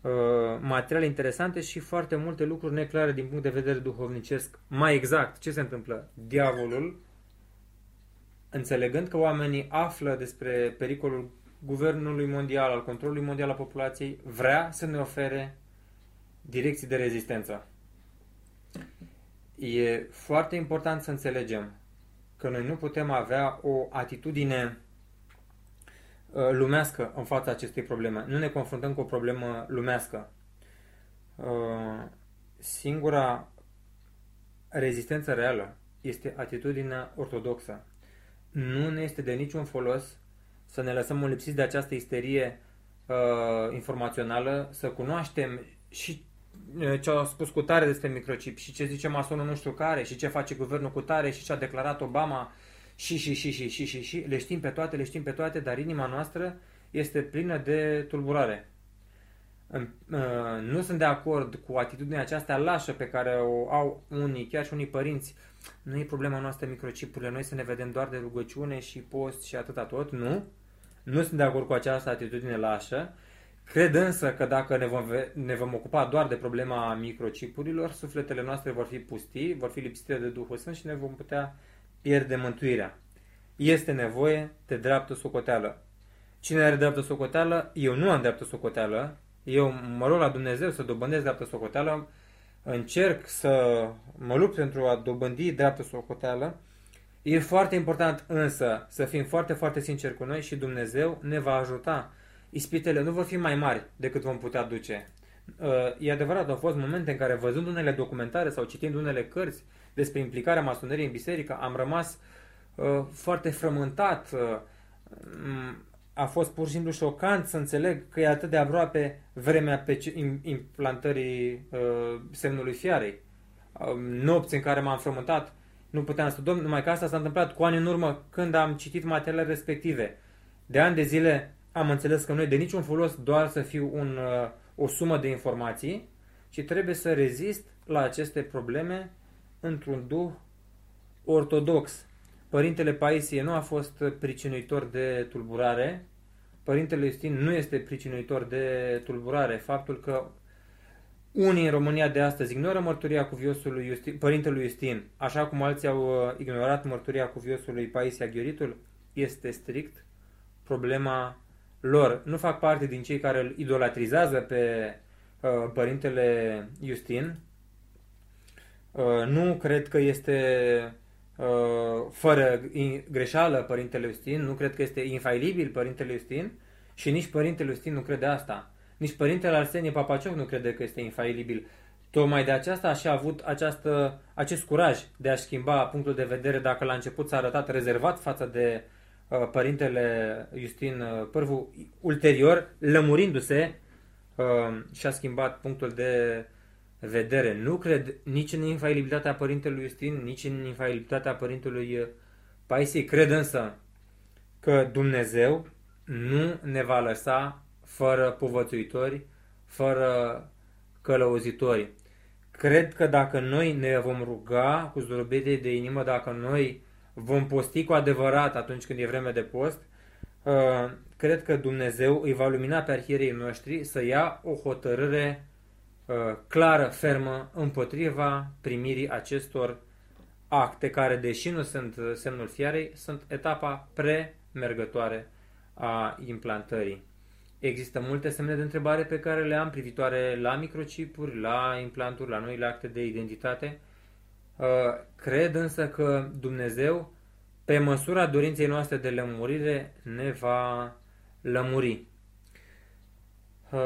uh, materiale interesante și foarte multe lucruri neclare din punct de vedere duhovnicesc. Mai exact, ce se întâmplă? Diavolul, înțelegând că oamenii află despre pericolul guvernului mondial, al controlului mondial al populației, vrea să ne ofere direcții de rezistență. E foarte important să înțelegem că noi nu putem avea o atitudine uh, lumească în fața acestei probleme. Nu ne confruntăm cu o problemă lumească. Uh, singura rezistență reală este atitudinea ortodoxă. Nu ne este de niciun folos să ne lăsăm lipsiți de această isterie uh, informațională, să cunoaștem și uh, ce au spus cu tare despre microchip și ce zice masonul nu știu care și ce face guvernul cu tare și ce a declarat Obama și și și și și și și le știm pe toate, le știm pe toate, dar inima noastră este plină de tulburare. Uh, nu sunt de acord cu atitudinea aceasta lașă pe care o au unii, chiar și unii părinți. Nu e problema noastră microchipurile, noi să ne vedem doar de rugăciune și post și atâta tot, nu? Nu sunt de acord cu această atitudine lașă. Cred însă că dacă ne vom, ne vom ocupa doar de problema microchipurilor, sufletele noastre vor fi pustii, vor fi lipsite de Duhul Sfânt și ne vom putea pierde mântuirea. Este nevoie de dreaptă socoteală. Cine are dreaptă socoteală? Eu nu am dreaptă socoteală. Eu mă rog la Dumnezeu să dobândesc dreaptă socoteală. Încerc să mă lupt pentru a dobândi dreaptă socoteală E foarte important însă să fim foarte, foarte sinceri cu noi și Dumnezeu ne va ajuta. Ispitele nu vor fi mai mari decât vom putea duce. Uh, e adevărat, au fost momente în care văzând unele documentare sau citind unele cărți despre implicarea masoneriei în biserică, am rămas uh, foarte frământat. Uh, a fost pur și simplu șocant să înțeleg că e atât de aproape vremea pe implantării semnului fiarei. Nopți în care m-am frământat nu puteam să dorm, numai că asta s-a întâmplat cu ani în urmă când am citit materialele respective. De ani de zile am înțeles că nu e de niciun folos doar să fiu un, uh, o sumă de informații, ci trebuie să rezist la aceste probleme într-un duh ortodox. Părintele Paisie nu a fost pricinuitor de tulburare, Părintele Justin nu este pricinuitor de tulburare. Faptul că unii în România de astăzi ignoră mărturia cuviosului Justin, părintelui Justin, așa cum alții au uh, ignorat mărturia cuviosului Paisia Ghioritul, este strict problema lor. Nu fac parte din cei care îl idolatrizează pe uh, părintele Justin. Uh, nu cred că este uh, fără greșeală părintele Justin, nu cred că este infailibil părintele Justin și nici părintele Justin nu crede asta. Nici părintele Arsenie Papacioc nu crede că este infailibil. Tocmai de aceasta și-a avut această, acest curaj de a schimba punctul de vedere dacă la început s-a arătat rezervat față de uh, părintele Justin uh, Pârvu, ulterior, lămurindu-se, uh, și-a schimbat punctul de vedere. Nu cred nici în infailibilitatea părintelui Justin, nici în infailibilitatea părintelui uh, Paisie. Cred însă că Dumnezeu nu ne va lăsa fără povățuitori, fără călăuzitori. Cred că dacă noi ne vom ruga cu zdrobire de inimă, dacă noi vom posti cu adevărat atunci când e vreme de post, uh, cred că Dumnezeu îi va lumina pe arhierei noștri să ia o hotărâre uh, clară, fermă, împotriva primirii acestor acte care, deși nu sunt semnul fiarei, sunt etapa premergătoare a implantării. Există multe semne de întrebare pe care le am privitoare la microchipuri, la implanturi, la noile acte de identitate. Uh, cred însă că Dumnezeu, pe măsura dorinței noastre de lămurire, ne va lămuri. Uh,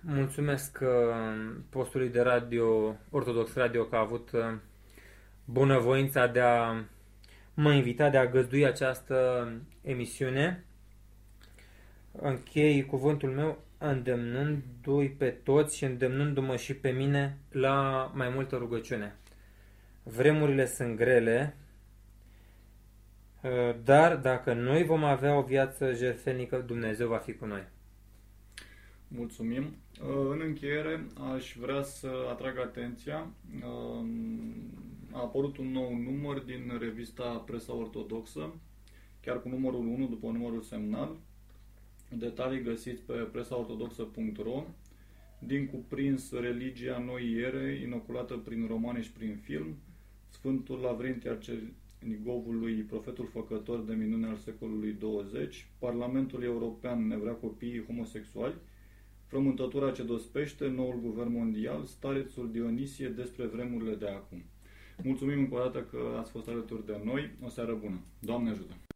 mulțumesc uh, postului de radio, Ortodox Radio, că a avut bunăvoința de a mă invita, de a găzdui această emisiune închei cuvântul meu îndemnându-i pe toți și îndemnându-mă și pe mine la mai multă rugăciune. Vremurile sunt grele, dar dacă noi vom avea o viață jertfenică, Dumnezeu va fi cu noi. Mulțumim. În încheiere, aș vrea să atrag atenția. A apărut un nou număr din revista Presa Ortodoxă, chiar cu numărul 1 după numărul semnal, Detalii găsiți pe presaortodoxă.ro din cuprins religia noi ere, inoculată prin romane și prin film, Sfântul Lavrenti Arcenigovului, profetul făcător de minune al secolului 20, Parlamentul European ne vrea copiii homosexuali, Frământătura ce dospește, noul guvern mondial, starețul Dionisie despre vremurile de acum. Mulțumim încă o dată că ați fost alături de noi. O seară bună. Doamne ajută!